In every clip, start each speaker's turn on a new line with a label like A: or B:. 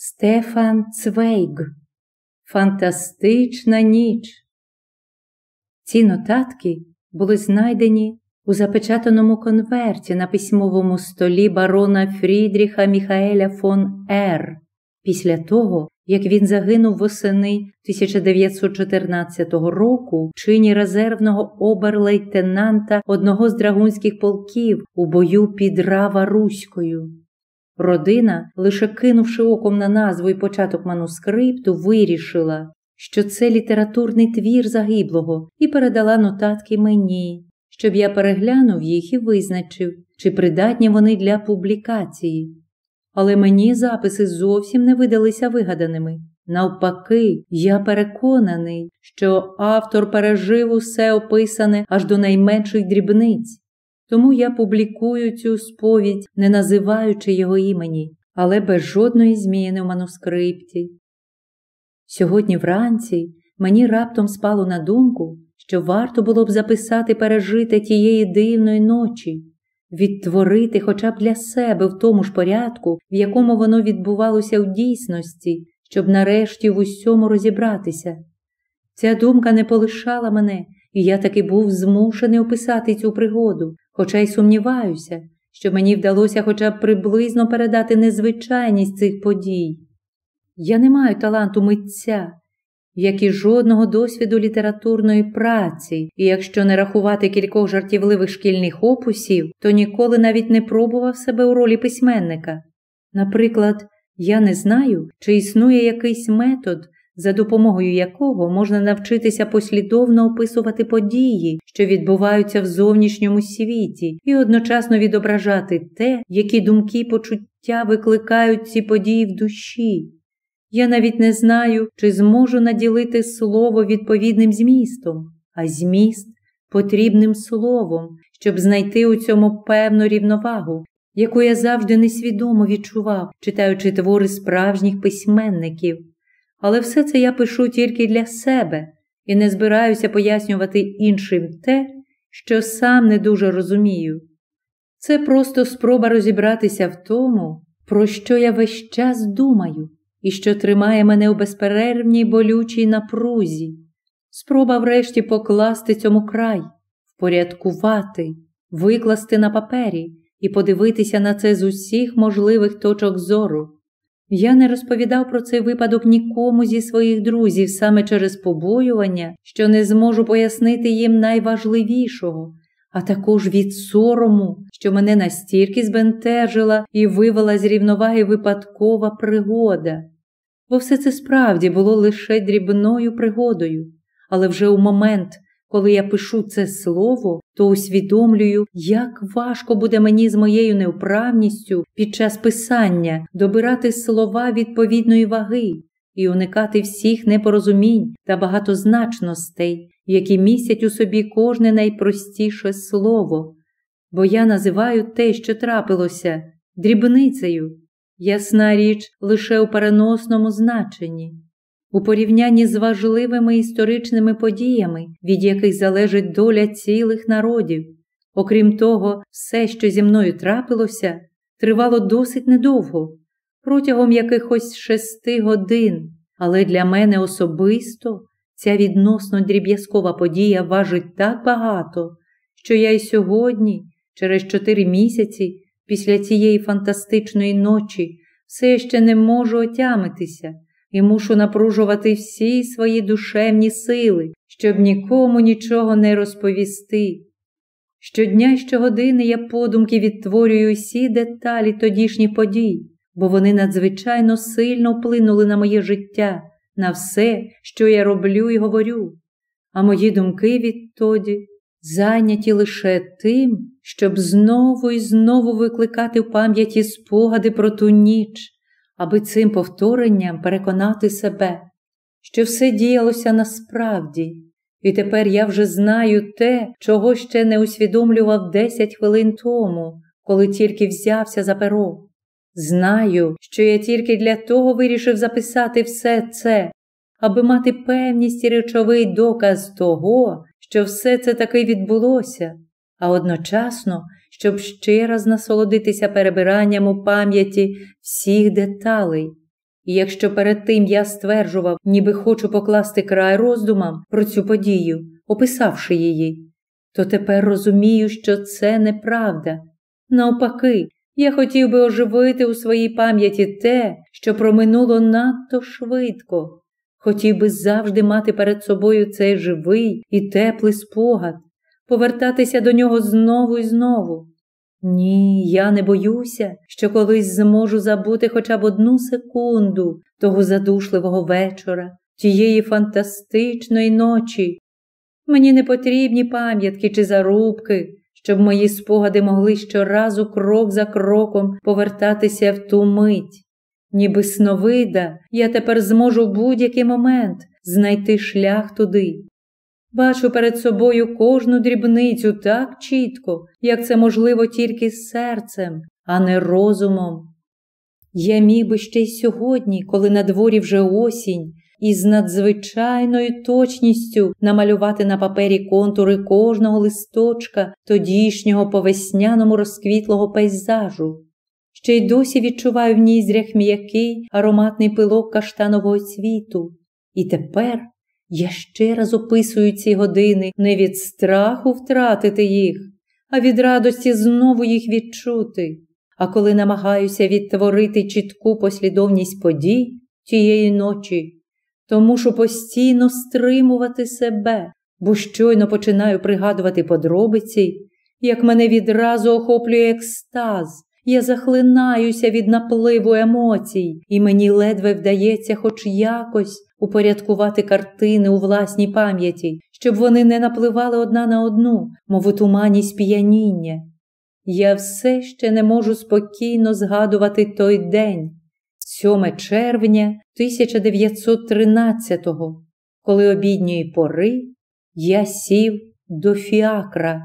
A: Стефан Цвейг. Фантастична ніч. Ці нотатки були знайдені у запечатаному конверті на письмовому столі барона Фрідріха Міхаеля фон Р. Після того, як він загинув восени 1914 року в чині резервного оберлейтенанта одного з драгунських полків у бою під Рава Руською. Родина, лише кинувши оком на назву і початок манускрипту, вирішила, що це літературний твір загиблого, і передала нотатки мені, щоб я переглянув їх і визначив, чи придатні вони для публікації. Але мені записи зовсім не видалися вигаданими. Навпаки, я переконаний, що автор пережив усе описане аж до найменших дрібниць. Тому я публікую цю сповідь, не називаючи його імені, але без жодної зміни в манускрипті. Сьогодні вранці мені раптом спало на думку, що варто було б записати пережити тієї дивної ночі, відтворити хоча б для себе в тому ж порядку, в якому воно відбувалося в дійсності, щоб нарешті в усьому розібратися. Ця думка не полишала мене, і я таки був змушений описати цю пригоду, хоча й сумніваюся, що мені вдалося хоча б приблизно передати незвичайність цих подій. Я не маю таланту митця, як і жодного досвіду літературної праці, і якщо не рахувати кількох жартівливих шкільних опусів, то ніколи навіть не пробував себе у ролі письменника. Наприклад, я не знаю, чи існує якийсь метод, за допомогою якого можна навчитися послідовно описувати події, що відбуваються в зовнішньому світі, і одночасно відображати те, які думки почуття викликають ці події в душі. Я навіть не знаю, чи зможу наділити слово відповідним змістом, а зміст потрібним словом, щоб знайти у цьому певну рівновагу, яку я завжди несвідомо відчував, читаючи твори справжніх письменників. Але все це я пишу тільки для себе і не збираюся пояснювати іншим те, що сам не дуже розумію. Це просто спроба розібратися в тому, про що я весь час думаю і що тримає мене у безперервній болючій напрузі, спроба врешті покласти цьому край, впорядкувати, викласти на папері і подивитися на це з усіх можливих точок зору. Я не розповідав про цей випадок нікому зі своїх друзів саме через побоювання, що не зможу пояснити їм найважливішого, а також від сорому, що мене настільки збентежила і вивела з рівноваги випадкова пригода. Бо все це справді було лише дрібною пригодою, але вже у момент, коли я пишу це слово, то усвідомлюю, як важко буде мені з моєю невправністю під час писання добирати слова відповідної ваги і уникати всіх непорозумінь та багатозначностей, які містять у собі кожне найпростіше слово, бо я називаю те, що трапилося, дрібницею, ясна річ лише у переносному значенні. У порівнянні з важливими історичними подіями, від яких залежить доля цілих народів. Окрім того, все, що зі мною трапилося, тривало досить недовго, протягом якихось шести годин, але для мене особисто ця відносно дріб'язкова подія важить так багато, що я й сьогодні, через чотири місяці, після цієї фантастичної ночі, все ще не можу отямитися і мушу напружувати всі свої душевні сили, щоб нікому нічого не розповісти. Щодня й щогодини я подумки відтворюю усі деталі тодішніх подій, бо вони надзвичайно сильно вплинули на моє життя, на все, що я роблю і говорю, а мої думки відтоді зайняті лише тим, щоб знову і знову викликати в пам'яті спогади про ту ніч, аби цим повторенням переконати себе, що все діялося насправді, і тепер я вже знаю те, чого ще не усвідомлював десять хвилин тому, коли тільки взявся за перо. Знаю, що я тільки для того вирішив записати все це, аби мати певність і речовий доказ того, що все це таки відбулося, а одночасно щоб ще раз насолодитися перебиранням у пам'яті всіх деталей. І якщо перед тим я стверджував, ніби хочу покласти край роздумам про цю подію, описавши її, то тепер розумію, що це неправда. Навпаки, я хотів би оживити у своїй пам'яті те, що проминуло надто швидко, хотів би завжди мати перед собою цей живий і теплий спогад, повертатися до нього знову і знову. Ні, я не боюся, що колись зможу забути хоча б одну секунду того задушливого вечора, тієї фантастичної ночі. Мені не потрібні пам'ятки чи зарубки, щоб мої спогади могли щоразу крок за кроком повертатися в ту мить. Ніби сновида, я тепер зможу в будь-який момент знайти шлях туди. Бачу перед собою кожну дрібницю так чітко, як це можливо тільки серцем, а не розумом. Я міг би ще й сьогодні, коли на дворі вже осінь, із надзвичайною точністю намалювати на папері контури кожного листочка тодішнього по весняному розквітлого пейзажу. Ще й досі відчуваю в ніздрях м'який ароматний пилок каштанового цвіту. І тепер я ще раз описую ці години не від страху втратити їх, а від радості знову їх відчути. А коли намагаюся відтворити чітку послідовність подій тієї ночі, то мушу постійно стримувати себе, бо щойно починаю пригадувати подробиці, як мене відразу охоплює екстаз. Я захлинаюся від напливу емоцій, і мені ледве вдається хоч якось упорядкувати картини у власній пам'яті, щоб вони не напливали одна на одну, мов у тумані сп'яніння. Я все ще не можу спокійно згадувати той день, 7 червня 1913-го, коли обідньої пори я сів до фіакра.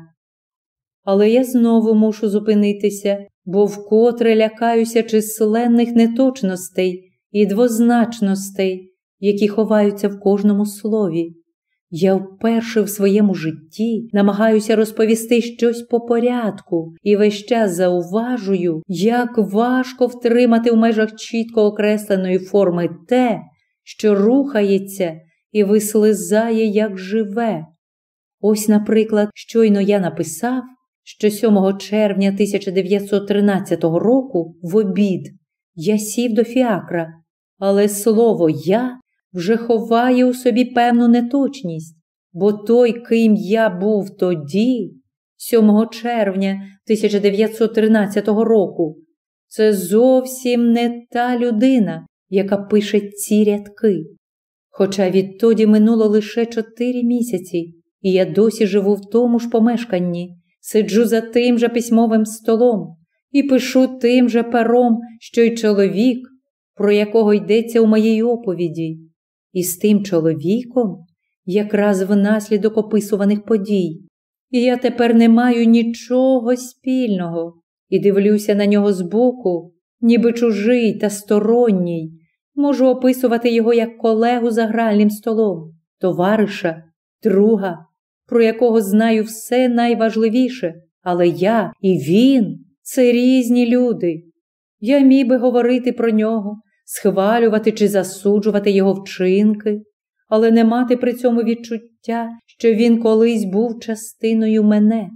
A: Але я знову мушу зупинитися, бо вкотре лякаюся численних неточностей і двозначностей, які ховаються в кожному слові. Я вперше в своєму житті намагаюся розповісти щось по порядку і весь час зауважую, як важко втримати в межах чітко окресленої форми те, що рухається і вислизає, як живе. Ось, наприклад, щойно я написав, що 7 червня 1913 року в обід я сів до фіакра, але слово я вже ховає у собі певну неточність, бо той, ким я був тоді, 7 червня 1913 року, це зовсім не та людина, яка пише ці рядки. Хоча відтоді минуло лише чотири місяці, і я досі живу в тому ж помешканні, сиджу за тим же письмовим столом і пишу тим же пером, що й чоловік, про якого йдеться у моїй оповіді і з тим чоловіком, якраз внаслідок описуваних подій. І я тепер не маю нічого спільного і дивлюся на нього збоку, ніби чужий та сторонній, можу описувати його як колегу за гральним столом, товариша, друга, про якого знаю все найважливіше, але я і він це різні люди. Я міг би говорити про нього схвалювати чи засуджувати його вчинки, але не мати при цьому відчуття, що він колись був частиною мене.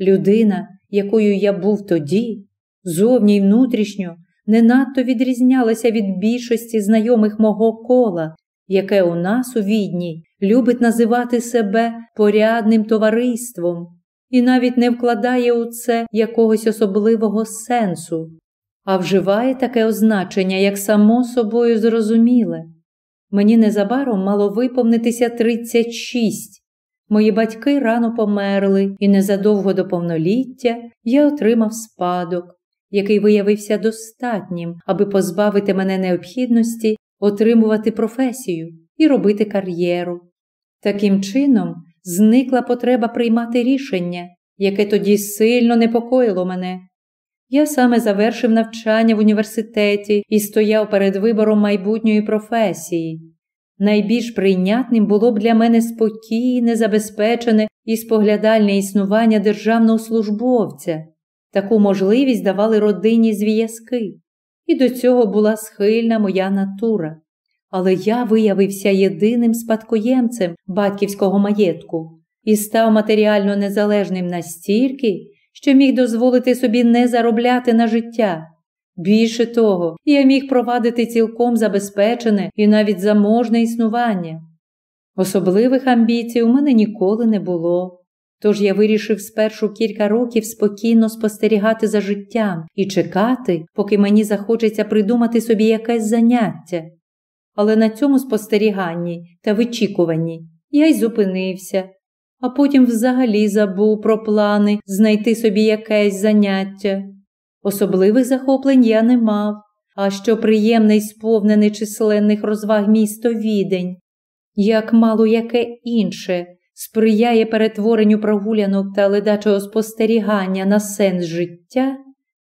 A: Людина, якою я був тоді, зовні й внутрішньо, не надто відрізнялася від більшості знайомих мого кола, яке у нас у відні любить називати себе порядним товариством і навіть не вкладає у це якогось особливого сенсу а вживає таке означення, як само собою зрозуміле. Мені незабаром мало виповнитися 36. Мої батьки рано померли, і незадовго до повноліття я отримав спадок, який виявився достатнім, аби позбавити мене необхідності отримувати професію і робити кар'єру. Таким чином, зникла потреба приймати рішення, яке тоді сильно непокоїло мене. Я саме завершив навчання в університеті і стояв перед вибором майбутньої професії. Найбільш прийнятним було б для мене спокійне, забезпечене і споглядальне існування державного службовця. Таку можливість давали родинні зв'язки. і до цього була схильна моя натура. Але я виявився єдиним спадкоємцем батьківського маєтку і став матеріально незалежним настільки, що міг дозволити собі не заробляти на життя. Більше того, я міг провадити цілком забезпечене і навіть заможне існування. Особливих амбіцій у мене ніколи не було. Тож я вирішив спершу кілька років спокійно спостерігати за життям і чекати, поки мені захочеться придумати собі якесь заняття. Але на цьому спостеріганні та вичікуванні я й зупинився, а потім взагалі забув про плани знайти собі якесь заняття. Особливих захоплень я не мав, а що приємне й сповнений численних розваг місто відень, як мало яке інше сприяє перетворенню прогулянок та ледачого спостерігання на сенс життя,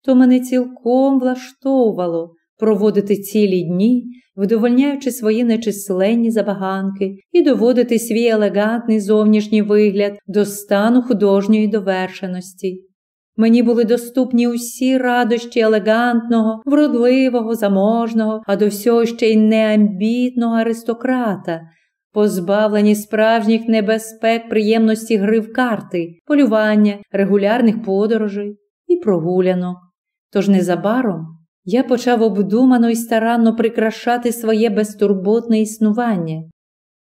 A: то мене цілком влаштовувало проводити цілі дні, вдовольняючи свої нечисленні забаганки і доводити свій елегантний зовнішній вигляд до стану художньої довершеності. Мені були доступні усі радощі елегантного, вродливого, заможного, а до всього ще й неамбітного аристократа, позбавлені справжніх небезпек, приємності гри в карти, полювання, регулярних подорожей і прогулянок. Тож незабаром я почав обдумано і старанно прикрашати своє безтурботне існування.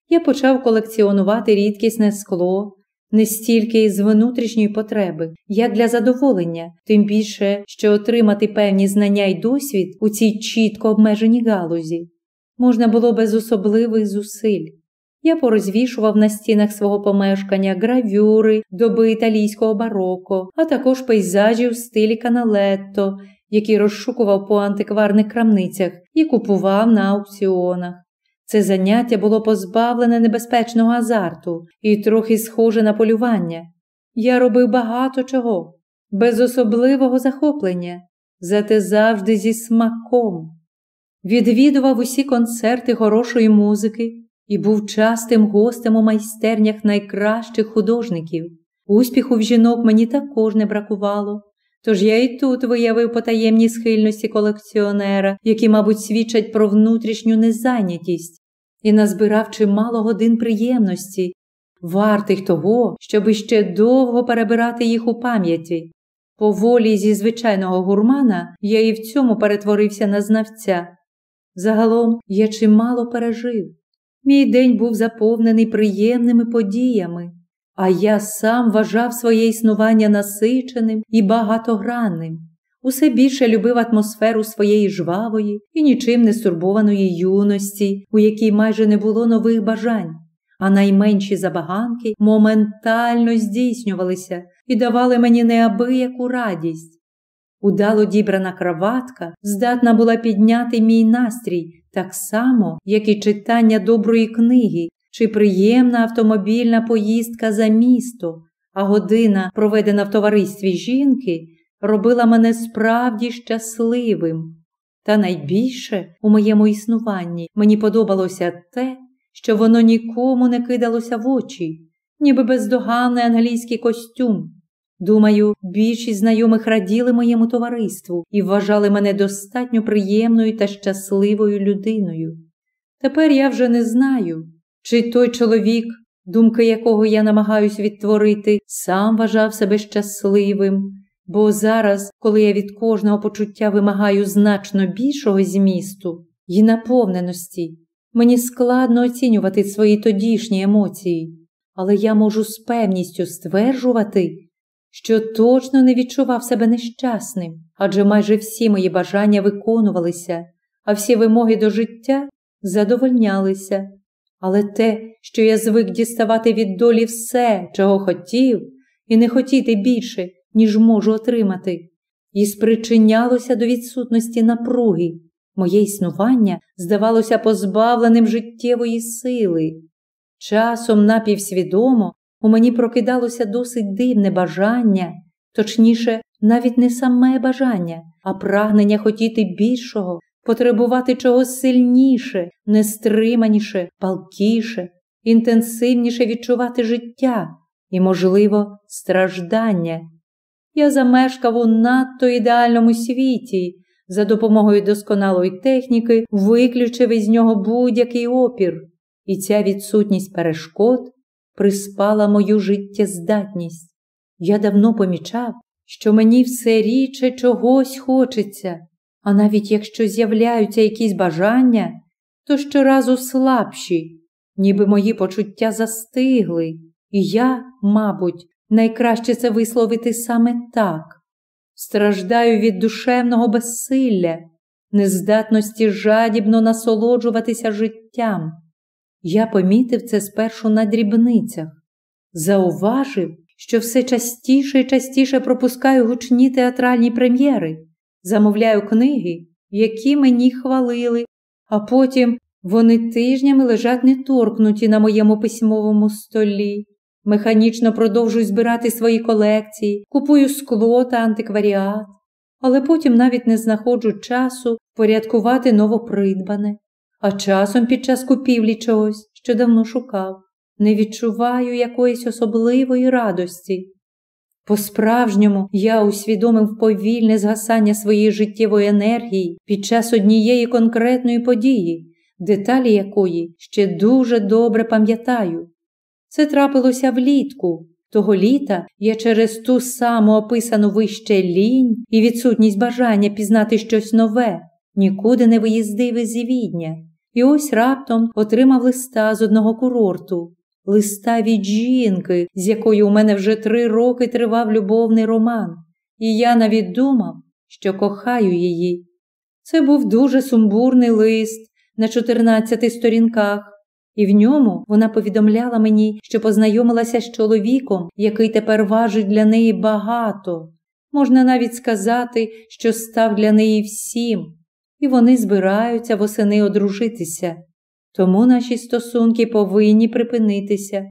A: Я почав колекціонувати рідкісне скло, не стільки з внутрішньої потреби, як для задоволення, тим більше, що отримати певні знання й досвід у цій чітко обмеженій галузі можна було без особливих зусиль. Я порозвішував на стінах свого помешкання гравюри, доби італійського бароко, а також пейзажі в стилі каналетто, які розшукував по антикварних крамницях і купував на аукціонах. Це заняття було позбавлене небезпечного азарту і трохи схоже на полювання. Я робив багато чого, без особливого захоплення, зате завжди зі смаком. Відвідував усі концерти хорошої музики і був частим гостем у майстернях найкращих художників. Успіху в жінок мені також не бракувало. Тож я і тут виявив потаємні схильності колекціонера, які, мабуть, свідчать про внутрішню незайнятість, і назбирав чимало годин приємності, вартих того, щоб іще довго перебирати їх у пам'яті. Поволі зі звичайного гурмана я і в цьому перетворився на знавця. Загалом я чимало пережив. Мій день був заповнений приємними подіями, а я сам вважав своє існування насиченим і багатогранним. Усе більше любив атмосферу своєї жвавої і нічим не стурбованої юності, у якій майже не було нових бажань, а найменші забаганки моментально здійснювалися і давали мені неабияку радість. Удало дібрана краватка здатна була підняти мій настрій так само, як і читання доброї книги чи приємна автомобільна поїздка за місто, а година, проведена в товаристві жінки, робила мене справді щасливим. Та найбільше у моєму існуванні мені подобалося те, що воно нікому не кидалося в очі, ніби бездоганний англійський костюм. Думаю, більшість знайомих раділи моєму товариству і вважали мене достатньо приємною та щасливою людиною. Тепер я вже не знаю, чи той чоловік, думки якого я намагаюсь відтворити, сам вважав себе щасливим, бо зараз, коли я від кожного почуття вимагаю значно більшого змісту і наповненості, мені складно оцінювати свої тодішні емоції, але я можу з певністю стверджувати, що точно не відчував себе нещасним, адже майже всі мої бажання виконувалися, а всі вимоги до життя задовольнялися. Але те, що я звик діставати від долі все, чого хотів, і не хотіти більше, ніж можу отримати, і спричинялося до відсутності напруги. Моє існування здавалося позбавленим життєвої сили. Часом напівсвідомо у мені прокидалося досить дивне бажання, точніше, навіть не саме бажання, а прагнення хотіти більшого, потребувати чогось сильніше, нестриманіше, палкіше, інтенсивніше відчувати життя і, можливо, страждання. Я замешкав у надто ідеальному світі, за допомогою досконалої техніки виключив із нього будь-який опір, і ця відсутність перешкод приспала мою життєздатність. Я давно помічав, що мені все річе чогось хочеться, а навіть якщо з'являються якісь бажання, то щоразу слабші, ніби мої почуття застигли, і я, мабуть, найкраще це висловити саме так. Страждаю від душевного безсилля, нездатності жадібно насолоджуватися життям. Я помітив це спершу на дрібницях, зауважив, що все частіше і частіше пропускаю гучні театральні прем'єри, замовляю книги, які мені хвалили, а потім вони тижнями лежать неторкнуті на моєму письмовому столі. Механічно продовжую збирати свої колекції, купую скло та антикваріат, але потім навіть не знаходжу часу порядкувати новопридбане, а часом під час купівлі чогось, що давно шукав, не відчуваю якоїсь особливої радості. По-справжньому я усвідомив повільне згасання своєї життєвої енергії під час однієї конкретної події, деталі якої ще дуже добре пам'ятаю. Це трапилося влітку. Того літа я через ту саму описану вище лінь і відсутність бажання пізнати щось нове, нікуди не виїздив із Відня. І ось раптом отримав листа з одного курорту, листа від жінки, з якою у мене вже три роки тривав любовний роман, і я навіть думав, що кохаю її. Це був дуже сумбурний лист на 14 сторінках, і в ньому вона повідомляла мені, що познайомилася з чоловіком, який тепер важить для неї багато. Можна навіть сказати, що став для неї всім, і вони збираються восени одружитися. Тому наші стосунки повинні припинитися.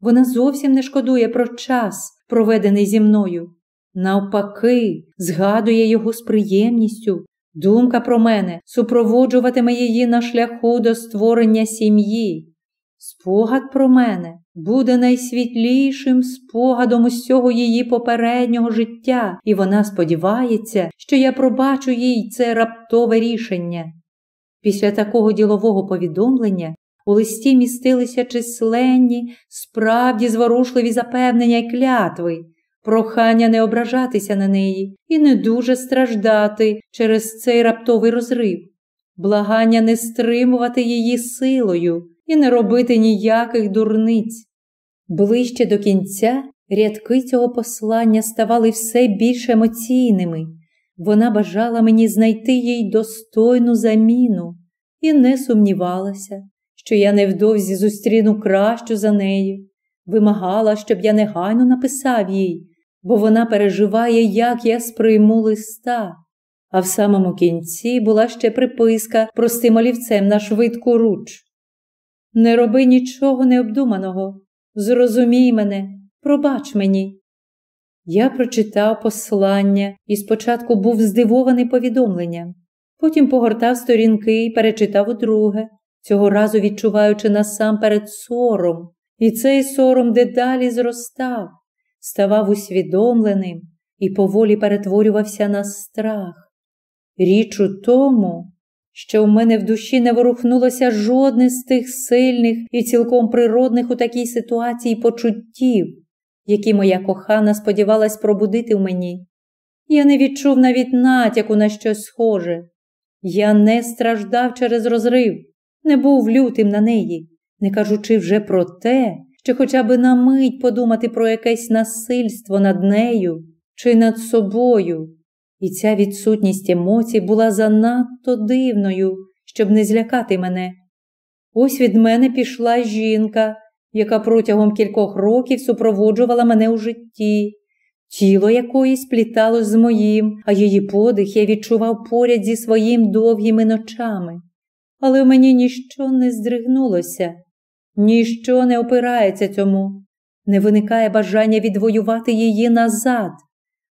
A: Вона зовсім не шкодує про час, проведений зі мною. Навпаки, згадує його з приємністю Думка про мене супроводжуватиме її на шляху до створення сім'ї. Спогад про мене буде найсвітлішим спогадом усього її попереднього життя, і вона сподівається, що я пробачу їй це раптове рішення. Після такого ділового повідомлення у листі містилися численні, справді зворушливі запевнення й клятви прохання не ображатися на неї і не дуже страждати через цей раптовий розрив, благання не стримувати її силою і не робити ніяких дурниць. Ближче до кінця рядки цього послання ставали все більш емоційними. Вона бажала мені знайти їй достойну заміну і не сумнівалася, що я невдовзі зустріну кращу за нею, вимагала, щоб я негайно написав їй, бо вона переживає, як я сприйму листа. А в самому кінці була ще приписка простим олівцем на швидку руч. Не роби нічого необдуманого, зрозумій мене, пробач мені. Я прочитав послання і спочатку був здивований повідомленням, потім погортав сторінки і перечитав удруге, цього разу відчуваючи насамперед сором, і цей сором дедалі зростав ставав усвідомленим і поволі перетворювався на страх. Річ у тому, що в мене в душі не ворухнулося жодне з тих сильних і цілком природних у такій ситуації почуттів, які моя кохана сподівалась пробудити в мені. Я не відчув навіть натяку на щось схоже. Я не страждав через розрив, не був лютим на неї, не кажучи вже про те, чи хоча б на мить подумати про якесь насильство над нею чи над собою. І ця відсутність емоцій була занадто дивною, щоб не злякати мене. Ось від мене пішла жінка, яка протягом кількох років супроводжувала мене у житті, тіло якої спліталось з моїм, а її подих я відчував поряд зі своїм довгими ночами. Але в мені ніщо не здригнулося. Ніщо не опирається цьому, не виникає бажання відвоювати її назад.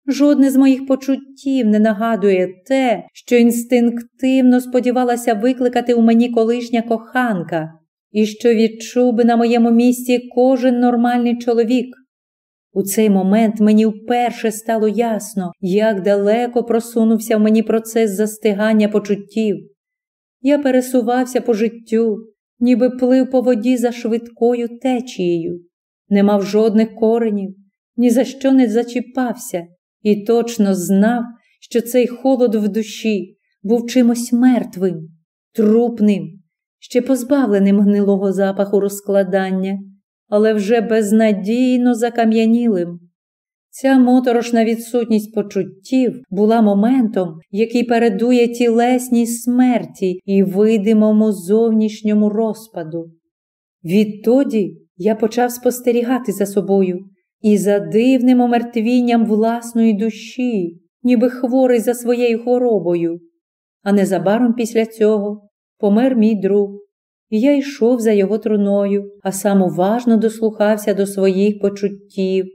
A: Жодне з моїх почуттів не нагадує те, що інстинктивно сподівалася викликати у мені колишня коханка, і що відчув би на моєму місці кожен нормальний чоловік. У цей момент мені вперше стало ясно, як далеко просунувся в мені процес застигання почуттів. Я пересувався по життю, ніби плив по воді за швидкою течією, не мав жодних коренів, ні за що не зачіпався, і точно знав, що цей холод в душі був чимось мертвим, трупним, ще позбавленим гнилого запаху розкладання, але вже безнадійно закам'янілим. Ця моторошна відсутність почуттів була моментом, який передує тілесній смерті і видимому зовнішньому розпаду. Відтоді я почав спостерігати за собою і за дивним омертвінням власної душі, ніби хворий за своєю хворобою. А незабаром після цього помер мій друг, і я йшов за його труною, а сам уважно дослухався до своїх почуттів,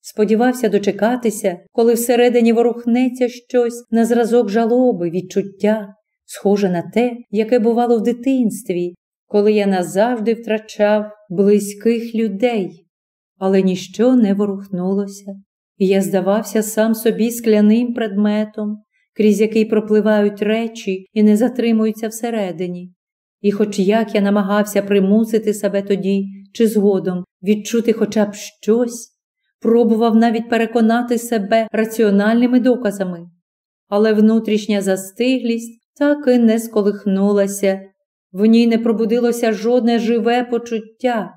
A: сподівався дочекатися, коли всередині ворухнеться щось на зразок жалоби, відчуття, схоже на те, яке бувало в дитинстві, коли я назавжди втрачав близьких людей, але ніщо не ворухнулося, і я здавався сам собі скляним предметом, крізь який пропливають речі і не затримуються всередині. І, хоч як я намагався примусити себе тоді чи згодом відчути хоча б щось, пробував навіть переконати себе раціональними доказами, але внутрішня застиглість так і не сколихнулася, в ній не пробудилося жодне живе почуття.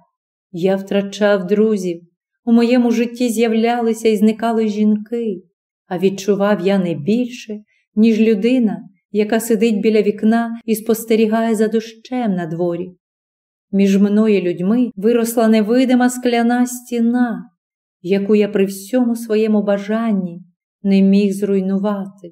A: Я втрачав друзів, у моєму житті з'являлися і зникали жінки, а відчував я не більше, ніж людина, яка сидить біля вікна і спостерігає за дощем на дворі. Між мною і людьми виросла невидима скляна стіна, яку я при всьому своєму бажанні не міг зруйнувати.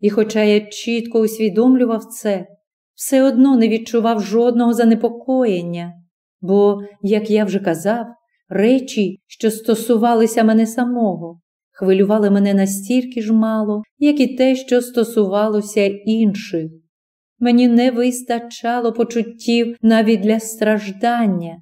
A: І, хоча я чітко усвідомлював це, все одно не відчував жодного занепокоєння, бо, як я вже казав, речі, що стосувалися мене самого, хвилювали мене настільки ж мало, як і те, що стосувалося інших. Мені не вистачало почуттів навіть для страждання.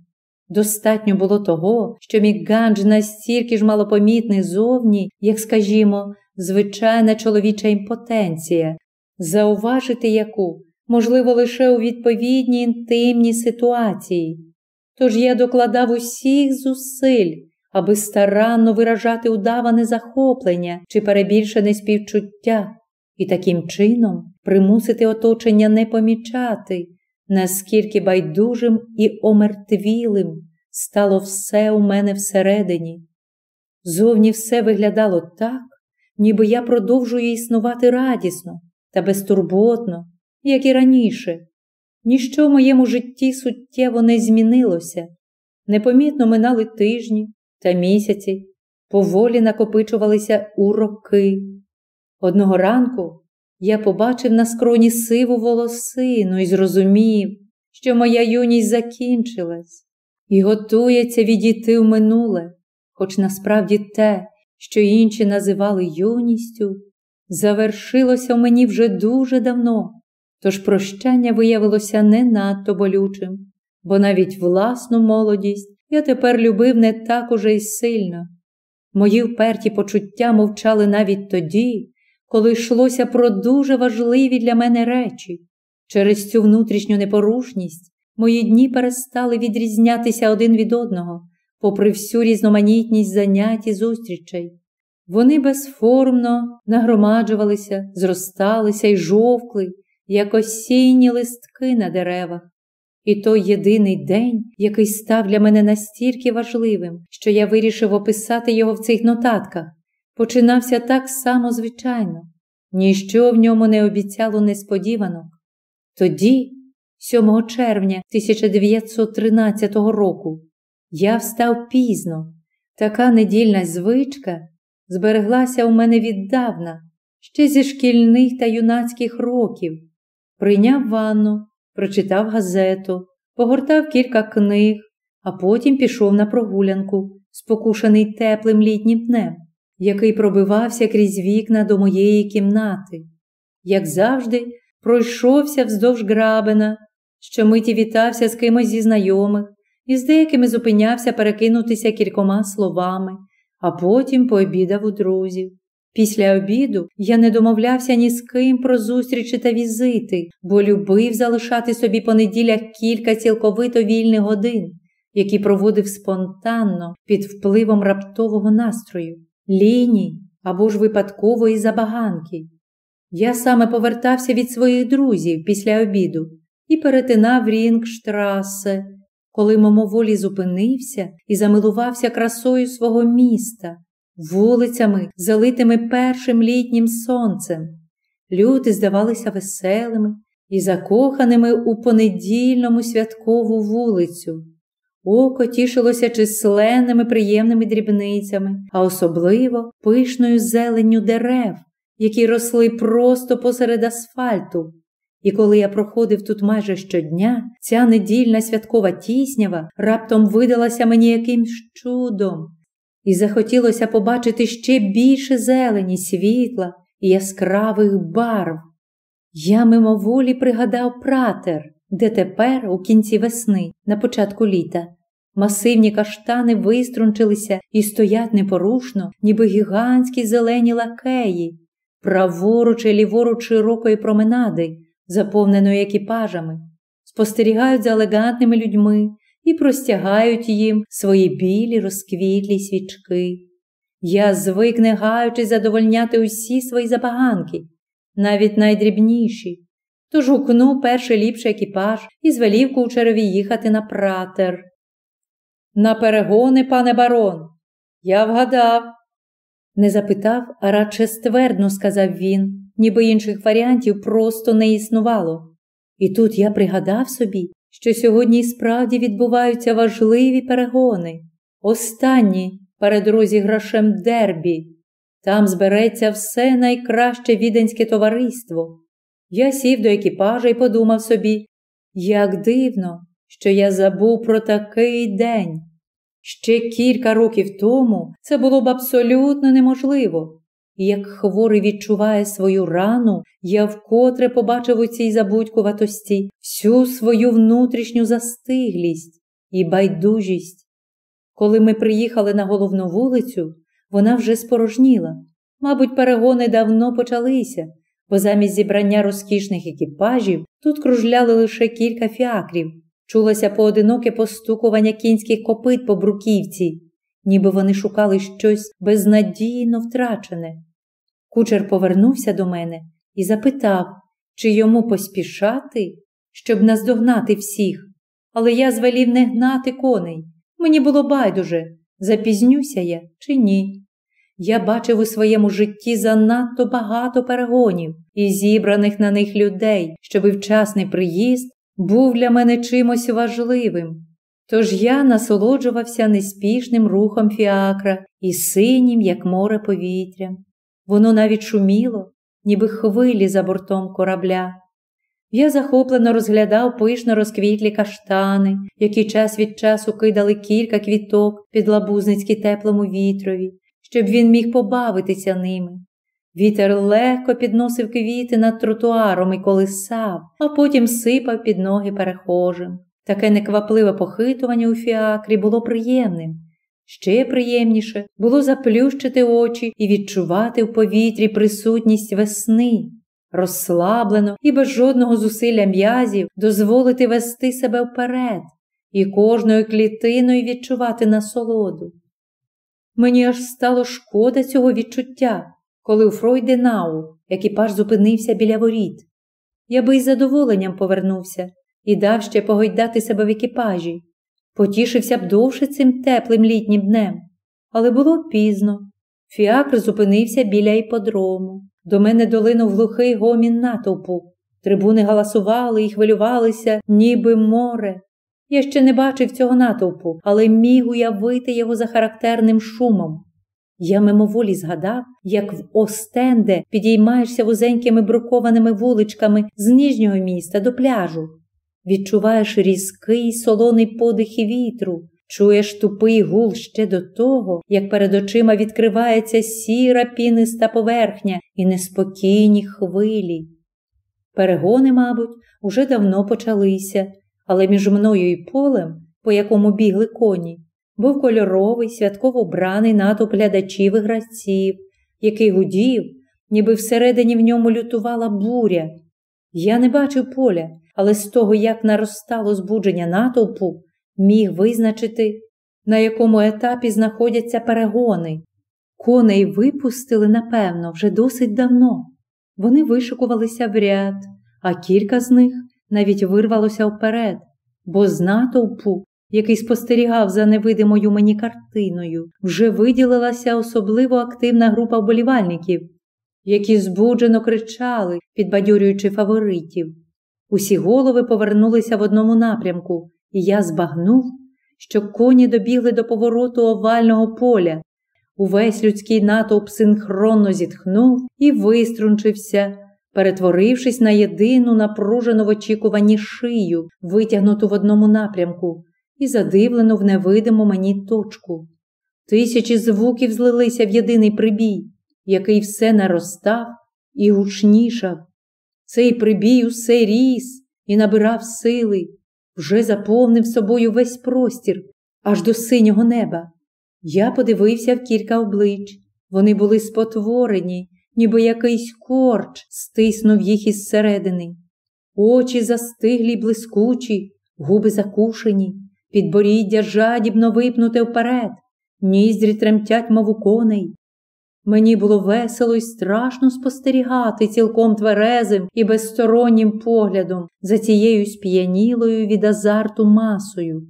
A: Достатньо було того, що мій ганж настільки ж малопомітний зовні, як, скажімо, звичайна чоловіча імпотенція, зауважити яку можливо лише у відповідній інтимній ситуації. Тож я докладав усіх зусиль, аби старанно виражати удаване захоплення чи перебільшене співчуття, і таким чином примусити оточення не помічати, наскільки байдужим і омертвілим стало все у мене всередині. Зовні все виглядало так, ніби я продовжую існувати радісно та безтурботно, як і раніше. Ніщо в моєму житті суттєво не змінилося. Непомітно минали тижні, та місяці поволі накопичувалися у роки. Одного ранку я побачив на скроні сиву волосину і зрозумів, що моя юність закінчилась і готується відійти в минуле, хоч насправді те, що інші називали юністю, завершилося в мені вже дуже давно, тож прощання виявилося не надто болючим, бо навіть власну молодість я тепер любив не так уже й сильно. Мої вперті почуття мовчали навіть тоді, коли йшлося про дуже важливі для мене речі. Через цю внутрішню непорушність мої дні перестали відрізнятися один від одного, попри всю різноманітність занять і зустрічей. Вони безформно нагромаджувалися, зросталися й жовкли, як осінні листки на деревах. І той єдиний день, який став для мене настільки важливим, що я вирішив описати його в цих нотатках, починався так само звичайно, ніщо в ньому не обіцяло несподіванок. Тоді, 7 червня 1913 року, я встав пізно. Така недільна звичка збереглася у мене віддавна, ще зі шкільних та юнацьких років, прийняв ванну прочитав газету, погортав кілька книг, а потім пішов на прогулянку, спокушений теплим літнім днем, який пробивався крізь вікна до моєї кімнати. Як завжди, пройшовся вздовж грабина, що миті вітався з кимось зі знайомих і з деякими зупинявся перекинутися кількома словами, а потім пообідав у друзів. Після обіду я не домовлявся ні з ким про зустрічі та візити, бо любив залишати собі по неділях кілька цілковито вільних годин, які проводив спонтанно під впливом раптового настрою, ліній або ж випадкової забаганки. Я саме повертався від своїх друзів після обіду і перетинав Рінгштрасе, коли мимоволі зупинився і замилувався красою свого міста, вулицями, залитими першим літнім сонцем. Люди здавалися веселими і закоханими у понедільному святкову вулицю. Око тішилося численними приємними дрібницями, а особливо пишною зеленню дерев, які росли просто посеред асфальту. І коли я проходив тут майже щодня, ця недільна святкова тіснява раптом видалася мені якимсь чудом, і захотілося побачити ще більше зелені, світла і яскравих барв. Я мимоволі пригадав пратер, де тепер, у кінці весни, на початку літа, масивні каштани виструнчилися і стоять непорушно, ніби гігантські зелені лакеї, праворуч і ліворуч широкої променади, заповненої екіпажами, спостерігають за елегантними людьми і простягають їм свої білі розквітлі свічки. Я звик, не гаючись задовольняти усі свої забаганки, навіть найдрібніші. Тож гукнув перший ліпший екіпаж і звелів кучерові їхати на пратер. На перегони, пане барон, я вгадав. Не запитав, а радше ствердно сказав він, ніби інших варіантів просто не існувало. І тут я пригадав собі, що сьогодні справді відбуваються важливі перегони, останні перед розіграшем дербі. Там збереться все найкраще віденське товариство. Я сів до екіпажа і подумав собі, як дивно, що я забув про такий день. Ще кілька років тому це було б абсолютно неможливо. І як хворий відчуває свою рану, я вкотре побачив у цій забудькуватості всю свою внутрішню застиглість і байдужість. Коли ми приїхали на головну вулицю, вона вже спорожніла. Мабуть, перегони давно почалися, бо замість зібрання розкішних екіпажів тут кружляли лише кілька фіакрів, чулося поодиноке постукування кінських копит по бруківці, ніби вони шукали щось безнадійно втрачене. Кучер повернувся до мене і запитав, чи йому поспішати, щоб наздогнати всіх. Але я звелів не гнати коней. Мені було байдуже, запізнюся я чи ні. Я бачив у своєму житті занадто багато перегонів і зібраних на них людей, щоб вчасний приїзд був для мене чимось важливим. Тож я насолоджувався неспішним рухом фіакра і синім, як море повітрям. Воно навіть шуміло, ніби хвилі за бортом корабля. Я захоплено розглядав пишно розквітлі каштани, які час від часу кидали кілька квіток під лабузницькі теплому вітрові, щоб він міг побавитися ними. Вітер легко підносив квіти над тротуаром і колисав, а потім сипав під ноги перехожим. Таке неквапливе похитування у фіакрі було приємним. Ще приємніше було заплющити очі і відчувати в повітрі присутність весни, розслаблено і без жодного зусилля м'язів дозволити вести себе вперед і кожною клітиною відчувати насолоду. Мені аж стало шкода цього відчуття, коли у Фройденау екіпаж зупинився біля воріт. Я би із задоволенням повернувся і дав ще погойдати себе в екіпажі, потішився б довше цим теплим літнім днем. Але було пізно. Фіакр зупинився біля іподрому. До мене долинув глухий гомін натовпу. Трибуни галасували і хвилювалися, ніби море. Я ще не бачив цього натовпу, але міг уявити його за характерним шумом. Я мимоволі згадав, як в Остенде підіймаєшся вузенькими брукованими вуличками з нижнього міста до пляжу. Відчуваєш різкий солоний подих вітру, чуєш тупий гул ще до того, як перед очима відкривається сіра піниста поверхня і неспокійні хвилі. Перегони, мабуть, уже давно почалися, але між мною і полем, по якому бігли коні, був кольоровий, святково вбраний натовп глядачів і гравців, який гудів, ніби всередині в ньому лютувала буря. Я не бачив поля, але з того, як наростало збудження натовпу, міг визначити, на якому етапі знаходяться перегони. Коней випустили, напевно, вже досить давно. Вони вишикувалися в ряд, а кілька з них навіть вирвалося вперед, бо з натовпу, який спостерігав за невидимою мені картиною, вже виділилася особливо активна група вболівальників, які збуджено кричали, підбадьорюючи фаворитів. Усі голови повернулися в одному напрямку, і я збагнув, що коні добігли до повороту овального поля. Увесь людський натовп синхронно зітхнув і виструнчився, перетворившись на єдину напружену в очікуванні шию, витягнуту в одному напрямку, і задивлену в невидиму мені точку. Тисячі звуків злилися в єдиний прибій, який все наростав і гучнішав. Цей прибій усе ріс і набирав сили, вже заповнив собою весь простір, аж до синього неба. Я подивився в кілька облич. Вони були спотворені, ніби якийсь корч стиснув їх із середини. Очі застиглі й блискучі, губи закушені, підборіддя жадібно випнуте вперед, ніздрі тремтять, мов у коней. Мені було весело і страшно спостерігати цілком тверезим і безстороннім поглядом за цією сп'янілою від азарту масою.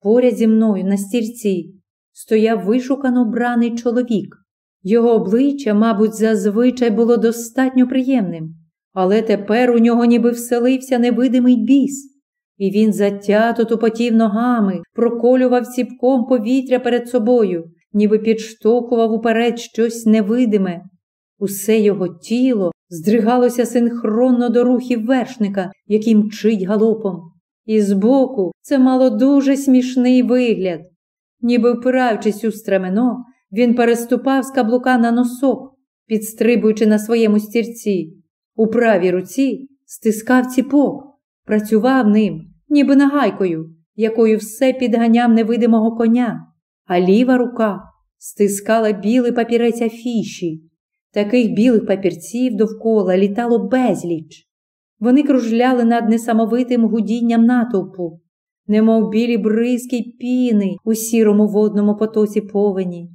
A: Поряд зі мною на стільці стояв вишукано браний чоловік. Його обличчя, мабуть, зазвичай було достатньо приємним, але тепер у нього ніби вселився невидимий біс, і він затято тупотів ногами, проколював ціпком повітря перед собою, ніби підштовхував уперед щось невидиме. Усе його тіло здригалося синхронно до рухів вершника, який мчить галопом. І збоку це мало дуже смішний вигляд. Ніби впираючись у стремено, він переступав з каблука на носок, підстрибуючи на своєму стірці. У правій руці стискав ціпок, працював ним, ніби нагайкою, якою все підганяв невидимого коня а ліва рука стискала білий папірець афіші. Таких білих папірців довкола літало безліч. Вони кружляли над несамовитим гудінням натовпу, немов білі бризки піни у сірому водному потоці повені.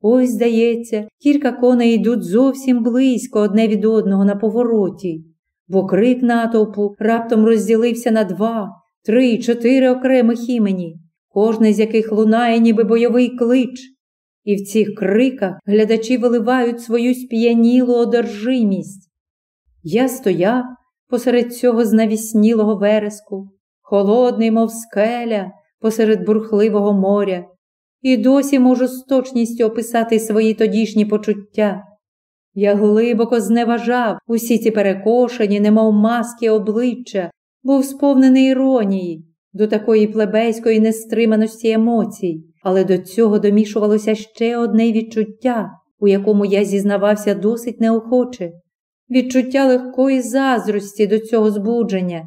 A: Ось, здається, кілька коней йдуть зовсім близько одне від одного на повороті, бо крик натовпу раптом розділився на два, три, чотири окремих імені кожне з яких лунає, ніби бойовий клич, і в цих криках глядачі виливають свою сп'янілу одержимість. Я стояв посеред цього знавіснілого вереску, холодний, мов скеля, посеред бурхливого моря, і досі можу з точністю описати свої тодішні почуття. Я глибоко зневажав усі ці перекошені, немов маски обличчя, був сповнений іронії, до такої плебейської нестриманості емоцій, але до цього домішувалося ще одне відчуття, у якому я зізнавався досить неохоче, відчуття легкої заздрості до цього збудження,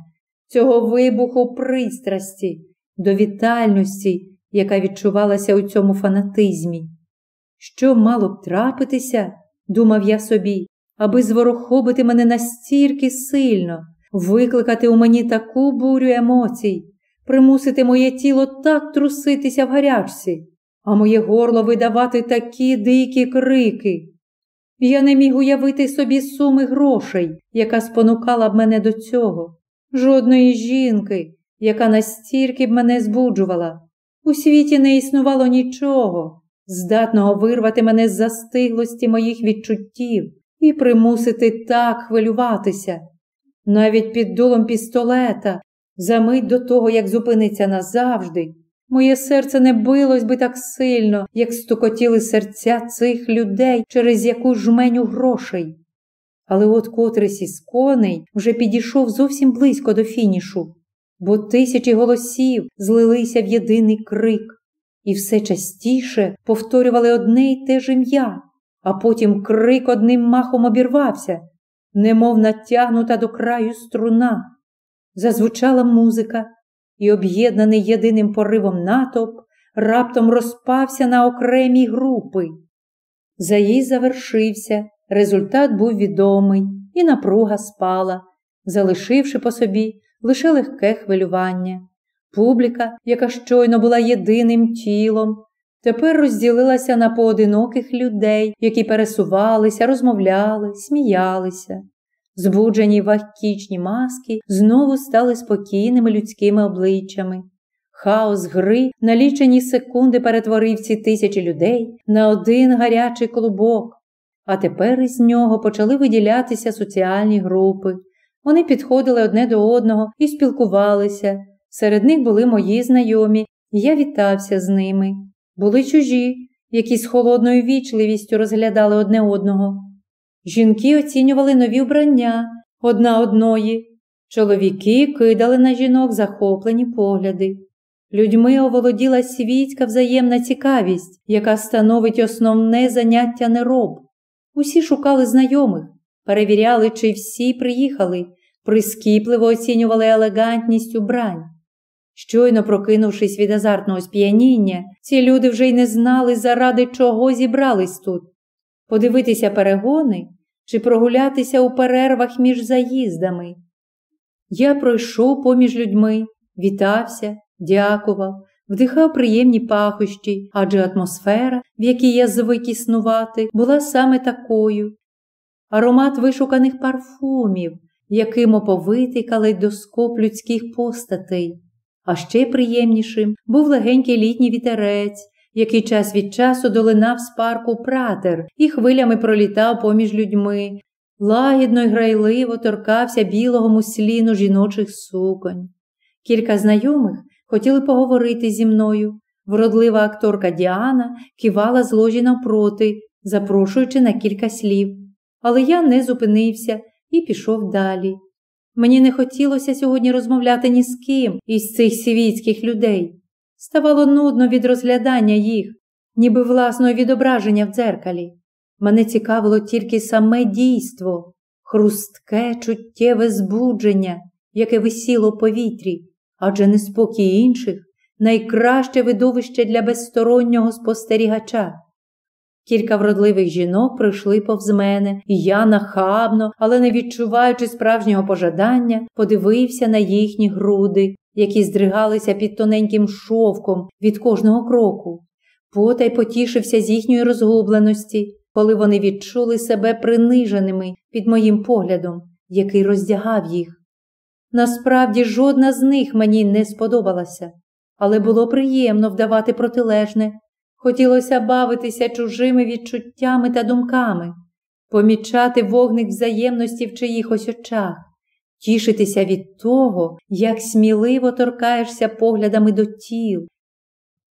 A: цього вибуху пристрасті, до вітальності, яка відчувалася у цьому фанатизмі. Що мало б трапитися, думав я собі, аби зворохобити мене настільки сильно, викликати у мені таку бурю емоцій, примусити моє тіло так труситися в гарячці, а моє горло видавати такі дикі крики. Я не міг уявити собі суми грошей, яка спонукала б мене до цього, жодної жінки, яка настільки б мене збуджувала. У світі не існувало нічого, здатного вирвати мене з застиглості моїх відчуттів і примусити так хвилюватися. Навіть під дулом пістолета за мить до того, як зупиниться назавжди, моє серце не билось би так сильно, як стукотіли серця цих людей через яку жменю грошей. Але от котрийсь із коней вже підійшов зовсім близько до фінішу, бо тисячі голосів злилися в єдиний крик, і все частіше повторювали одне й те ж ім'я, а потім крик одним махом обірвався, немов натягнута до краю струна зазвучала музика, і, об'єднаний єдиним поривом натовп, раптом розпався на окремі групи. Заїзд завершився, результат був відомий, і напруга спала, залишивши по собі лише легке хвилювання. Публіка, яка щойно була єдиним тілом, тепер розділилася на поодиноких людей, які пересувалися, розмовляли, сміялися. Збуджені вахтічні маски знову стали спокійними людськими обличчями. Хаос гри на лічені секунди перетворив ці тисячі людей на один гарячий клубок, а тепер із нього почали виділятися соціальні групи. Вони підходили одне до одного і спілкувалися. Серед них були мої знайомі, і я вітався з ними. Були чужі, які з холодною вічливістю розглядали одне одного. Жінки оцінювали нові вбрання одна одної. Чоловіки кидали на жінок захоплені погляди. Людьми оволоділа світська взаємна цікавість, яка становить основне заняття нероб. Усі шукали знайомих, перевіряли, чи всі приїхали, прискіпливо оцінювали елегантність убрань. Щойно прокинувшись від азартного сп'яніння, ці люди вже й не знали, заради чого зібрались тут подивитися перегони чи прогулятися у перервах між заїздами. Я пройшов поміж людьми, вітався, дякував, вдихав приємні пахощі, адже атмосфера, в якій я звик існувати, була саме такою. Аромат вишуканих парфумів, яким оповитий калейдоскоп людських постатей. А ще приємнішим був легенький літній вітерець, який час від часу долинав з парку пратер і хвилями пролітав поміж людьми, лагідно й грайливо торкався білого мусліну жіночих суконь. Кілька знайомих хотіли поговорити зі мною. Вродлива акторка Діана кивала з ложі навпроти, запрошуючи на кілька слів. Але я не зупинився і пішов далі. Мені не хотілося сьогодні розмовляти ні з ким із цих світських людей. Ставало нудно від розглядання їх, ніби власного відображення в дзеркалі. Мене цікавило тільки саме дійство, хрустке, чуттєве збудження, яке висіло в повітрі, адже неспокій інших найкраще видовище для безстороннього спостерігача. Кілька вродливих жінок пройшли повз мене, і я нахабно, але не відчуваючи справжнього пожадання, подивився на їхні груди, які здригалися під тоненьким шовком від кожного кроку. Потай потішився з їхньої розгубленості, коли вони відчули себе приниженими під моїм поглядом, який роздягав їх. Насправді, жодна з них мені не сподобалася, але було приємно вдавати протилежне. Хотілося бавитися чужими відчуттями та думками, помічати вогник взаємності в чиїхось очах, тішитися від того, як сміливо торкаєшся поглядами до тіл.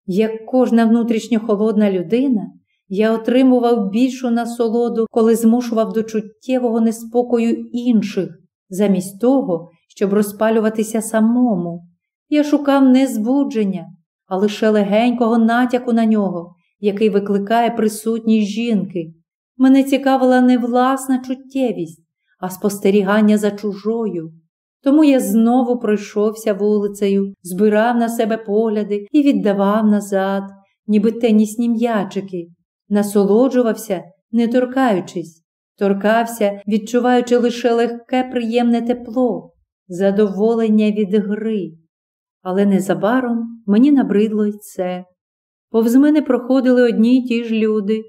A: Як кожна внутрішньо холодна людина, я отримував більшу насолоду, коли змушував до чуттєвого неспокою інших, замість того, щоб розпалюватися самому. Я шукав не збудження, а лише легенького натяку на нього, який викликає присутність жінки. Мене цікавила не власна чуттєвість, а спостерігання за чужою. Тому я знову пройшовся вулицею, збирав на себе погляди і віддавав назад, ніби тенісні м'ячики, насолоджувався, не торкаючись, торкався, відчуваючи лише легке, приємне тепло, задоволення від гри. Але незабаром мені набридло й це. Повз мене проходили одні й ті ж люди,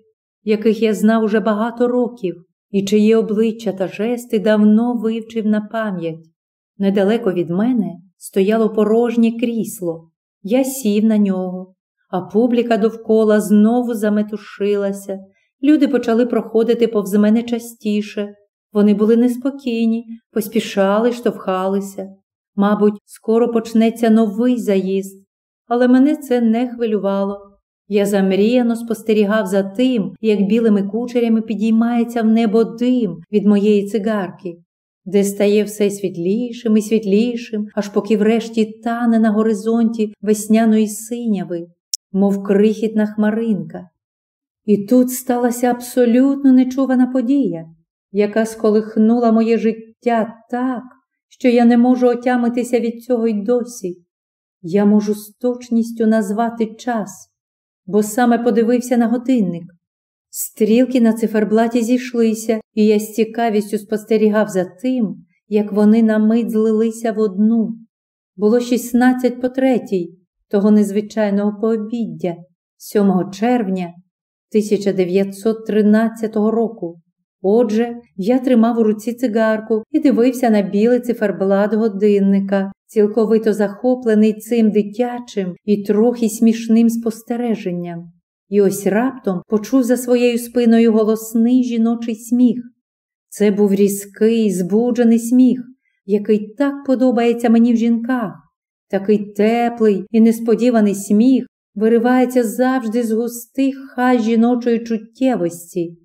A: яких я знав уже багато років і чиї обличчя та жести давно вивчив на пам'ять. Недалеко від мене стояло порожнє крісло. Я сів на нього, а публіка довкола знову заметушилася. Люди почали проходити повз мене частіше. Вони були неспокійні, поспішали, штовхалися. Мабуть, скоро почнеться новий заїзд, але мене це не хвилювало. Я замріяно спостерігав за тим, як білими кучерями підіймається в небо дим від моєї цигарки, де стає все світлішим і світлішим, аж поки врешті тане на горизонті весняної синяви, мов крихітна хмаринка. І тут сталася абсолютно нечувана подія, яка сколихнула моє життя так, що я не можу отямитися від цього й досі. Я можу з точністю назвати час, бо саме подивився на годинник. Стрілки на циферблаті зійшлися, і я з цікавістю спостерігав за тим, як вони на мить злилися в одну. Було 16 по третій того незвичайного пообіддя, 7 червня 1913 року. Отже, я тримав у руці цигарку і дивився на білий циферблат годинника, цілковито захоплений цим дитячим і трохи смішним спостереженням. І ось раптом почув за своєю спиною голосний жіночий сміх. Це був різкий, збуджений сміх, який так подобається мені в жінках. Такий теплий і несподіваний сміх виривається завжди з густих хай жіночої чуттєвості.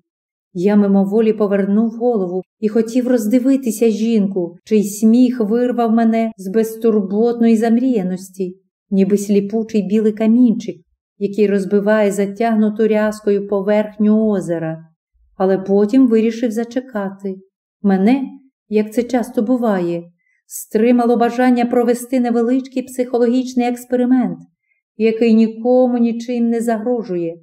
A: Я мимоволі повернув голову і хотів роздивитися жінку, чий сміх вирвав мене з безтурботної замріяності, ніби сліпучий білий камінчик, який розбиває затягнуту рязкою поверхню озера, але потім вирішив зачекати. Мене, як це часто буває, стримало бажання провести невеличкий психологічний експеримент, який нікому нічим не загрожує.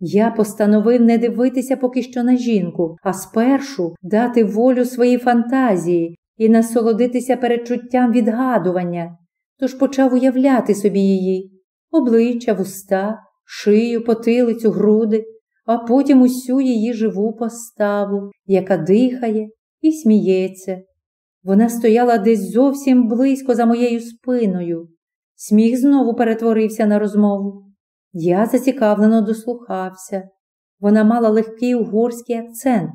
A: Я постановив не дивитися поки що на жінку, а спершу дати волю своїй фантазії і насолодитися перечуттям відгадування, тож почав уявляти собі її обличчя, вуста, шию, потилицю, груди, а потім усю її живу поставу, яка дихає і сміється. Вона стояла десь зовсім близько за моєю спиною. Сміх знову перетворився на розмову. Я зацікавлено дослухався. Вона мала легкий угорський акцент,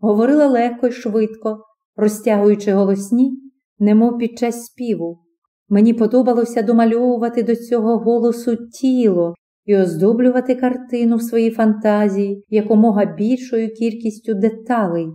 A: говорила легко й швидко, розтягуючи голосні, немов під час співу. Мені подобалося домальовувати до цього голосу тіло і оздоблювати картину в своїй фантазії якомога більшою кількістю деталей.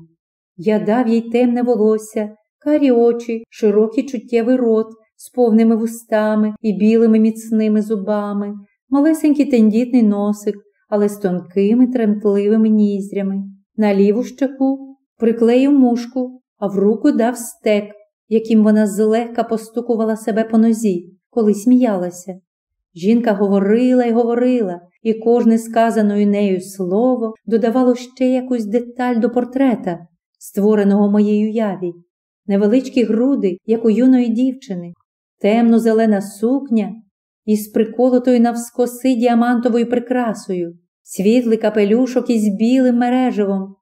A: Я дав їй темне волосся, карі очі, широкий чуттєвий рот з повними вустами і білими міцними зубами, малесенький тендітний носик, але з тонкими тремтливими ніздрями. На ліву щеку приклеїв мушку, а в руку дав стек, яким вона злегка постукувала себе по нозі, коли сміялася. Жінка говорила й говорила, і кожне сказаною нею слово додавало ще якусь деталь до портрета, створеного моєю яві. Невеличкі груди, як у юної дівчини, темно-зелена сукня із приколотою навскоси діамантовою прикрасою, світлий капелюшок із білим мереживом.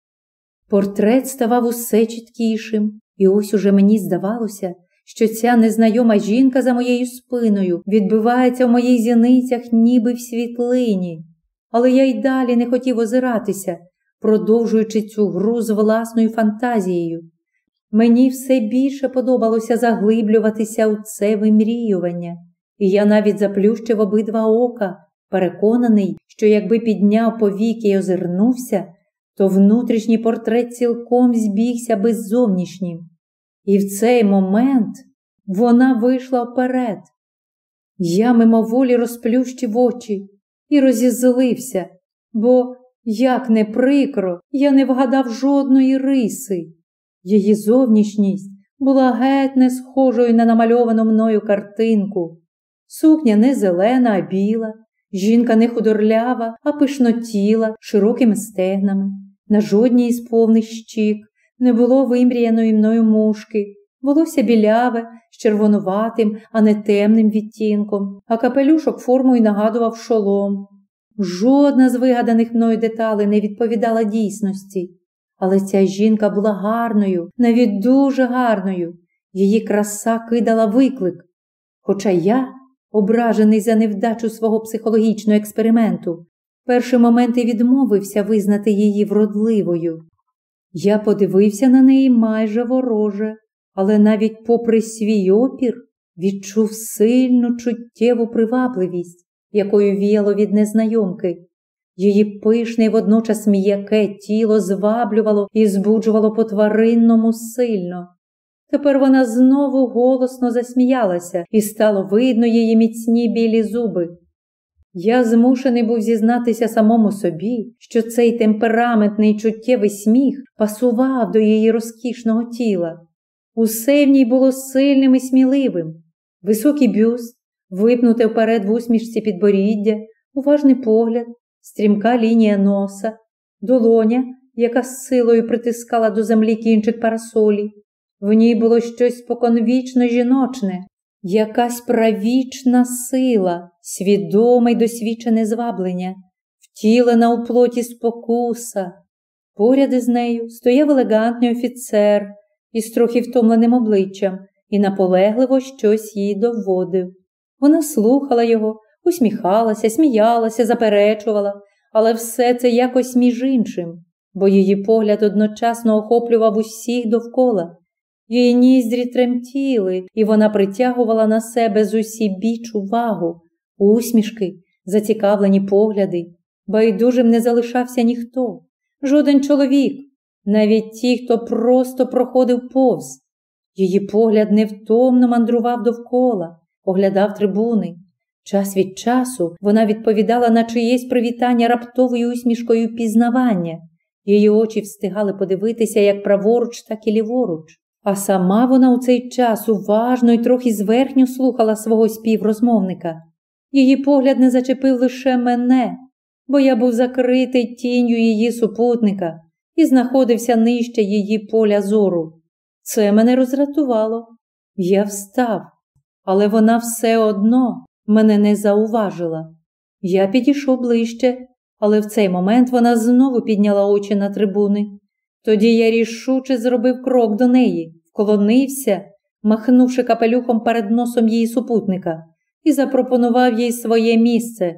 A: Портрет ставав усе чіткішим, і ось уже мені здавалося, що ця незнайома жінка за моєю спиною відбивається в моїх зіницях, ніби в світлині. Але я й далі не хотів озиратися, продовжуючи цю гру з власною фантазією. Мені все більше подобалося заглиблюватися у це вимріювання, і я навіть заплющив обидва ока, переконаний, що якби підняв повіки і озирнувся, то внутрішній портрет цілком збігся би з зовнішнім. І в цей момент вона вийшла вперед. Я мимоволі розплющив очі і розізлився, бо, як не прикро, я не вгадав жодної риси. Її зовнішність була геть не схожою на намальовану мною картинку. Сукня не зелена, а біла, жінка не худорлява, а пишнотіла, широкими стегнами. На жодній із повних щік не було вимріяної мною мушки, волосся біляве, з червонуватим, а не темним відтінком, а капелюшок формою нагадував шолом. Жодна з вигаданих мною деталей не відповідала дійсності. Але ця жінка була гарною, навіть дуже гарною. Її краса кидала виклик. Хоча я, ображений за невдачу свого психологічного експерименту, перші моменти відмовився визнати її вродливою. Я подивився на неї майже вороже, але навіть попри свій опір відчув сильну чуттєву привабливість, якою віяло від незнайомки. Її пишне й водночас м'яке тіло зваблювало і збуджувало по тваринному сильно. Тепер вона знову голосно засміялася, і стало видно її міцні білі зуби. Я змушений був зізнатися самому собі, що цей темпераментний чуттєвий сміх пасував до її розкішного тіла. Усе в ній було сильним і сміливим, високий бюст, випнуте вперед в усмішці підборіддя, уважний погляд, стрімка лінія носа, долоня, яка з силою притискала до землі кінчик парасолі. В ній було щось споконвічно жіночне, якась правічна сила, свідоме й досвідчене зваблення, втілена у плоті спокуса. Поряд із нею стояв елегантний офіцер із трохи втомленим обличчям і наполегливо щось їй доводив. Вона слухала його, усміхалася, сміялася, заперечувала, але все це якось між іншим, бо її погляд одночасно охоплював усіх довкола. Її ніздрі тремтіли, і вона притягувала на себе з усі біч увагу, усмішки, зацікавлені погляди. Байдужим не залишався ніхто, жоден чоловік, навіть ті, хто просто проходив повз. Її погляд невтомно мандрував довкола, оглядав трибуни. Час від часу вона відповідала на чиєсь привітання раптовою усмішкою пізнавання. Її очі встигали подивитися як праворуч, так і ліворуч. А сама вона у цей час уважно й трохи зверхню слухала свого співрозмовника. Її погляд не зачепив лише мене, бо я був закритий тінню її супутника і знаходився нижче її поля зору. Це мене роздратувало. Я встав, але вона все одно мене не зауважила. Я підійшов ближче, але в цей момент вона знову підняла очі на трибуни. Тоді я рішуче зробив крок до неї, вклонився, махнувши капелюхом перед носом її супутника, і запропонував їй своє місце.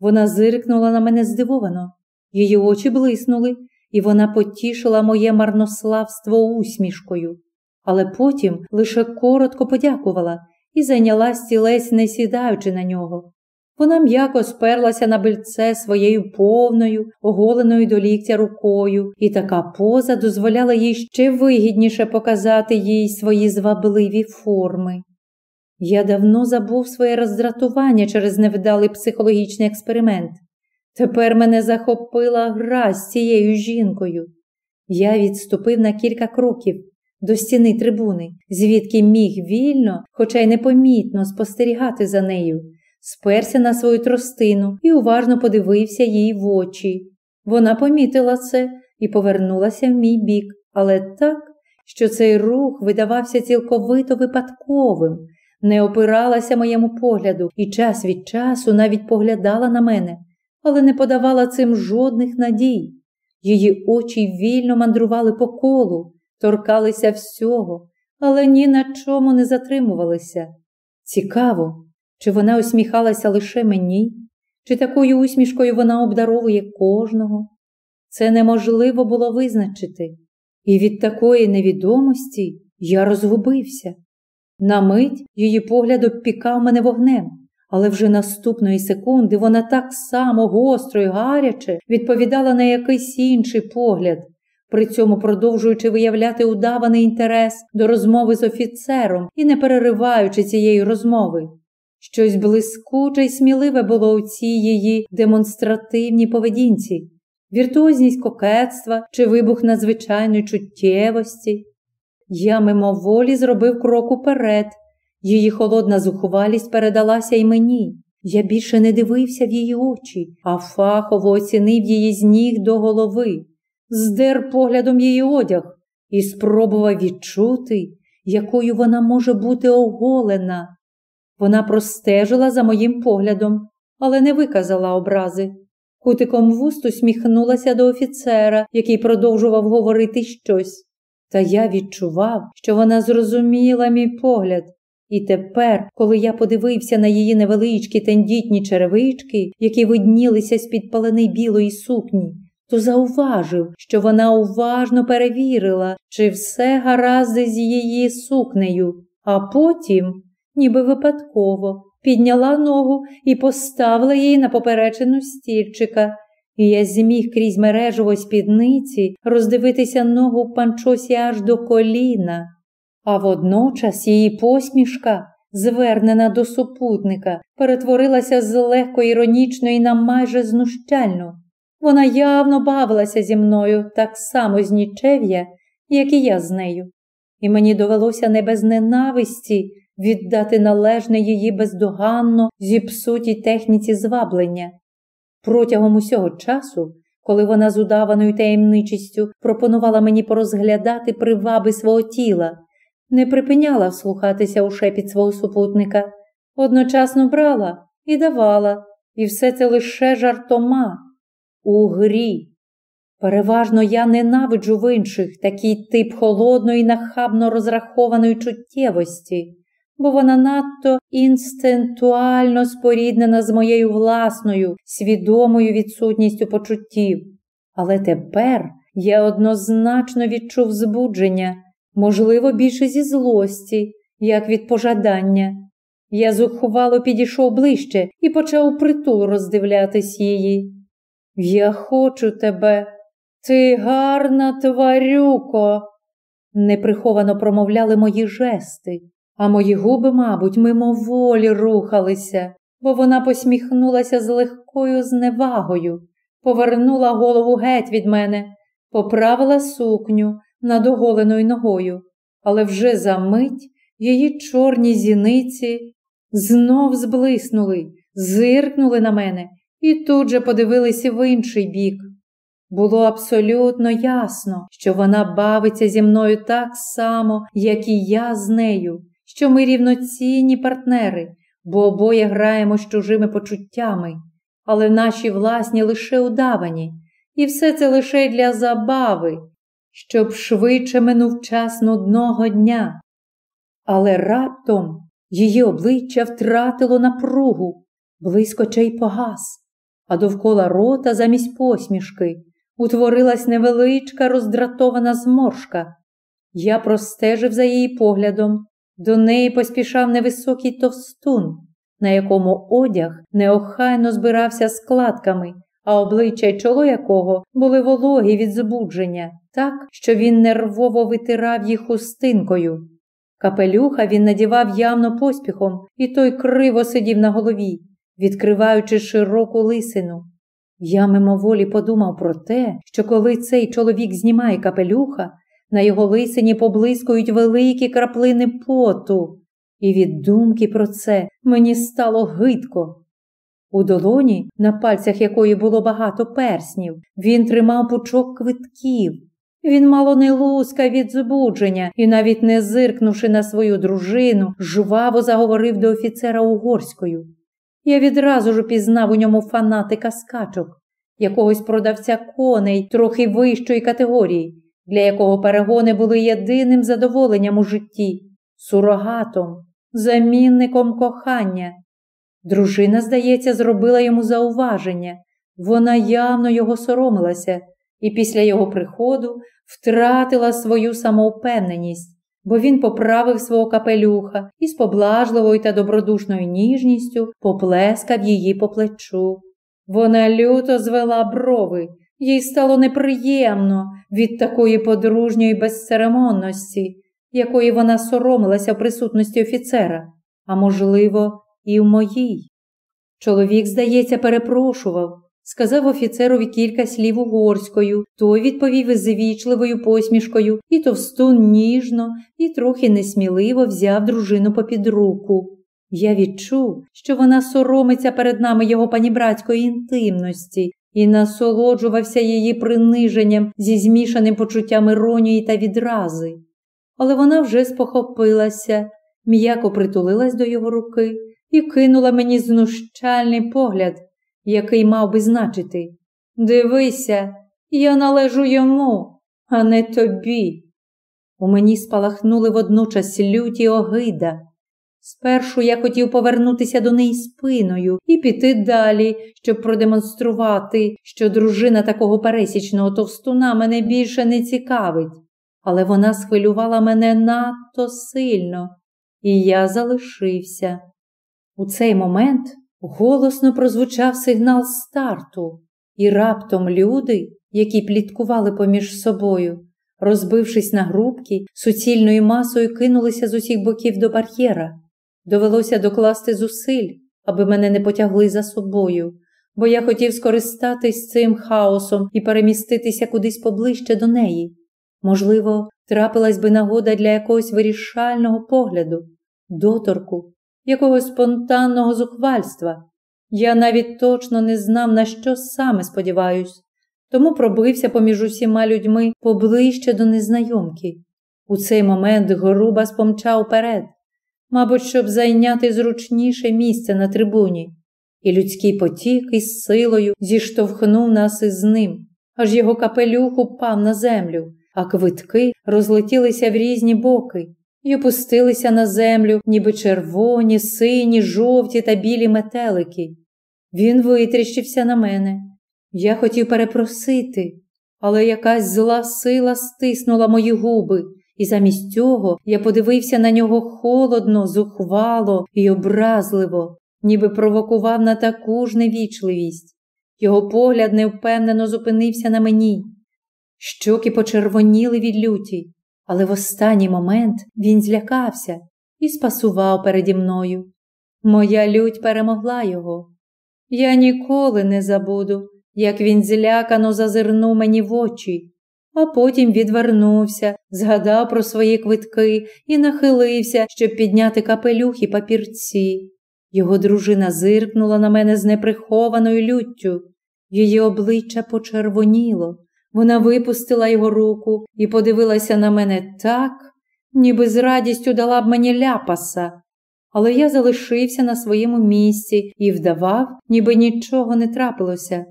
A: Вона зиркнула на мене здивовано, її очі блиснули, і вона потішила моє марнославство усмішкою, але потім лише коротко подякувала і зайняла стілець, не сідаючи на нього. Вона м'яко сперлася на бильце своєю повною, оголеною до ліктя рукою, і така поза дозволяла їй ще вигідніше показати їй свої звабливі форми. Я давно забув своє роздратування через невдалий психологічний експеримент. Тепер мене захопила гра з цією жінкою. Я відступив на кілька кроків до стіни трибуни, звідки міг вільно, хоча й непомітно спостерігати за нею сперся на свою тростину і уважно подивився їй в очі. Вона помітила це і повернулася в мій бік, але так, що цей рух видавався цілковито випадковим, не опиралася моєму погляду і час від часу навіть поглядала на мене, але не подавала цим жодних надій. Її очі вільно мандрували по колу, торкалися всього, але ні на чому не затримувалися. Цікаво, чи вона усміхалася лише мені, чи такою усмішкою вона обдаровує кожного? Це неможливо було визначити, і від такої невідомості я розгубився. На мить її погляд обпікав мене вогнем, але вже наступної секунди вона так само гостро і гаряче відповідала на якийсь інший погляд, при цьому продовжуючи виявляти удаваний інтерес до розмови з офіцером і не перериваючи цієї розмови. Щось блискуче й сміливе було у цій її демонстративній поведінці, віртуозність кокетства чи вибух надзвичайної чуттєвості. Я мимоволі зробив крок уперед. Її холодна зухвалість передалася й мені. Я більше не дивився в її очі, а фахово оцінив її з ніг до голови, здер поглядом її одяг і спробував відчути, якою вона може бути оголена. Вона простежила за моїм поглядом, але не виказала образи. Кутиком вуст усміхнулася до офіцера, який продовжував говорити щось. Та я відчував, що вона зрозуміла мій погляд. І тепер, коли я подивився на її невеличкі тендітні черевички, які виднілися з під палени білої сукні, то зауважив, що вона уважно перевірила, чи все гаразд з її сукнею, а потім ніби випадково, підняла ногу і поставила її на поперечину стільчика. І я зміг крізь мережево спідниці роздивитися ногу панчосі аж до коліна, а водночас її посмішка, звернена до супутника, перетворилася з легко іронічної на майже знущальну. Вона явно бавилася зі мною так само з нічев'я, як і я з нею. І мені довелося не без ненависті віддати належне її бездоганно зіпсутій техніці зваблення. Протягом усього часу, коли вона з удаваною таємничістю пропонувала мені порозглядати приваби свого тіла, не припиняла вслухатися у шепіт свого супутника, одночасно брала і давала, і все це лише жартома у грі. Переважно я ненавиджу в інших такий тип холодної, нахабно розрахованої чуттєвості, бо вона надто інстинктуально споріднена з моєю власною, свідомою відсутністю почуттів. Але тепер я однозначно відчув збудження, можливо, більше зі злості, як від пожадання. Я зухвало підійшов ближче і почав притул роздивлятись її. Я хочу тебе, ти гарна тварюко, неприховано промовляли мої жести, а мої губи, мабуть, мимоволі рухалися, бо вона посміхнулася з легкою зневагою, повернула голову геть від мене, поправила сукню над оголеною ногою, але вже за мить її чорні зіниці знов зблиснули, зиркнули на мене і тут же подивилися в інший бік. Було абсолютно ясно, що вона бавиться зі мною так само, як і я з нею, що ми рівноцінні партнери, бо обоє граємо з чужими почуттями, але наші власні лише удавані, і все це лише для забави, щоб швидше минув час нудного дня. Але раптом її обличчя втратило напругу, блискоче й погас, а довкола рота замість посмішки утворилась невеличка роздратована зморшка. Я простежив за її поглядом. До неї поспішав невисокий товстун, на якому одяг неохайно збирався складками, а обличчя й чоло якого були вологі від збудження, так, що він нервово витирав їх хустинкою. Капелюха він надівав явно поспіхом, і той криво сидів на голові, відкриваючи широку лисину. Я мимоволі подумав про те, що коли цей чоловік знімає капелюха, на його лисині поблискують великі краплини поту, і від думки про це мені стало гидко. У долоні, на пальцях якої було багато перснів, він тримав пучок квитків. Він мало не лускав від збудження і, навіть не зиркнувши на свою дружину, жваво заговорив до офіцера угорською. Я відразу ж пізнав у ньому фанатика скачок, якогось продавця коней трохи вищої категорії, для якого перегони були єдиним задоволенням у житті, сурогатом, замінником кохання. Дружина, здається, зробила йому зауваження. Вона явно його соромилася і після його приходу втратила свою самовпевненість бо він поправив свого капелюха і з поблажливою та добродушною ніжністю поплескав її по плечу. Вона люто звела брови, їй стало неприємно від такої подружньої безцеремонності, якої вона соромилася в присутності офіцера, а можливо, і в моїй. Чоловік, здається, перепрошував, сказав офіцерові кілька слів угорською, той відповів із звічливою посмішкою, і товстун ніжно і трохи несміливо взяв дружину попід руку. Я відчув, що вона соромиться перед нами його панібратської інтимності і насолоджувався її приниженням зі змішаним почуттям іронії та відрази. Але вона вже спохопилася, м'яко притулилась до його руки і кинула мені знущальний погляд, який мав би значити Дивися, я належу йому, а не тобі. У мені спалахнули водночас люті огида. Спершу я хотів повернутися до неї спиною і піти далі, щоб продемонструвати, що дружина такого пересічного товстуна мене більше не цікавить, але вона схвилювала мене надто сильно, і я залишився. У цей момент Голосно прозвучав сигнал старту, і раптом люди, які пліткували поміж собою, розбившись на групки, суцільною масою кинулися з усіх боків до бар'єра. Довелося докласти зусиль, аби мене не потягли за собою, бо я хотів скористатись цим хаосом і переміститися кудись поближче до неї. Можливо, трапилась би нагода для якогось вирішального погляду, доторку, якогось спонтанного зухвальства. Я навіть точно не знав, на що саме сподіваюсь, тому пробився поміж усіма людьми поближче до незнайомки. У цей момент груба спомчав перед, мабуть, щоб зайняти зручніше місце на трибуні, і людський потік із силою зіштовхнув нас із ним, аж його капелюх упав на землю, а квитки розлетілися в різні боки і опустилися на землю, ніби червоні, сині, жовті та білі метелики. Він витріщився на мене. Я хотів перепросити, але якась зла сила стиснула мої губи, і замість цього я подивився на нього холодно, зухвало і образливо, ніби провокував на таку ж невічливість. Його погляд невпевнено зупинився на мені. Щоки почервоніли від люті, але в останній момент він злякався і спасував переді мною. Моя лють перемогла його. Я ніколи не забуду, як він злякано зазирнув мені в очі, а потім відвернувся, згадав про свої квитки і нахилився, щоб підняти капелюх і папірці. Його дружина зиркнула на мене з неприхованою люттю. Її обличчя почервоніло. Вона випустила його руку і подивилася на мене так, ніби з радістю дала б мені ляпаса. Але я залишився на своєму місці і вдавав, ніби нічого не трапилося.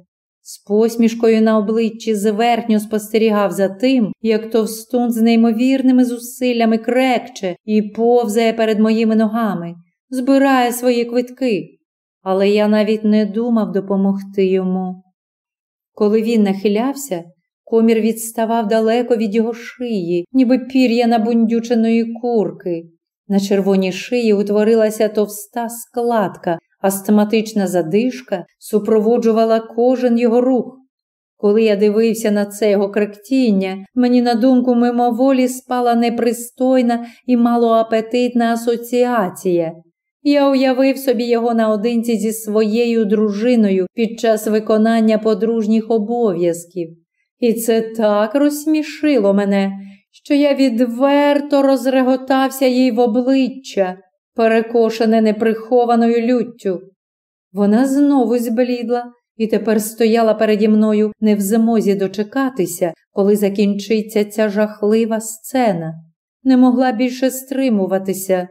A: З посмішкою на обличчі зверхньо спостерігав за тим, як товстун з неймовірними зусиллями крекче і повзає перед моїми ногами, збирає свої квитки. Але я навіть не думав допомогти йому. Коли він нахилявся, комір відставав далеко від його шиї, ніби пір'я набундюченої курки. На червоній шиї утворилася товста складка, астматична задишка супроводжувала кожен його рух. Коли я дивився на це його кректіння, мені на думку мимоволі спала непристойна і малоапетитна асоціація. Я уявив собі його наодинці зі своєю дружиною під час виконання подружніх обов'язків. І це так розсмішило мене, що я відверто розреготався їй в обличчя, перекошене неприхованою люттю. Вона знову зблідла і тепер стояла переді мною не в змозі дочекатися, коли закінчиться ця жахлива сцена, не могла більше стримуватися.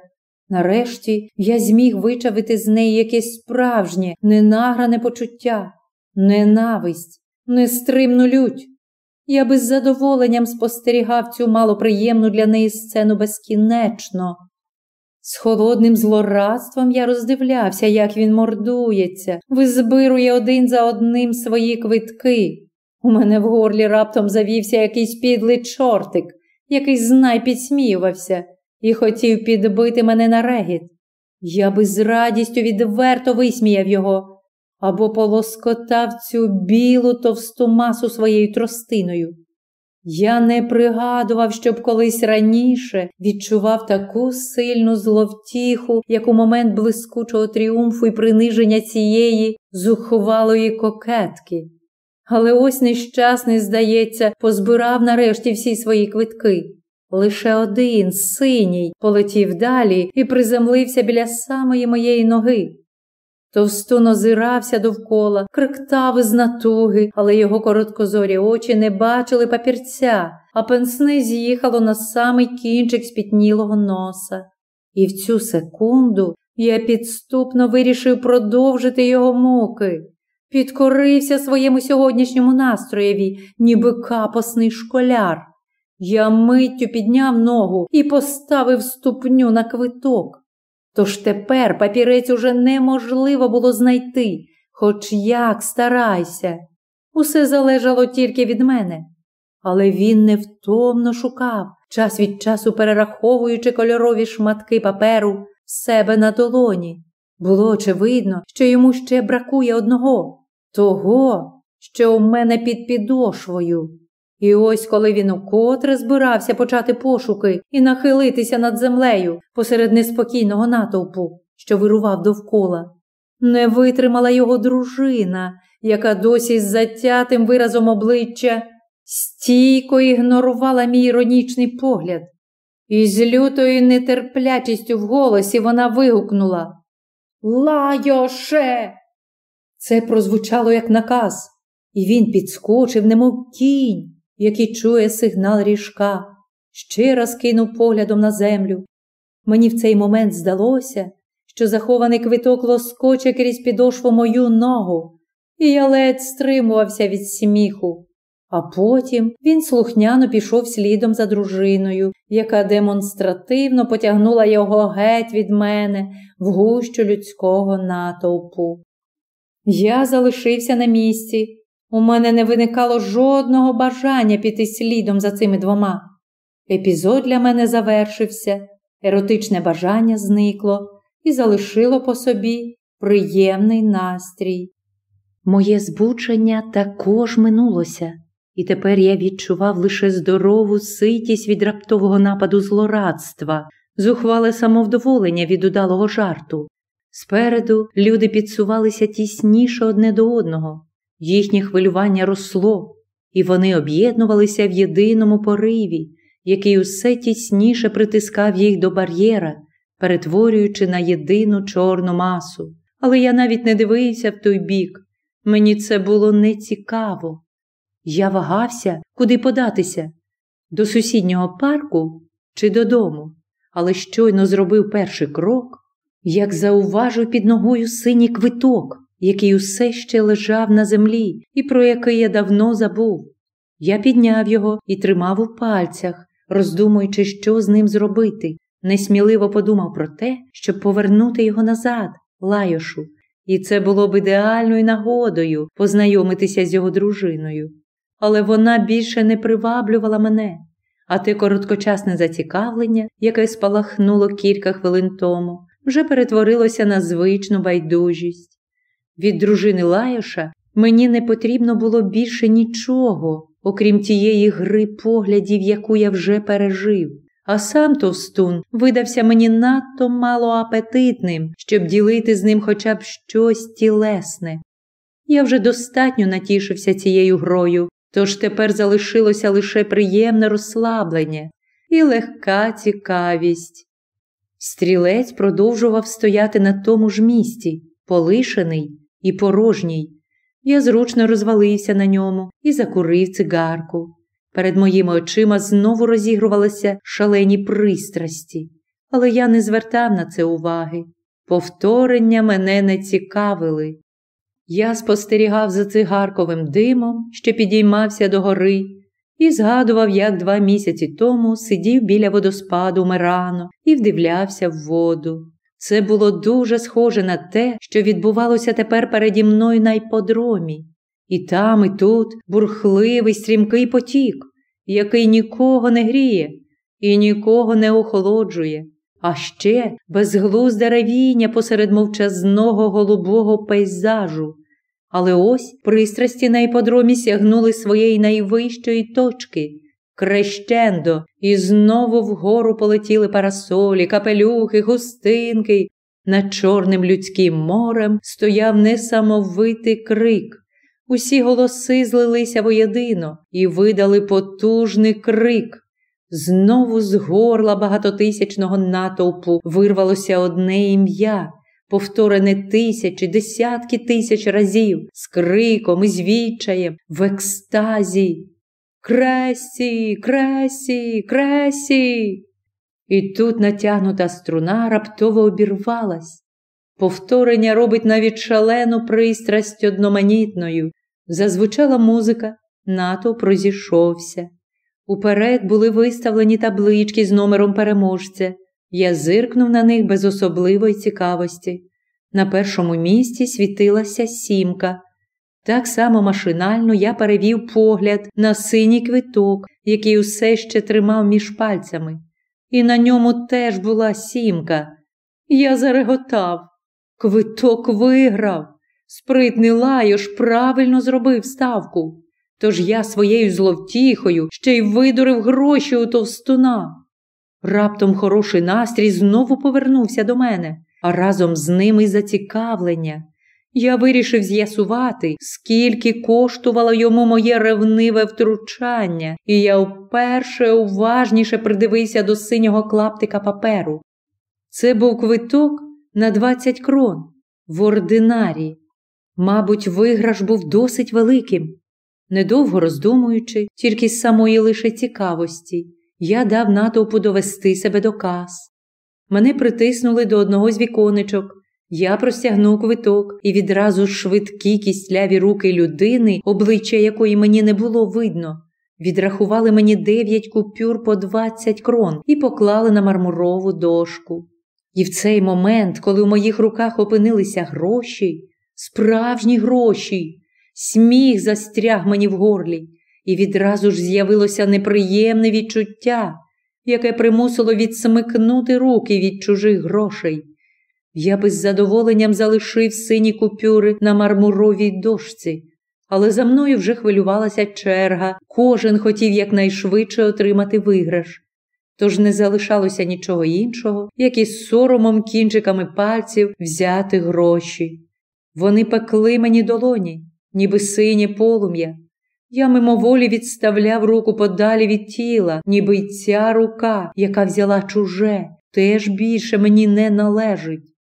A: Нарешті я зміг вичавити з неї якесь справжнє, ненагране почуття, ненависть, нестримну лють. Я би з задоволенням спостерігав цю малоприємну для неї сцену безкінечно. З холодним злорадством я роздивлявся, як він мордується, визбирує один за одним свої квитки. У мене в горлі раптом завівся якийсь підлий чортик, який знай підсміювався і хотів підбити мене на регіт. Я би з радістю відверто висміяв його або полоскотав цю білу товсту масу своєю тростиною. Я не пригадував, щоб колись раніше відчував таку сильну зловтіху, як у момент блискучого тріумфу і приниження цієї зухвалої кокетки. Але ось нещасний, здається, позбирав нарешті всі свої квитки. Лише один синій полетів далі і приземлився біля самої моєї ноги. Товстун озирався довкола, криктав із натуги, але його короткозорі очі не бачили папірця, а пенсне з'їхало на самий кінчик спітнілого носа. І в цю секунду я підступно вирішив продовжити його муки, підкорився своєму сьогоднішньому настроєві, ніби капосний школяр. Я миттю підняв ногу і поставив ступню на квиток. Тож тепер папірець уже неможливо було знайти, хоч як старайся. Усе залежало тільки від мене. Але він невтомно шукав, час від часу перераховуючи кольорові шматки паперу в себе на долоні. Було очевидно, що йому ще бракує одного того, що у мене під підошвою. І ось коли він укотре збирався почати пошуки і нахилитися над землею посеред неспокійного натовпу, що вирував довкола, не витримала його дружина, яка досі з затятим виразом обличчя стійко ігнорувала мій іронічний погляд. І з лютою нетерплячістю в голосі вона вигукнула Лайоше! Це прозвучало як наказ, і він підскочив, немов кінь, який чує сигнал ріжка, ще раз кинув поглядом на землю. Мені в цей момент здалося, що захований квиток лоскоче крізь підошву мою ногу, і я ледь стримувався від сміху. А потім він слухняно пішов слідом за дружиною, яка демонстративно потягнула його геть від мене в гущу людського натовпу. Я залишився на місці. У мене не виникало жодного бажання піти слідом за цими двома. Епізод для мене завершився, еротичне бажання зникло і залишило по собі приємний настрій. Моє збучення також минулося, і тепер я відчував лише здорову ситість від раптового нападу злорадства, зухвале самовдоволення від удалого жарту. Спереду люди підсувалися тісніше одне до одного, їхнє хвилювання росло, і вони об'єднувалися в єдиному пориві, який усе тісніше притискав їх до бар'єра, перетворюючи на єдину чорну масу. Але я навіть не дивився в той бік. Мені це було нецікаво. Я вагався, куди податися до сусіднього парку чи додому, але щойно зробив перший крок, як зауважив під ногою синій квиток, який усе ще лежав на землі і про який я давно забув. Я підняв його і тримав у пальцях, роздумуючи, що з ним зробити, несміливо подумав про те, щоб повернути його назад, лайошу, і це було б ідеальною нагодою познайомитися з його дружиною. Але вона більше не приваблювала мене, а те короткочасне зацікавлення, яке спалахнуло кілька хвилин тому, вже перетворилося на звичну байдужість. Від дружини Лайоша мені не потрібно було більше нічого, окрім тієї гри поглядів, яку я вже пережив а сам товстун видався мені надто малоапетитним, щоб ділити з ним хоча б щось тілесне. Я вже достатньо натішився цією грою, тож тепер залишилося лише приємне розслаблення і легка цікавість. Стрілець продовжував стояти на тому ж місці, полишений і порожній. Я зручно розвалився на ньому і закурив цигарку. Перед моїми очима знову розігрувалися шалені пристрасті, але я не звертав на це уваги. Повторення мене не цікавили. Я спостерігав за цигарковим димом, що підіймався до гори, і згадував, як два місяці тому сидів біля водоспаду Мерано і вдивлявся в воду. Це було дуже схоже на те, що відбувалося тепер переді мною на іподромі. І там, і тут бурхливий стрімкий потік, який нікого не гріє і нікого не охолоджує, а ще безглузде ревіння посеред мовчазного голубого пейзажу. Але ось пристрасті на іподромі сягнули своєї найвищої точки. Крещендо, і знову вгору полетіли парасолі, капелюхи, густинки. Над чорним людським морем стояв несамовитий крик. Усі голоси злилися воєдино і видали потужний крик. Знову з горла багатотисячного натовпу вирвалося одне ім'я, повторене тисячі, десятки тисяч разів, з криком і звідчаєм, в екстазі. Кресі, кресі, кресі. І тут натягнута струна раптово обірвалась. Повторення робить навіть шалену пристрасть одноманітною, Зазвучала музика, натовп розійшовся. Уперед були виставлені таблички з номером переможця. Я зиркнув на них без особливої цікавості. На першому місці світилася сімка. Так само машинально я перевів погляд на синій квиток, який усе ще тримав між пальцями. І на ньому теж була сімка. Я зареготав. Квиток виграв. Спритний лайош правильно зробив ставку. Тож я своєю зловтіхою ще й видурив гроші у товстуна. Раптом хороший настрій знову повернувся до мене, а разом з ним і зацікавлення. Я вирішив з'ясувати, скільки коштувало йому моє ревниве втручання, і я вперше уважніше придивився до синього клаптика паперу. Це був квиток на 20 крон в ординарі. Мабуть, виграш був досить великим. Недовго роздумуючи, тільки з самої лише цікавості, я дав натовпу довести себе до кас. Мене притиснули до одного з віконечок. Я простягнув квиток і відразу швидкі кістляві руки людини, обличчя якої мені не було видно, відрахували мені дев'ять купюр по двадцять крон і поклали на мармурову дошку. І в цей момент, коли в моїх руках опинилися гроші, справжні гроші, сміх застряг мені в горлі, і відразу ж з'явилося неприємне відчуття, яке примусило відсмикнути руки від чужих грошей. Я би з задоволенням залишив сині купюри на мармуровій дошці, але за мною вже хвилювалася черга, кожен хотів якнайшвидше отримати виграш. Тож не залишалося нічого іншого, як із соромом кінчиками пальців взяти гроші. Вони пекли мені долоні, ніби синє полум'я. Я мимоволі відставляв руку подалі від тіла, ніби й ця рука, яка взяла чуже, теж більше мені не належить.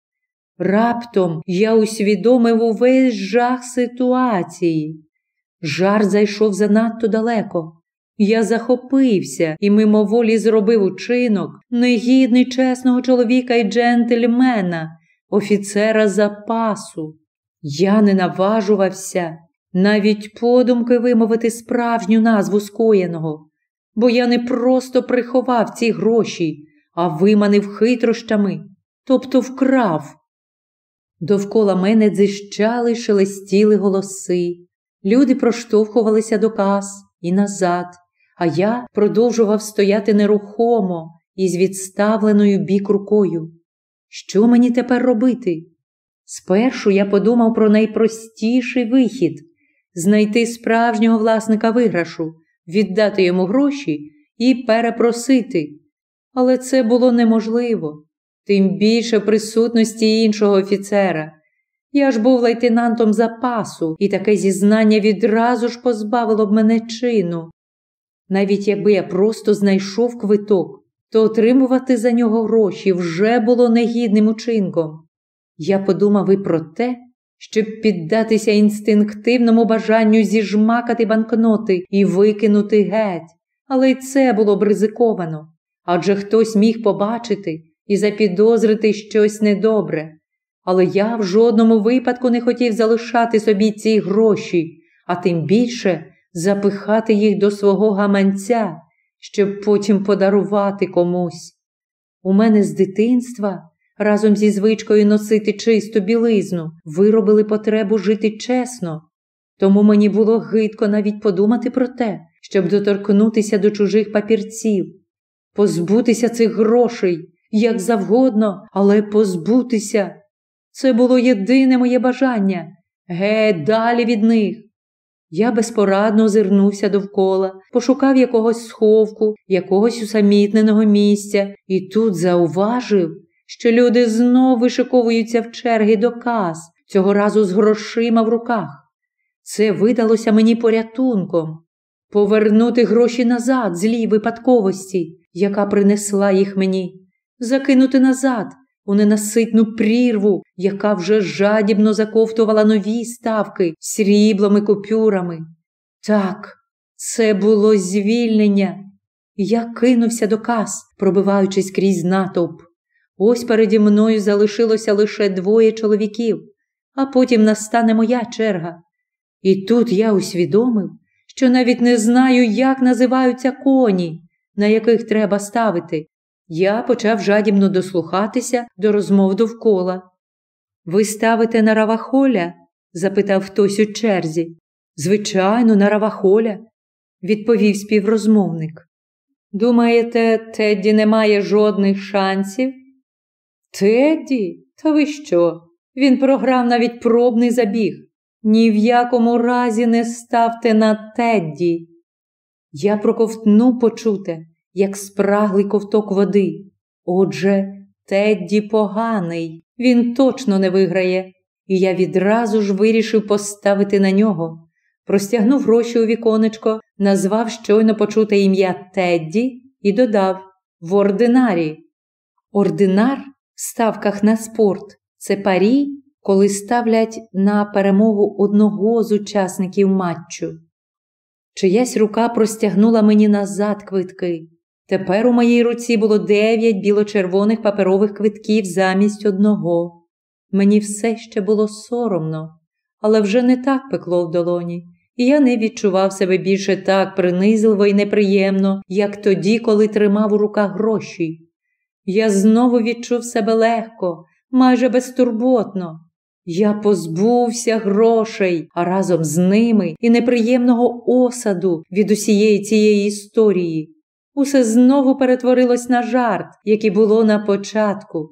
A: Раптом я усвідомив увесь жах ситуації. Жар зайшов занадто далеко. Я захопився і мимоволі зробив учинок, негідний чесного чоловіка і джентльмена, офіцера запасу. Я не наважувався навіть подумки вимовити справжню назву скоєного, бо я не просто приховав ці гроші, а виманив хитрощами, тобто вкрав. Довкола мене дзищали, шелестіли голоси. Люди проштовхувалися до кас і назад, а я продовжував стояти нерухомо із відставленою бік рукою. Що мені тепер робити? Спершу я подумав про найпростіший вихід знайти справжнього власника виграшу, віддати йому гроші і перепросити. Але це було неможливо тим більше присутності іншого офіцера. Я ж був лейтенантом запасу, і таке зізнання відразу ж позбавило б мене чину. Навіть якби я просто знайшов квиток, то отримувати за нього гроші вже було негідним учинком. Я подумав і про те, щоб піддатися інстинктивному бажанню зіжмакати банкноти і викинути геть, але й це було б ризиковано адже хтось міг побачити, і запідозрити щось недобре. Але я в жодному випадку не хотів залишати собі ці гроші, а тим більше запихати їх до свого гаманця, щоб потім подарувати комусь. У мене з дитинства разом зі звичкою носити чисту білизну виробили потребу жити чесно, тому мені було гидко навіть подумати про те, щоб доторкнутися до чужих папірців, позбутися цих грошей як завгодно, але позбутися. Це було єдине моє бажання геть далі від них. Я безпорадно озирнувся довкола, пошукав якогось сховку, якогось усамітненого місця, і тут зауважив, що люди знов вишиковуються в черги до кас, цього разу з грошима в руках. Це видалося мені порятунком повернути гроші назад злій випадковості, яка принесла їх мені закинути назад у ненаситну прірву, яка вже жадібно заковтувала нові ставки сріблом і купюрами. Так, це було звільнення. Я кинувся до кас, пробиваючись крізь натовп. Ось переді мною залишилося лише двоє чоловіків, а потім настане моя черга. І тут я усвідомив, що навіть не знаю, як називаються коні, на яких треба ставити, я почав жадібно дослухатися до розмов довкола. Ви ставите на равахоля? запитав хтось у черзі. Звичайно, на равахоля, відповів співрозмовник. Думаєте, Тедді не має жодних шансів? Тедді? Та ви що? Він програв навіть пробний забіг. Ні в якому разі не ставте на Тедді. Я проковтнув почуте як спраглий ковток води. Отже, Тедді поганий, він точно не виграє. і я відразу ж вирішив поставити на нього. Простягнув гроші у віконечко, назвав щойно почуте ім'я Тедді і додав в ординарі. Ординар в ставках на спорт це парі, коли ставлять на перемогу одного з учасників матчу. Чиясь рука простягнула мені назад квитки. Тепер у моїй руці було дев'ять біло-червоних паперових квитків замість одного. Мені все ще було соромно, але вже не так пекло в долоні, і я не відчував себе більше так принизливо і неприємно, як тоді, коли тримав у руках гроші. Я знову відчув себе легко, майже безтурботно. Я позбувся грошей, а разом з ними і неприємного осаду від усієї цієї історії. Усе знову перетворилось на жарт, який було на початку.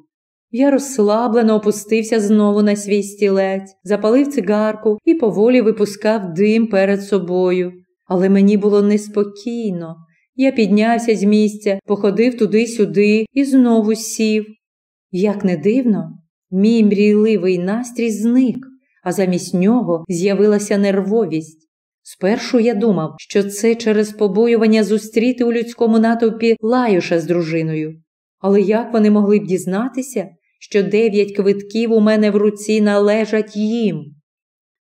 A: Я розслаблено опустився знову на свій стілець, запалив цигарку і поволі випускав дим перед собою. Але мені було неспокійно. Я піднявся з місця, походив туди-сюди і знову сів. Як не дивно, мій мрійливий настрій зник, а замість нього з'явилася нервовість. Спершу я думав, що це через побоювання зустріти у людському натовпі лаюша з дружиною. Але як вони могли б дізнатися, що дев'ять квитків у мене в руці належать їм?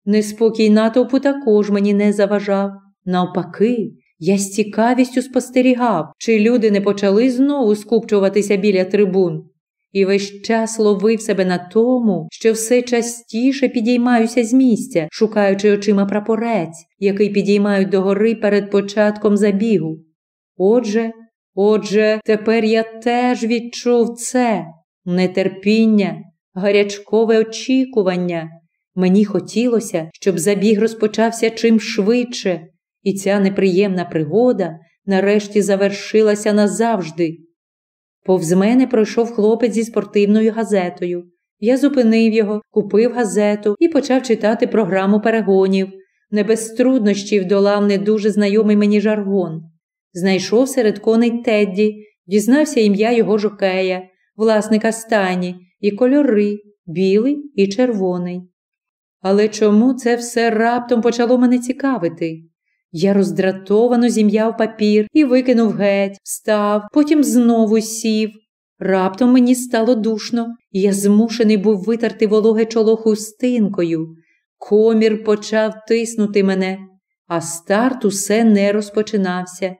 A: Неспокій натовпу також мені не заважав. Навпаки, я з цікавістю спостерігав, чи люди не почали знову скупчуватися біля трибун, і весь час ловив себе на тому, що все частіше підіймаюся з місця, шукаючи очима прапорець, який підіймають догори перед початком забігу. Отже, отже, тепер я теж відчув це нетерпіння, гарячкове очікування. Мені хотілося, щоб забіг розпочався чим швидше. І ця неприємна пригода нарешті завершилася назавжди. Повз мене пройшов хлопець зі спортивною газетою. Я зупинив його, купив газету і почав читати програму перегонів. Не без труднощів долав не дуже знайомий мені жаргон. Знайшов серед коней Тедді, дізнався ім'я його жокея, власника стані, і кольори білий і червоний. Але чому це все раптом почало мене цікавити? Я роздратовано зім'яв папір і викинув геть, встав, потім знову сів. Раптом мені стало душно, і я змушений був витерти вологе чоло хустинкою. Комір почав тиснути мене, а старт усе не розпочинався.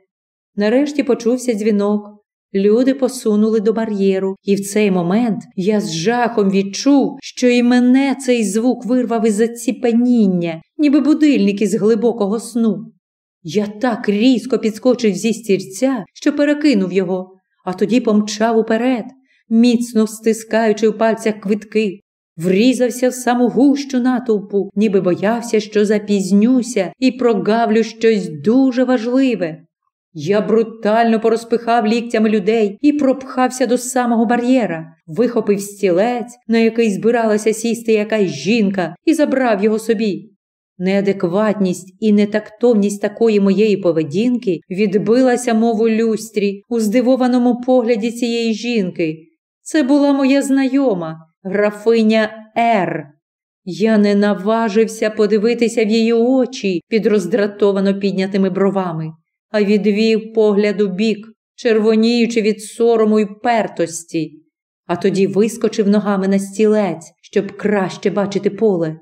A: Нарешті почувся дзвінок. Люди посунули до бар'єру, і в цей момент я з жахом відчув, що і мене цей звук вирвав із заціпеніння, ніби будильник із глибокого сну. Я так різко підскочив зі стільця, що перекинув його, а тоді помчав уперед, міцно стискаючи в пальцях квитки, врізався в саму гущу натовпу, ніби боявся, що запізнюся і прогавлю щось дуже важливе. Я брутально порозпихав ліктями людей і пропхався до самого бар'єра, вихопив стілець, на який збиралася сісти якась жінка, і забрав його собі. Неадекватність і нетактовність такої моєї поведінки відбилася мову люстрі у здивованому погляді цієї жінки. Це була моя знайома, графиня Р. Я не наважився подивитися в її очі під роздратовано піднятими бровами, а відвів погляд у бік, червоніючи від сорому й пертості, а тоді вискочив ногами на стілець, щоб краще бачити поле.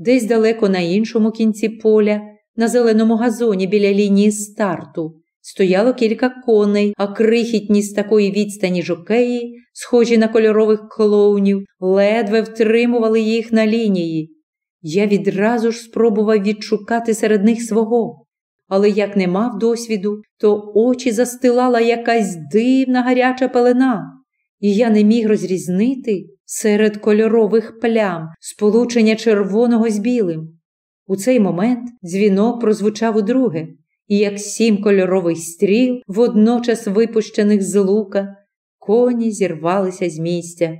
A: Десь далеко на іншому кінці поля, на зеленому газоні біля лінії старту, стояло кілька коней, а крихітні з такої відстані жокеї, схожі на кольорових клоунів, ледве втримували їх на лінії. Я відразу ж спробував відшукати серед них свого. Але як не мав досвіду, то очі застилала якась дивна гаряча пелена, і я не міг розрізнити, серед кольорових плям, сполучення червоного з білим. У цей момент дзвінок прозвучав удруге, і як сім кольорових стріл, водночас випущених з лука, коні зірвалися з місця.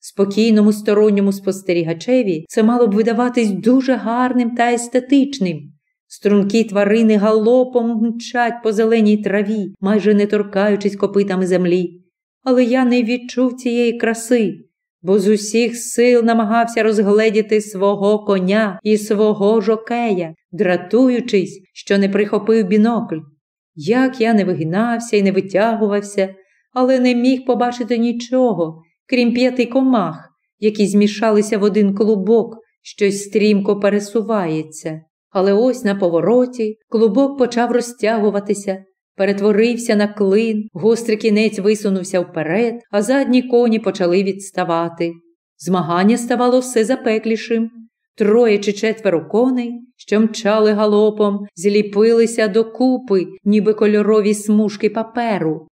A: Спокійному сторонньому спостерігачеві це мало б видаватись дуже гарним та естетичним. Стрункі тварини галопом мчать по зеленій траві, майже не торкаючись копитами землі. Але я не відчув цієї краси, бо з усіх сил намагався розгледіти свого коня і свого жокея, дратуючись, що не прихопив бінокль. Як я не вигинався і не витягувався, але не міг побачити нічого, крім п'яти комах, які змішалися в один клубок, щось стрімко пересувається. Але ось на повороті клубок почав розтягуватися, перетворився на клин, гострий кінець висунувся вперед, а задні коні почали відставати. Змагання ставало все запеклішим. Троє чи четверо коней, що мчали галопом, зліпилися докупи, ніби кольорові смужки паперу.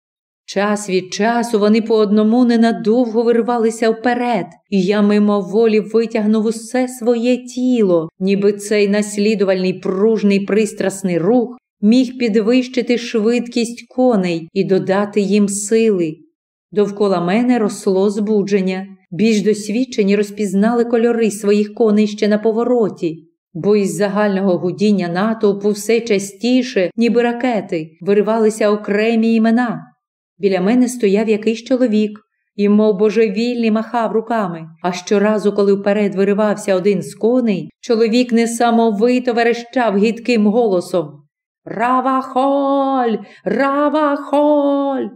A: Час від часу вони по одному ненадовго вирвалися вперед, і я мимоволі витягнув усе своє тіло, ніби цей наслідувальний пружний пристрасний рух міг підвищити швидкість коней і додати їм сили. Довкола мене росло збудження. Більш досвідчені розпізнали кольори своїх коней ще на повороті, бо із загального гудіння натовпу все частіше, ніби ракети, виривалися окремі імена. Біля мене стояв якийсь чоловік і, мов божевільний, махав руками. А щоразу, коли вперед виривався один з коней, чоловік несамовито верещав гідким голосом Равахоль! Равахоль!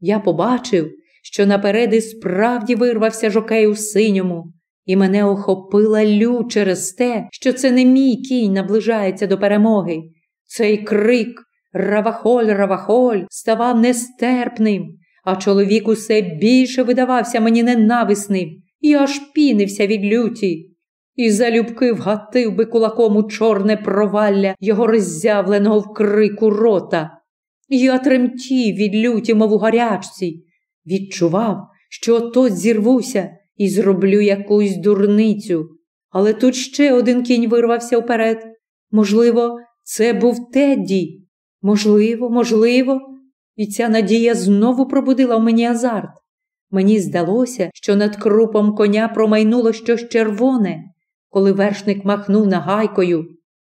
A: Я побачив, що напереди справді вирвався жокей у синьому, і мене охопила лю через те, що це не мій кінь наближається до перемоги. Цей крик Равахоль, Равахоль ставав нестерпним, а чоловік усе більше видавався мені ненависним і аж пінився від люті. І залюбки вгатив би кулаком у чорне провалля його роззявленого в крику рота. Я тремтів від люті, мов у гарячці, відчував, що отот зірвуся і зроблю якусь дурницю. Але тут ще один кінь вирвався вперед. Можливо, це був Тедді. Можливо, можливо, і ця надія знову пробудила в мені азарт. Мені здалося, що над крупом коня промайнуло щось червоне, коли вершник махнув нагайкою.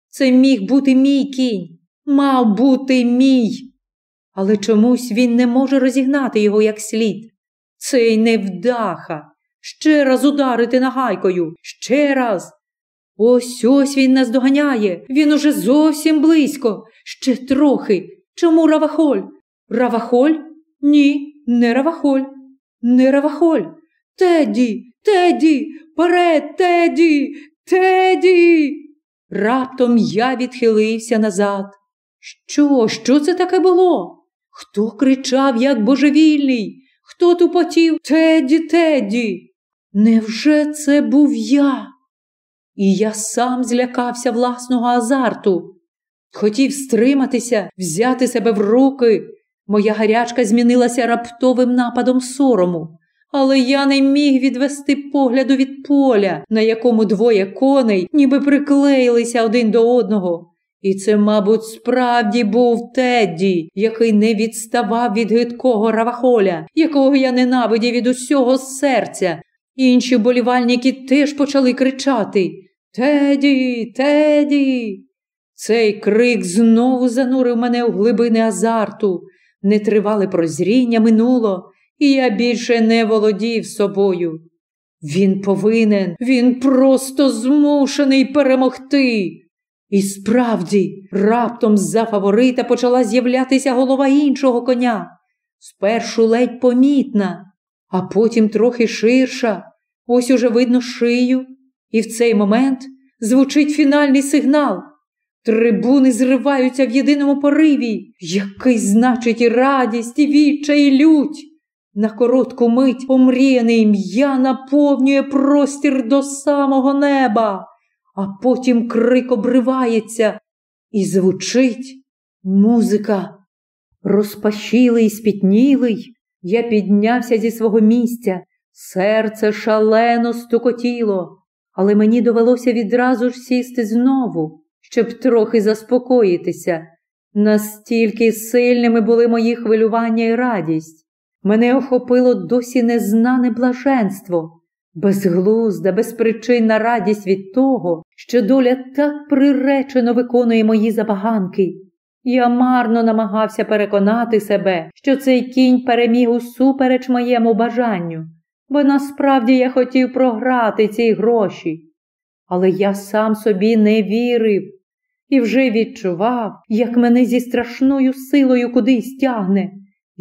A: Це міг бути мій кінь, мав бути мій. Але чомусь він не може розігнати його як слід. Цей невдаха. Ще раз ударити нагайкою, ще раз. Ось ось він нас доганяє, він уже зовсім близько. Ще трохи. Чому Равахоль? Равахоль? Ні, не Равахоль. Не Равахоль. Теді, Теді, перед, Теді, Теді. Раптом я відхилився назад. Що, що це таке було? Хто кричав, як божевільний? Хто тупотів Теді, Теді? Невже це був я? І я сам злякався власного азарту. Хотів стриматися, взяти себе в руки. Моя гарячка змінилася раптовим нападом сорому, але я не міг відвести погляду від поля, на якому двоє коней ніби приклеїлися один до одного. І це, мабуть, справді був Тедді, який не відставав від гидкого равахоля, якого я ненавидів від усього серця. Інші болівальники теж почали кричати Теді, Теді. Цей крик знову занурив мене у глибини азарту. Нетривале прозріння минуло, і я більше не володів собою. Він повинен, він просто змушений перемогти. І справді, раптом з-за фаворита почала з'являтися голова іншого коня, спершу ледь помітна, а потім трохи ширша. Ось уже видно шию, і в цей момент звучить фінальний сигнал. Трибуни зриваються в єдиному пориві, який значить і радість, і відча, і лють. На коротку мить омріяне ім'я наповнює простір до самого неба, а потім крик обривається і звучить музика. Розпашілий, і спітнілий, я піднявся зі свого місця, серце шалено стукотіло, але мені довелося відразу ж сісти знову щоб трохи заспокоїтися. Настільки сильними були мої хвилювання і радість. Мене охопило досі незнане блаженство, безглузда, безпричинна радість від того, що доля так приречено виконує мої забаганки. Я марно намагався переконати себе, що цей кінь переміг усупереч моєму бажанню. бо насправді я хотів програти ці гроші. Але я сам собі не вірив і вже відчував, як мене зі страшною силою кудись тягне.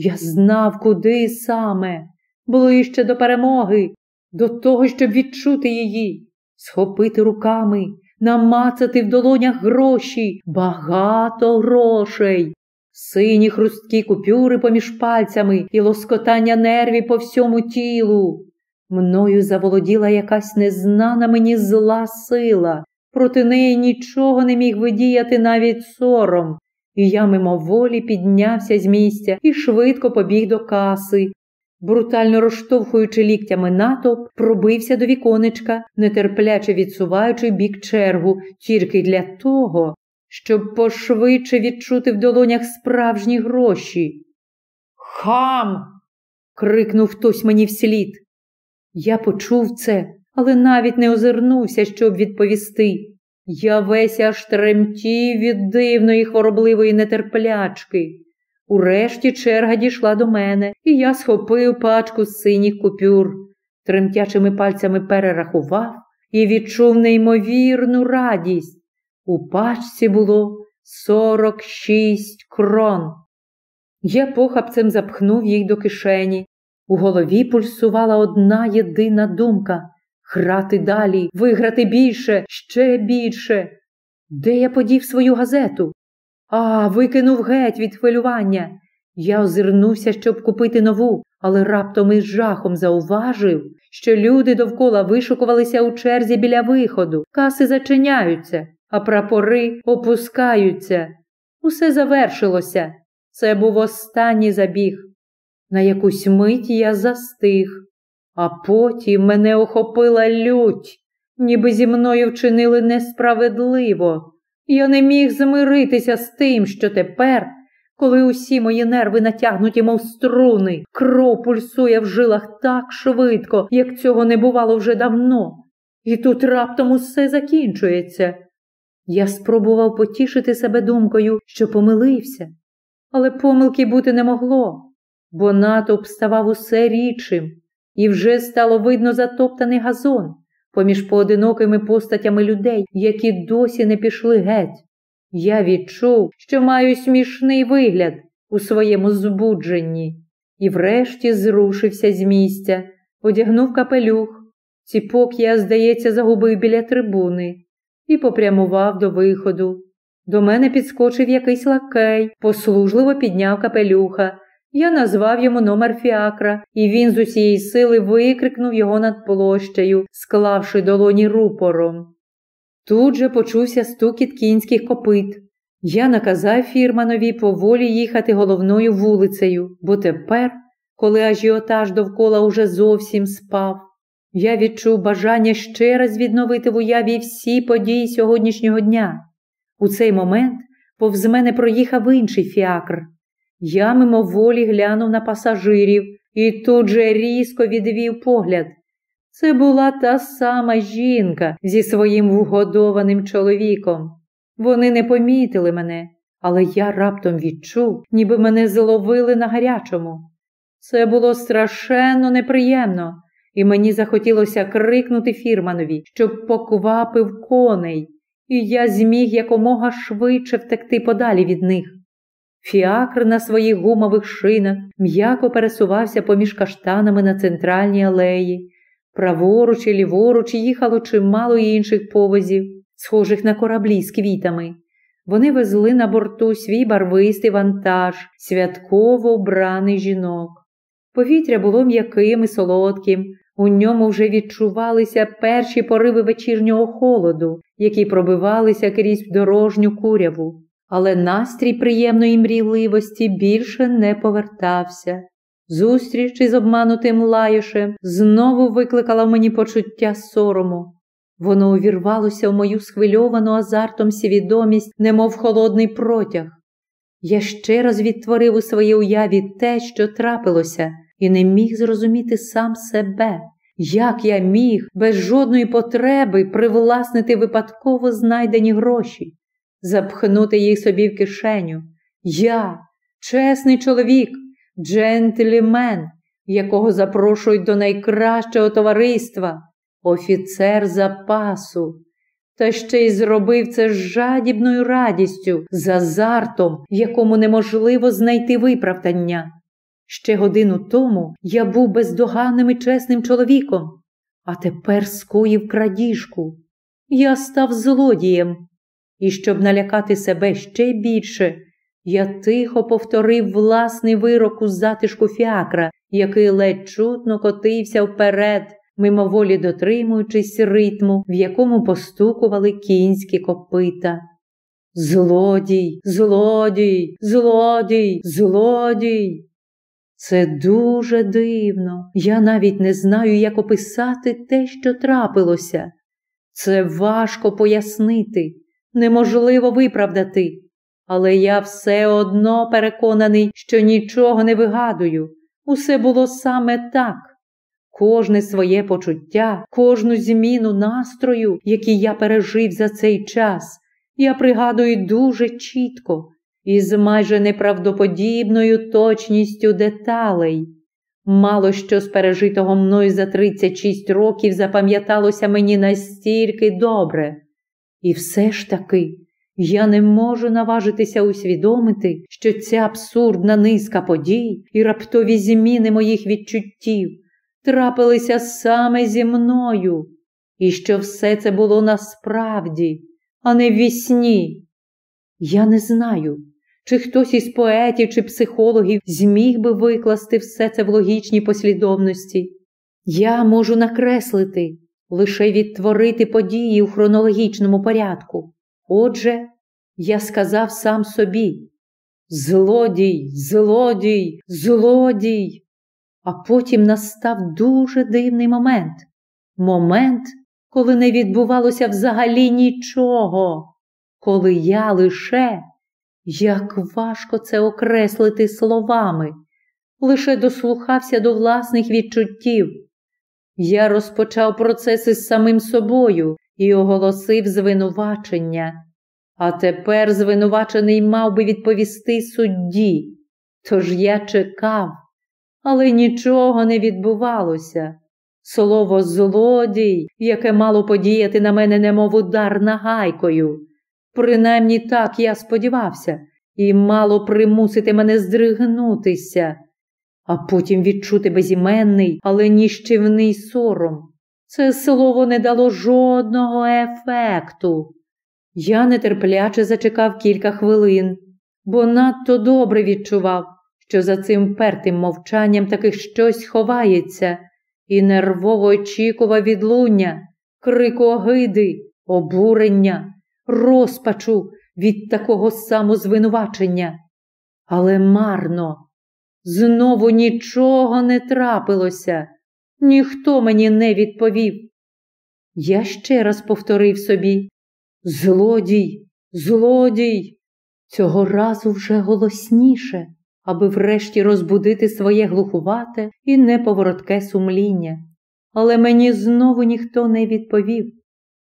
A: Я знав, куди саме, ближче до перемоги, до того, щоб відчути її, схопити руками, намацати в долонях гроші, багато грошей, сині хрусткі купюри поміж пальцями і лоскотання нервів по всьому тілу. Мною заволоділа якась незнана мені зла сила, проти неї нічого не міг видіяти навіть сором, і я мимоволі піднявся з місця і швидко побіг до каси. Брутально розштовхуючи ліктями натовп, пробився до віконечка, нетерпляче відсуваючи бік чергу, тільки для того, щоб пошвидше відчути в долонях справжні гроші. Хам. крикнув хтось мені вслід. Я почув це, але навіть не озирнувся, щоб відповісти. Я весь аж тремтів від дивної хворобливої нетерплячки. Урешті черга дійшла до мене, і я схопив пачку синіх купюр, тремтячими пальцями перерахував і відчув неймовірну радість. У пачці було сорок шість крон. Я похапцем запхнув їх до кишені. У голові пульсувала одна єдина думка грати далі, виграти більше, ще більше. Де я подів свою газету? А, викинув геть від хвилювання. Я озирнувся, щоб купити нову, але раптом із жахом зауважив, що люди довкола вишукувалися у черзі біля виходу, каси зачиняються, а прапори опускаються. Усе завершилося. Це був останній забіг. На якусь мить я застиг, а потім мене охопила лють, ніби зі мною вчинили несправедливо. Я не міг змиритися з тим, що тепер, коли усі мої нерви натягнуті, мов струни, кров пульсує в жилах так швидко, як цього не бувало вже давно, і тут раптом усе закінчується. Я спробував потішити себе думкою, що помилився, але помилки бути не могло, бо натовп ставав усе рідшим, і вже стало видно затоптаний газон поміж поодинокими постатями людей, які досі не пішли геть. Я відчув, що маю смішний вигляд у своєму збудженні, і врешті зрушився з місця, одягнув капелюх. Ціпок я, здається, загубив біля трибуни і попрямував до виходу. До мене підскочив якийсь лакей, послужливо підняв капелюха я назвав йому номер фіакра, і він з усієї сили викрикнув його над площею, склавши долоні рупором. Тут же почувся стукіт кінських копит. Я наказав фірманові поволі їхати головною вулицею, бо тепер, коли ажіотаж довкола уже зовсім спав, я відчув бажання ще раз відновити в уяві всі події сьогоднішнього дня. У цей момент повз мене проїхав інший фіакр. Я мимоволі глянув на пасажирів і тут же різко відвів погляд. Це була та сама жінка зі своїм вгодованим чоловіком. Вони не помітили мене, але я раптом відчув, ніби мене зловили на гарячому. Це було страшенно неприємно, і мені захотілося крикнути фірманові, щоб поквапив коней, і я зміг якомога швидше втекти подалі від них. Фіакр на своїх гумових шинах м'яко пересувався поміж каштанами на центральній алеї. Праворуч і ліворуч їхало чимало інших повозів, схожих на кораблі з квітами. Вони везли на борту свій барвистий вантаж, святково вбраний жінок. Повітря було м'яким і солодким, у ньому вже відчувалися перші пориви вечірнього холоду, які пробивалися крізь дорожню куряву але настрій приємної мрійливості більше не повертався. Зустріч із обманутим лаюшем знову викликала в мені почуття сорому. Воно увірвалося в мою схвильовану азартом свідомість, немов холодний протяг. Я ще раз відтворив у своїй уяві те, що трапилося, і не міг зрозуміти сам себе, як я міг без жодної потреби привласнити випадково знайдені гроші запхнути їх собі в кишеню. Я, чесний чоловік, джентльмен, якого запрошують до найкращого товариства, офіцер запасу. Та ще й зробив це з жадібною радістю, з азартом, якому неможливо знайти виправдання. Ще годину тому я був бездоганним і чесним чоловіком, а тепер скоїв крадіжку. Я став злодієм. І щоб налякати себе ще більше, я тихо повторив власний вирок у затишку фіакра, який ледь чутно котився вперед, мимоволі дотримуючись ритму, в якому постукували кінські копита. Злодій, злодій, злодій, злодій. Це дуже дивно. Я навіть не знаю, як описати те, що трапилося. Це важко пояснити, неможливо виправдати, але я все одно переконаний, що нічого не вигадую. Усе було саме так. Кожне своє почуття, кожну зміну настрою, який я пережив за цей час, я пригадую дуже чітко і з майже неправдоподібною точністю деталей. Мало що з пережитого мною за 36 років запам'яталося мені настільки добре. І все ж таки я не можу наважитися усвідомити, що ця абсурдна низка подій і раптові зміни моїх відчуттів трапилися саме зі мною, і що все це було насправді, а не в вісні. Я не знаю, чи хтось із поетів чи психологів зміг би викласти все це в логічній послідовності. Я можу накреслити, лише відтворити події у хронологічному порядку. Отже, я сказав сам собі Злодій, злодій, злодій. А потім настав дуже дивний момент. Момент, коли не відбувалося взагалі нічого, коли я лише як важко це окреслити словами, лише дослухався до власних відчуттів. Я розпочав процес із самим собою і оголосив звинувачення. А тепер звинувачений мав би відповісти судді. Тож я чекав, але нічого не відбувалося. Слово злодій, яке мало подіяти на мене, немов удар нагайкою, Принаймні так я сподівався, і мало примусити мене здригнутися, а потім відчути безіменний, але ніщівний сором. Це слово не дало жодного ефекту. Я нетерпляче зачекав кілька хвилин, бо надто добре відчував, що за цим пертим мовчанням таки щось ховається, і нервово очікував відлуння, крику огиди, обурення розпачу від такого самозвинувачення. Але марно, знову нічого не трапилося, ніхто мені не відповів. Я ще раз повторив собі злодій, злодій, цього разу вже голосніше, аби врешті розбудити своє глухувате і неповоротке сумління. Але мені знову ніхто не відповів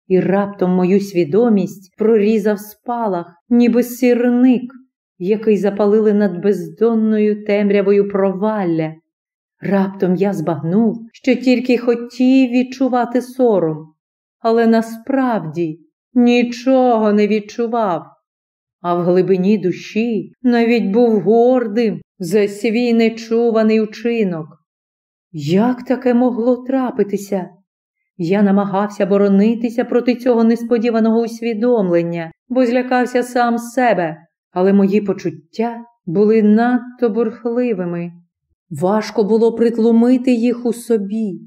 A: і раптом мою свідомість прорізав спалах, ніби сірник, який запалили над бездонною темрявою провалля. Раптом я збагнув, що тільки хотів відчувати сором, але насправді нічого не відчував, а в глибині душі навіть був гордим за свій нечуваний учинок. Як таке могло трапитися? Я намагався боронитися проти цього несподіваного усвідомлення, бо злякався сам себе, але мої почуття були надто бурхливими. Важко було притлумити їх у собі.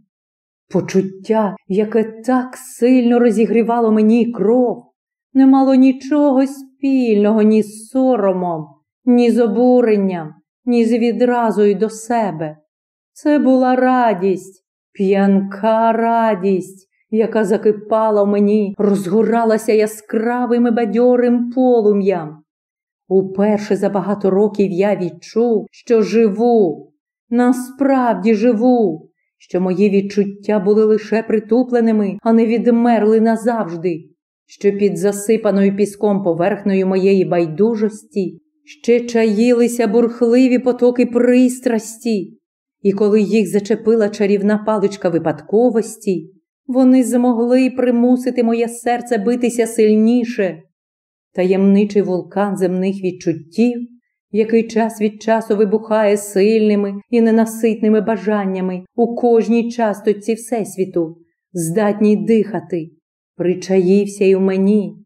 A: Почуття, яке так сильно розігрівало мені кров, не мало нічого спільного ні з соромом, ні з обуренням, ні з відразою до себе. Це була радість. П'янка радість, яка закипала мені, розгоралася яскравим і бадьорим полум'ям. Уперше за багато років я відчув, що живу, насправді живу, що мої відчуття були лише притупленими, а не відмерли назавжди, що під засипаною піском поверхнею моєї байдужості ще чаїлися бурхливі потоки пристрасті І коли їх зачепила чарівна паличка випадковості, вони змогли примусити моє серце битися сильніше. Таємничий вулкан земних відчуттів, який час від часу вибухає сильними і ненаситними бажаннями у кожній часточці Всесвіту, здатній дихати, причаївся й у мені,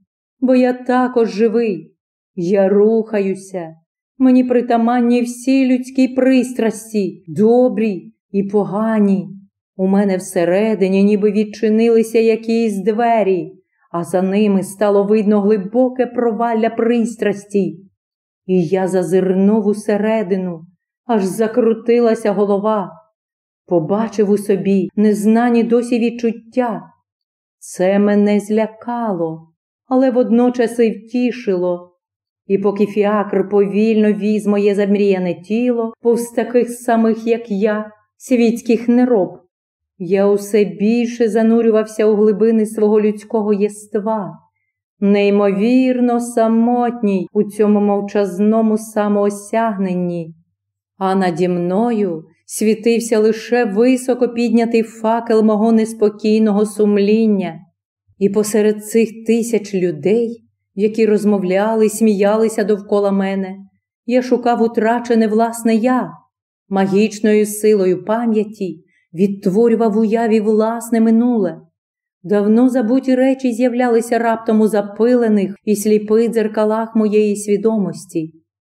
A: бо я також живий, я рухаюся, мені притаманні всі людські пристрасті, добрі і погані. У мене всередині ніби відчинилися якісь двері, а за ними стало видно глибоке провалля пристрасті. І я зазирнув усередину, аж закрутилася голова, побачив у собі незнані досі відчуття. Це мене злякало, але водночас і втішило. І поки фіакр повільно віз моє замріяне тіло повз таких самих, як я, світських нероб, я усе більше занурювався у глибини свого людського єства, неймовірно самотній у цьому мовчазному самоосягненні, а наді мною світився лише високо піднятий факел мого неспокійного сумління, і посеред цих тисяч людей, які розмовляли, сміялися довкола мене, я шукав утрачене власне я, магічною силою пам'яті відтворював уяві власне минуле. Давно забуті речі з'являлися раптом у запилених і сліпих дзеркалах моєї свідомості.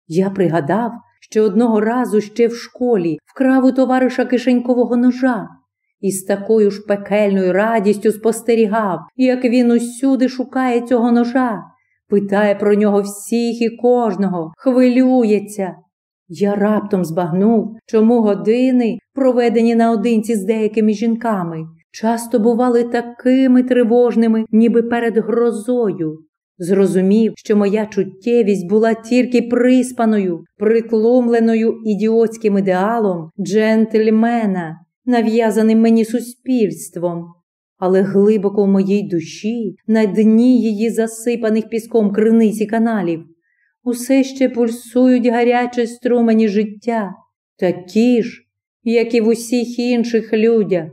A: Я пригадав, що одного разу ще в школі вкрав у товариша кишенькового ножа і з такою ж пекельною радістю спостерігав, як він усюди шукає цього ножа, питає про нього всіх і кожного, хвилюється. Я раптом збагнув, чому години, проведені наодинці з деякими жінками, часто бували такими тривожними, ніби перед грозою. Зрозумів, що моя чуттєвість була тільки приспаною, притлумленою ідіотським ідеалом джентльмена, нав'язаним мені суспільством. Але глибоко в моїй душі, на дні її засипаних піском криниць і каналів, усе ще пульсують гарячі струмені життя, такі ж, як і в усіх інших людях.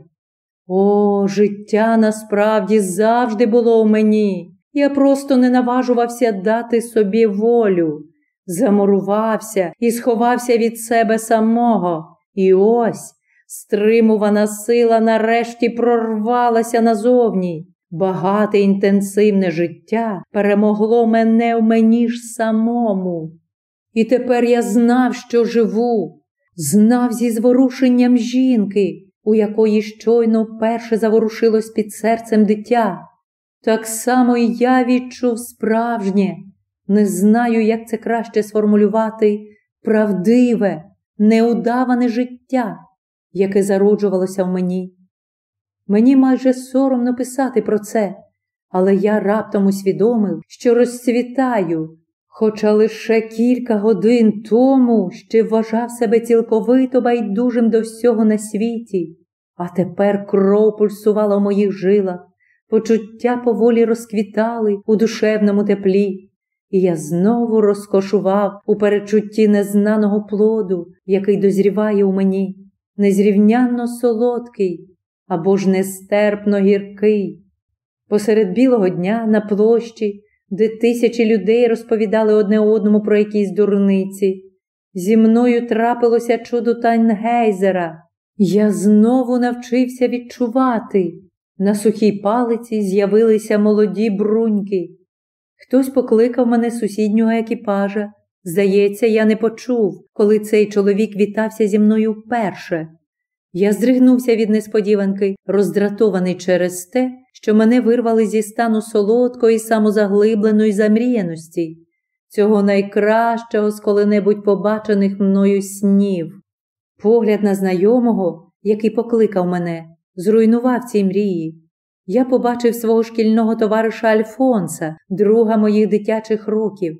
A: О, життя насправді завжди було у мені. Я просто не наважувався дати собі волю, замурувався і сховався від себе самого. І ось стримувана сила нарешті прорвалася назовні. Багате інтенсивне життя перемогло мене в мені ж самому. І тепер я знав, що живу, знав зі зворушенням жінки, у якої щойно вперше заворушилось під серцем дитя. Так само і я відчув справжнє, не знаю, як це краще сформулювати, правдиве, неудаване життя, яке зароджувалося в мені. Мені майже соромно писати про це, але я раптом усвідомив, що розцвітаю, хоча лише кілька годин тому ще вважав себе цілковито байдужим до всього на світі, а тепер кров пульсувала в моїх жилах, почуття поволі розквітали у душевному теплі, і я знову розкошував у перечутті незнаного плоду, який дозріває у мені, незрівнянно солодкий або ж нестерпно гіркий. Посеред білого дня на площі, де тисячі людей розповідали одне одному про якісь дурниці, зі мною трапилося чудо Тайнгейзера. Я знову навчився відчувати. На сухій палиці з'явилися молоді бруньки. Хтось покликав мене з сусіднього екіпажа. Здається, я не почув, коли цей чоловік вітався зі мною вперше. Я здригнувся від несподіванки, роздратований через те, що мене вирвали зі стану солодкої, самозаглибленої замріяності, цього найкращого з коли-небудь побачених мною снів. Погляд на знайомого, який покликав мене, зруйнував ці мрії. Я побачив свого шкільного товариша Альфонса, друга моїх дитячих років.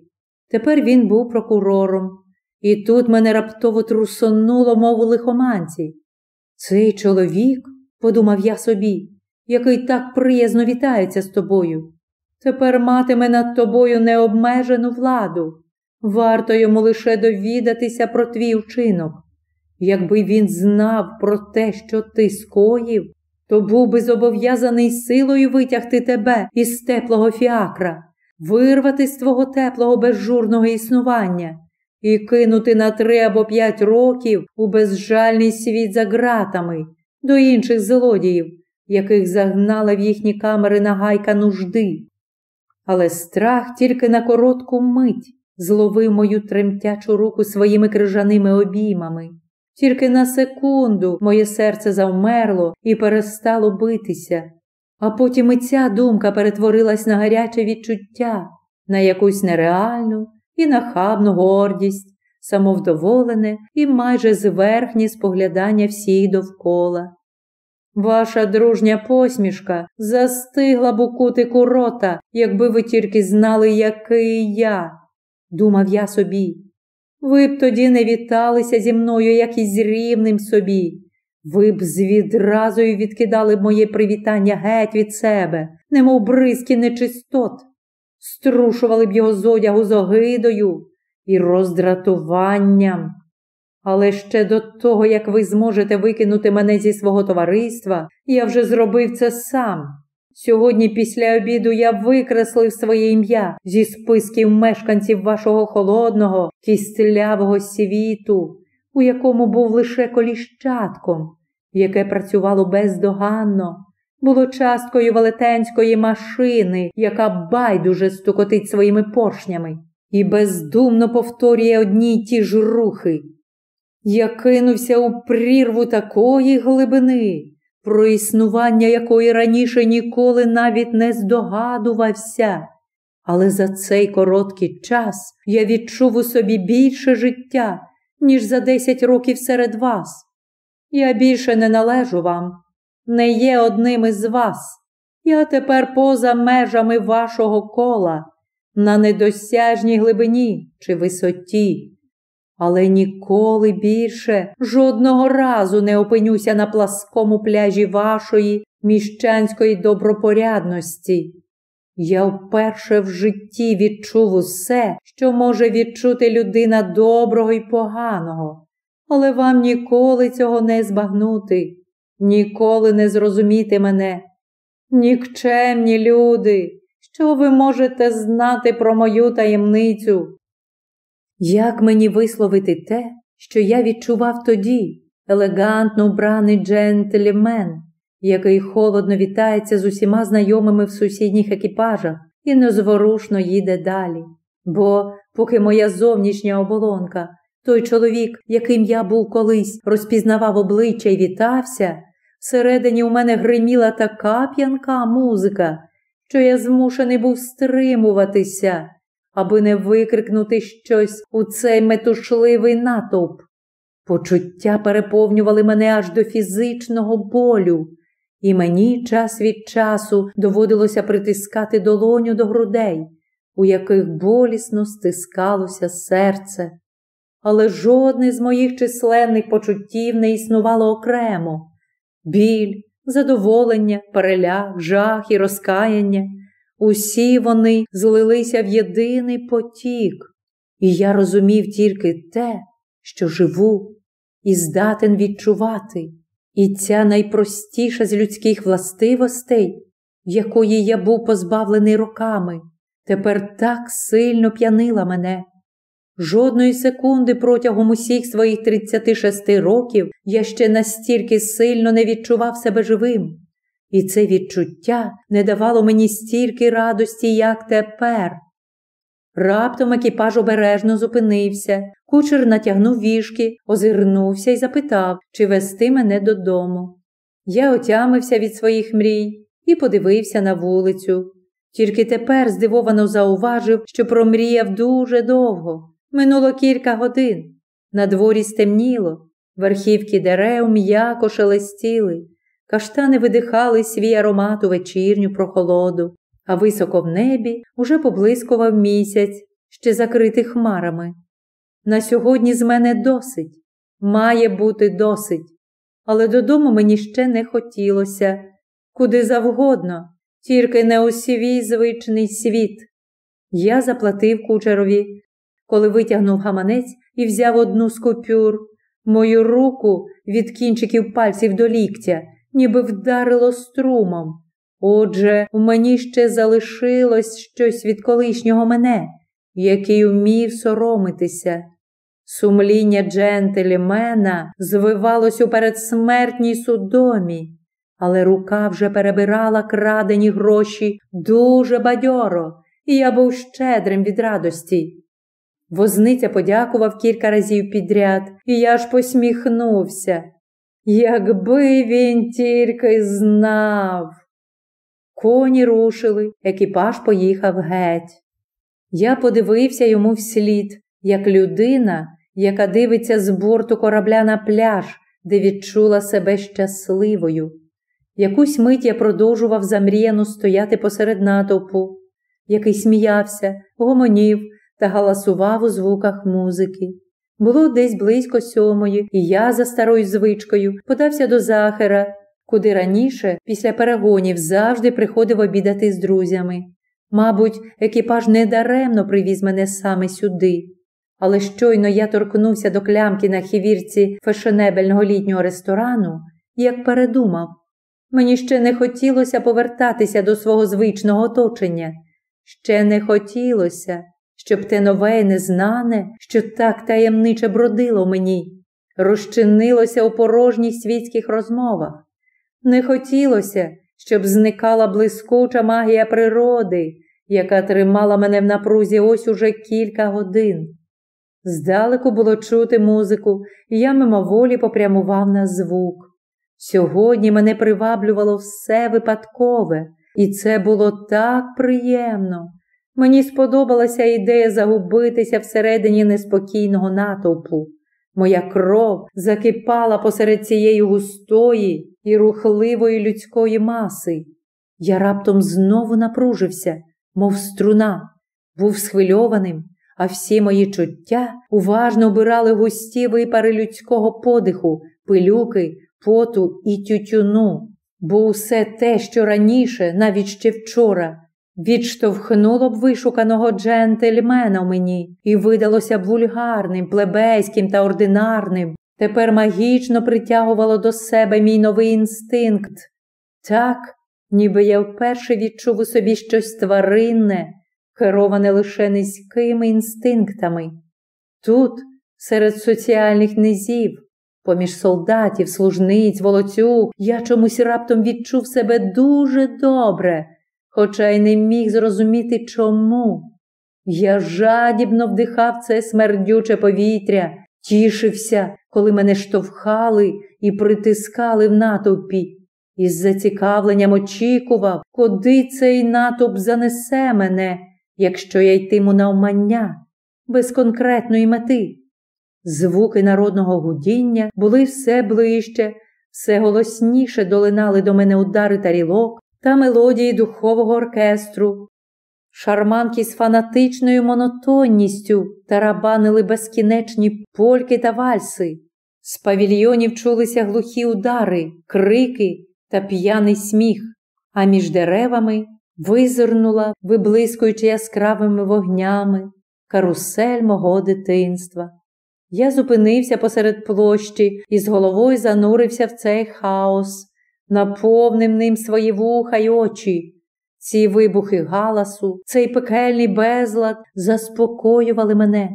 A: Тепер він був прокурором, і тут мене раптово трусонуло, мов у лихоманці. Цей чоловік, подумав я собі, який так приязно вітається з тобою, тепер матиме над тобою необмежену владу. Варто йому лише довідатися про твій вчинок. Якби він знав про те, що ти скоїв, то був би зобов'язаний силою витягти тебе із теплого фіакра, вирвати з твого теплого безжурного існування і кинути на три або п'ять років у безжальний світ за ґратами до інших злодіїв, яких загнала в їхні камери нагайка нужди. Але страх тільки на коротку мить зловив мою тремтячу руку своїми крижаними обіймами. Тільки на секунду моє серце завмерло і перестало битися, а потім і ця думка перетворилась на гаряче відчуття, на якусь нереальну і нахабну гордість, самовдоволене і майже зверхнє споглядання всіх довкола. Ваша дружня посмішка застигла б у кутику рота, якби ви тільки знали, який я, думав я собі. Ви б тоді не віталися зі мною, як із рівним собі. Ви б звідразою відкидали моє привітання геть від себе, немов бризки нечистот, струшували б його з одягу з огидою і роздратуванням. Але ще до того, як ви зможете викинути мене зі свого товариства, я вже зробив це сам. Сьогодні після обіду я викреслив своє ім'я зі списків мешканців вашого холодного, кістлявого світу, у якому був лише коліщатком, яке працювало бездоганно, було часткою велетенської машини, яка байдуже стукотить своїми поршнями і бездумно повторює одні й ті ж рухи. Я кинувся у прірву такої глибини, про існування якої раніше ніколи навіть не здогадувався. Але за цей короткий час я відчув у собі більше життя, ніж за десять років серед вас. Я більше не належу вам, не є одним із вас. Я тепер поза межами вашого кола, на недосяжній глибині чи висоті але ніколи більше жодного разу не опинюся на пласкому пляжі вашої міщанської добропорядності. Я вперше в житті відчув усе, що може відчути людина доброго і поганого, але вам ніколи цього не збагнути, ніколи не зрозуміти мене. Нікчемні люди, що ви можете знати про мою таємницю? Як мені висловити те, що я відчував тоді, елегантно вбраний джентльмен, який холодно вітається з усіма знайомими в сусідніх екіпажах і незворушно їде далі. Бо, поки моя зовнішня оболонка, той чоловік, яким я був колись, розпізнавав обличчя і вітався, всередині у мене гриміла така п'янка музика, що я змушений був стримуватися аби не викрикнути щось у цей метушливий натовп. Почуття переповнювали мене аж до фізичного болю, і мені час від часу доводилося притискати долоню до грудей, у яких болісно стискалося серце. Але жодне з моїх численних почуттів не існувало окремо. Біль, задоволення, переляк, жах і розкаяння. Усі вони злилися в єдиний потік, і я розумів тільки те, що живу і здатен відчувати, і ця найпростіша з людських властивостей, якої я був позбавлений роками, тепер так сильно п'янила мене. Жодної секунди протягом усіх своїх 36 років я ще настільки сильно не відчував себе живим і це відчуття не давало мені стільки радості, як тепер. Раптом екіпаж обережно зупинився, кучер натягнув вішки, озирнувся і запитав, чи вести мене додому. Я отямився від своїх мрій і подивився на вулицю. Тільки тепер здивовано зауважив, що промріяв дуже довго. Минуло кілька годин. На дворі стемніло, верхівки дерев м'яко шелестіли. Каштани видихали свій аромат у вечірню прохолоду, а високо в небі уже поблискував місяць, ще закритий хмарами. На сьогодні з мене досить, має бути досить, але додому мені ще не хотілося, куди завгодно, тільки не у свій звичний світ. Я заплатив кучерові, коли витягнув гаманець і взяв одну з купюр, Мою руку від кінчиків пальців до ліктя, ніби вдарило струмом. Отже, у мені ще залишилось щось від колишнього мене, який умів соромитися. Сумління джентльмена звивалось у передсмертній судомі, але рука вже перебирала крадені гроші дуже бадьоро, і я був щедрим від радості. Возниця подякував кілька разів підряд, і я ж посміхнувся. Якби він тільки знав. Коні рушили, екіпаж поїхав геть. Я подивився йому вслід, як людина, яка дивиться з борту корабля на пляж, де відчула себе щасливою. Якусь мить я продовжував замріяно стояти посеред натовпу, який сміявся, гомонів та галасував у звуках музики. Було десь близько сьомої, і я, за старою звичкою, подався до Захера, куди раніше, після перегонів, завжди приходив обідати з друзями. Мабуть, екіпаж недаремно привіз мене саме сюди. Але щойно я торкнувся до клямки на хівірці фешенебельного літнього ресторану, як передумав. Мені ще не хотілося повертатися до свого звичного оточення. Ще не хотілося, щоб те нове і незнане, що так таємниче бродило мені, розчинилося у порожніх світських розмовах. Не хотілося, щоб зникала блискуча магія природи, яка тримала мене в напрузі ось уже кілька годин. Здалеку було чути музику, і я мимоволі попрямував на звук. Сьогодні мене приваблювало все випадкове, і це було так приємно. Мені сподобалася ідея загубитися всередині неспокійного натовпу. Моя кров закипала посеред цієї густої і рухливої людської маси. Я раптом знову напружився, мов струна, був схвильованим, а всі мої чуття уважно обирали густі випари людського подиху, пилюки, поту і тютюну, бо усе те, що раніше, навіть ще вчора, відштовхнуло б вишуканого джентльмена мені і видалося б вульгарним, плебейським та ординарним, тепер магічно притягувало до себе мій новий інстинкт. Так, ніби я вперше відчув у собі щось тваринне, кероване лише низькими інстинктами. Тут, серед соціальних низів, поміж солдатів, служниць, волоцюг, я чомусь раптом відчув себе дуже добре хоча й не міг зрозуміти чому. Я жадібно вдихав це смердюче повітря, тішився, коли мене штовхали і притискали в натовпі, і з зацікавленням очікував, куди цей натовп занесе мене, якщо я йтиму на омання, без конкретної мети. Звуки народного гудіння були все ближче, все голосніше долинали до мене удари тарілок, та мелодії духового оркестру. Шарманки з фанатичною монотонністю тарабанили безкінечні польки та вальси. З павільйонів чулися глухі удари, крики та п'яний сміх, а між деревами визирнула, виблискуючи яскравими вогнями, карусель мого дитинства. Я зупинився посеред площі і з головою занурився в цей хаос, наповнив ним свої вуха й очі. Ці вибухи галасу, цей пекельний безлад заспокоювали мене,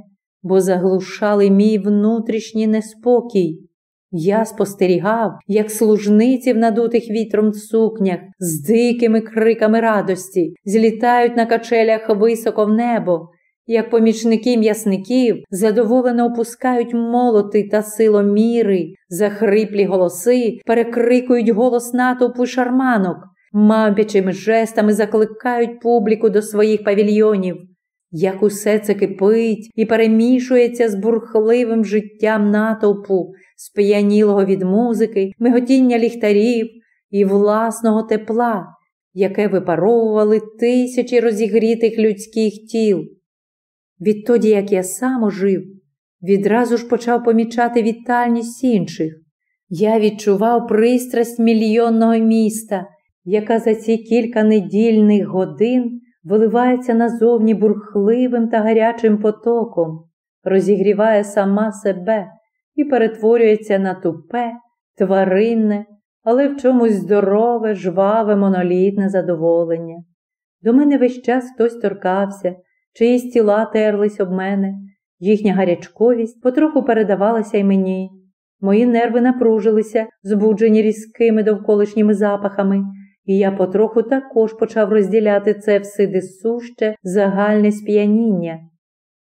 A: бо заглушали мій внутрішній неспокій. Я спостерігав, як служниці в надутих вітром сукнях з дикими криками радості злітають на качелях високо в небо, як помічники м'ясників задоволено опускають молоти та силоміри, захриплі голоси, перекрикують голос натовпу шарманок, мампячими жестами закликають публіку до своїх павільйонів. Як усе це кипить і перемішується з бурхливим життям натовпу, сп'янілого від музики, миготіння ліхтарів і власного тепла, яке випаровували тисячі розігрітих людських тіл. Відтоді, як я сам ожив, відразу ж почав помічати вітальність інших. Я відчував пристрасть мільйонного міста, яка за ці кілька недільних годин виливається назовні бурхливим та гарячим потоком, розігріває сама себе, і перетворюється на тупе, тваринне, але в чомусь здорове, жваве, монолітне задоволення. До мене весь час хтось торкався, чиїсь тіла терлись об мене, їхня гарячковість потроху передавалася й мені. Мої нерви напружилися, збуджені різкими довколишніми запахами, і я потроху також почав розділяти це всидисуще загальне сп'яніння.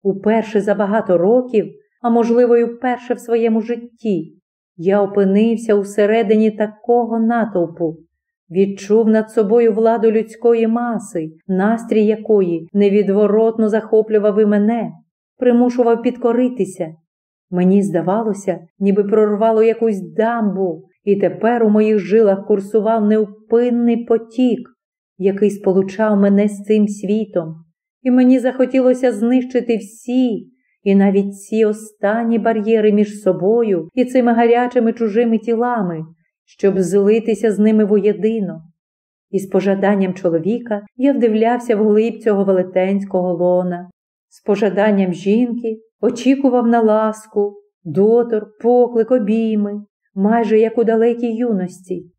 A: Уперше за багато років, а можливо, й уперше в своєму житті, я опинився усередині такого натовпу, відчув над собою владу людської маси, настрій якої невідворотно захоплював і мене, примушував підкоритися. Мені здавалося, ніби прорвало якусь дамбу, і тепер у моїх жилах курсував неупинний потік, який сполучав мене з цим світом, і мені захотілося знищити всі, і навіть ці останні бар'єри між собою і цими гарячими чужими тілами, щоб злитися з ними воєдино. І з пожаданням чоловіка я вдивлявся в глиб цього велетенського лона, з пожаданням жінки очікував на ласку, дотор, поклик, обійми, майже як у далекій юності.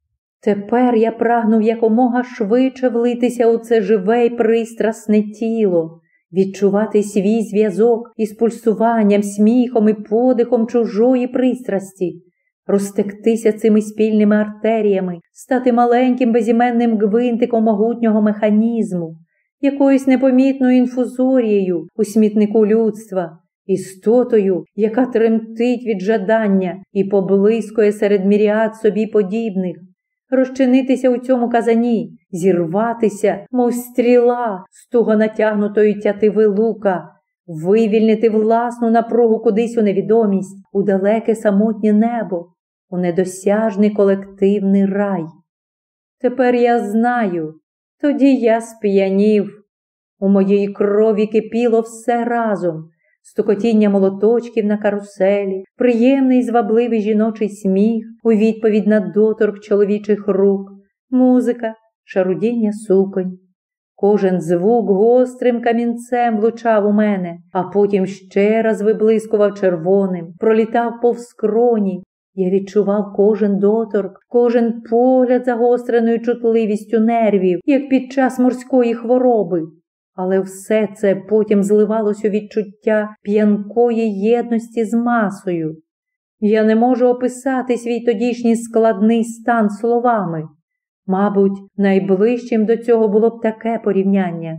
A: Тепер я прагнув якомога швидше влитися у це живе й пристрасне тіло, відчувати свій зв'язок із пульсуванням, сміхом і подихом чужої пристрасті, розтектися цими спільними артеріями, стати маленьким безіменним гвинтиком могутнього механізму, якоюсь непомітною інфузорією у смітнику людства, істотою, яка тремтить від жадання і поблискує серед міріад собі подібних, розчинитися у цьому казані, зірватися, мов стріла з туго натягнутої тятиви лука, вивільнити власну напругу кудись у невідомість, у далеке самотнє небо, у недосяжний колективний рай. Тепер я знаю, тоді я сп'янів. У моїй крові кипіло все разом стукотіння молоточків на каруселі, приємний звабливий жіночий сміх у відповідь на доторк чоловічих рук, музика, шарудіння суконь. Кожен звук гострим камінцем влучав у мене, а потім ще раз виблискував червоним, пролітав повз скроні. Я відчував кожен доторк, кожен погляд загостреною чутливістю нервів, як під час морської хвороби але все це потім зливалось у відчуття п'янкої єдності з масою. Я не можу описати свій тодішній складний стан словами. Мабуть, найближчим до цього було б таке порівняння.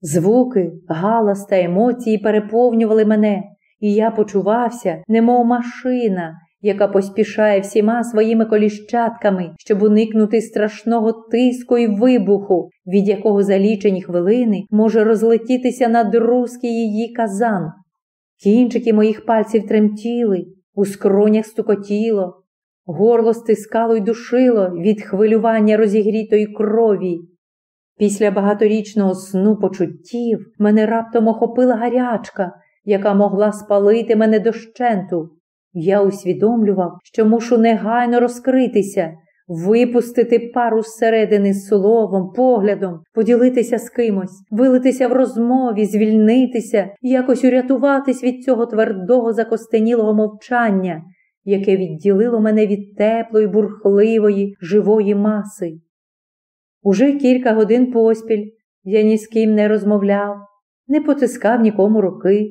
A: Звуки, галас та емоції переповнювали мене, і я почувався, немов машина, яка поспішає всіма своїми коліщатками, щоб уникнути страшного тиску і вибуху, від якого за лічені хвилини може розлетітися на друзки її казан. Кінчики моїх пальців тремтіли, у скронях стукотіло, горло стискало й душило від хвилювання розігрітої крові. Після багаторічного сну почуттів мене раптом охопила гарячка, яка могла спалити мене дощенту. Я усвідомлював, що мушу негайно розкритися, випустити пару зсередини словом, поглядом, поділитися з кимось, вилитися в розмові, звільнитися, якось урятуватись від цього твердого закостенілого мовчання, яке відділило мене від теплої, бурхливої, живої маси. Уже кілька годин поспіль я ні з ким не розмовляв, не потискав нікому руки,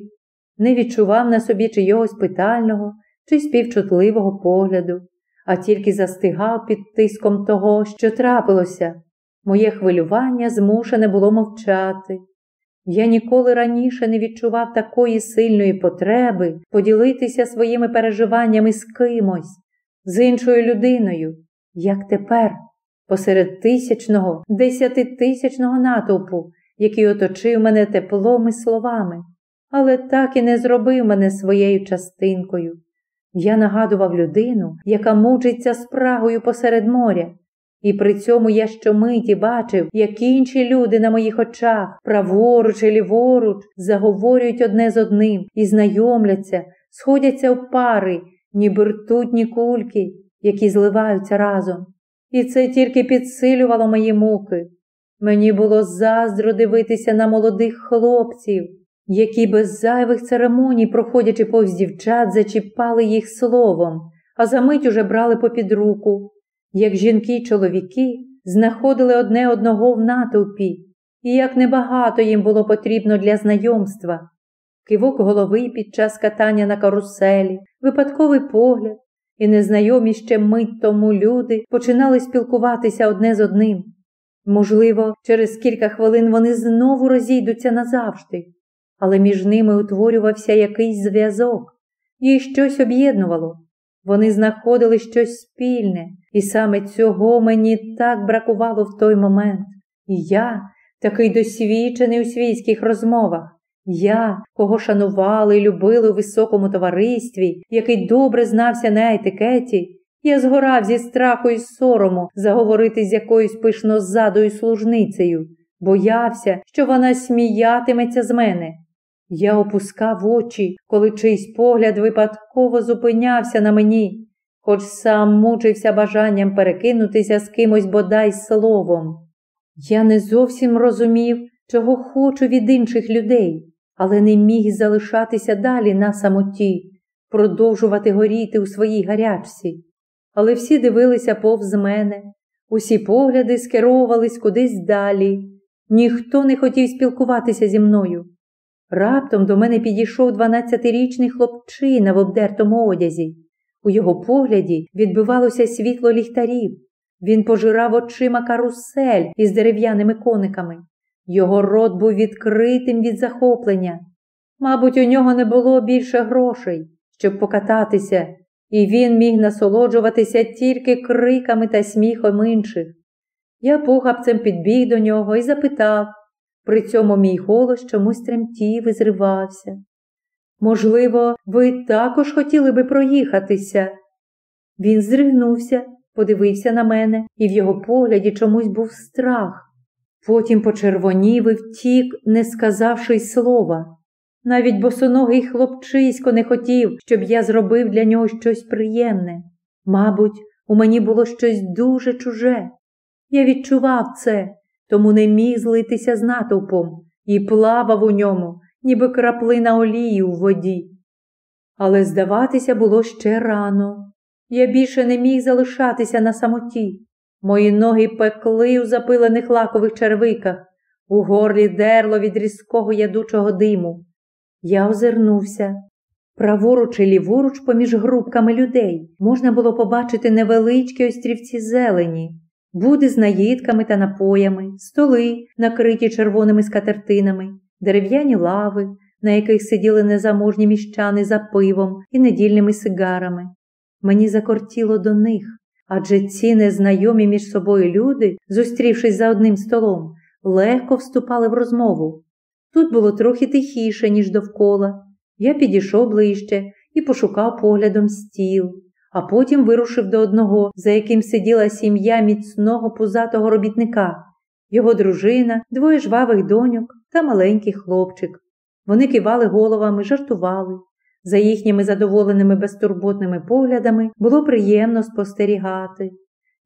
A: не відчував на собі чийогось питального чи співчутливого погляду, а тільки застигав під тиском того, що трапилося. Моє хвилювання змушене було мовчати. Я ніколи раніше не відчував такої сильної потреби поділитися своїми переживаннями з кимось, з іншою людиною, як тепер, посеред тисячного, десятитисячного натовпу, який оточив мене теплом і словами, але так і не зробив мене своєю частинкою. Я нагадував людину, яка мучиться спрагою посеред моря, і при цьому я щомиті бачив, як інші люди на моїх очах, праворуч і ліворуч, заговорюють одне з одним і знайомляться, сходяться в пари, ніби ртутні кульки, які зливаються разом. І це тільки підсилювало мої муки. Мені було заздро дивитися на молодих хлопців, які без зайвих церемоній, проходячи повз дівчат, зачіпали їх словом, а за мить уже брали попід руку, як жінки й чоловіки знаходили одне одного в натовпі, і як небагато їм було потрібно для знайомства. Кивок голови під час катання на каруселі, випадковий погляд, і незнайомі ще мить тому люди починали спілкуватися одне з одним. Можливо, через кілька хвилин вони знову розійдуться назавжди, але між ними утворювався якийсь зв'язок, їх щось об'єднувало. Вони знаходили щось спільне, і саме цього мені так бракувало в той момент. І я, такий досвідчений у свійських розмовах, я, кого шанували і любили у високому товаристві, який добре знався на етикеті, я згорав зі страху і сорому заговорити з якоюсь пишнозадою служницею, боявся, що вона сміятиметься з мене. Я опускав очі, коли чийсь погляд випадково зупинявся на мені, хоч сам мучився бажанням перекинутися з кимось бодай словом. Я не зовсім розумів, чого хочу від інших людей, але не міг залишатися далі на самоті, продовжувати горіти у своїй гарячці. Але всі дивилися повз мене, усі погляди скеровувались кудись далі, ніхто не хотів спілкуватися зі мною. Раптом до мене підійшов дванадцятирічний хлопчина в обдертому одязі. У його погляді відбивалося світло ліхтарів. Він пожирав очима карусель із дерев'яними кониками. Його рот був відкритим від захоплення. Мабуть, у нього не було більше грошей, щоб покататися, і він міг насолоджуватися тільки криками та сміхом інших. Я похапцем підбіг до нього і запитав, при цьому мій голос чомусь тремтів і зривався. Можливо, ви також хотіли би проїхатися? Він зригнувся, подивився на мене, і в його погляді чомусь був страх. Потім почервонів і втік, не сказавши й слова. Навіть босоногий хлопчисько не хотів, щоб я зробив для нього щось приємне. Мабуть, у мені було щось дуже чуже. Я відчував це, тому не міг злитися з натовпом і плавав у ньому, ніби краплина олії у воді. Але здаватися було ще рано. Я більше не міг залишатися на самоті. Мої ноги пекли у запилених лакових червиках, у горлі дерло від різкого ядучого диму. Я озирнувся. Праворуч і ліворуч поміж групками людей можна було побачити невеличкі острівці зелені, буди з наїдками та напоями, столи, накриті червоними скатертинами, дерев'яні лави, на яких сиділи незаможні міщани за пивом і недільними сигарами. Мені закортіло до них, адже ці незнайомі між собою люди, зустрівшись за одним столом, легко вступали в розмову. Тут було трохи тихіше, ніж довкола. Я підійшов ближче і пошукав поглядом стіл, а потім вирушив до одного, за яким сиділа сім'я міцного пузатого робітника, його дружина, двоє жвавих доньок та маленький хлопчик. Вони кивали головами, жартували. За їхніми задоволеними безтурботними поглядами було приємно спостерігати.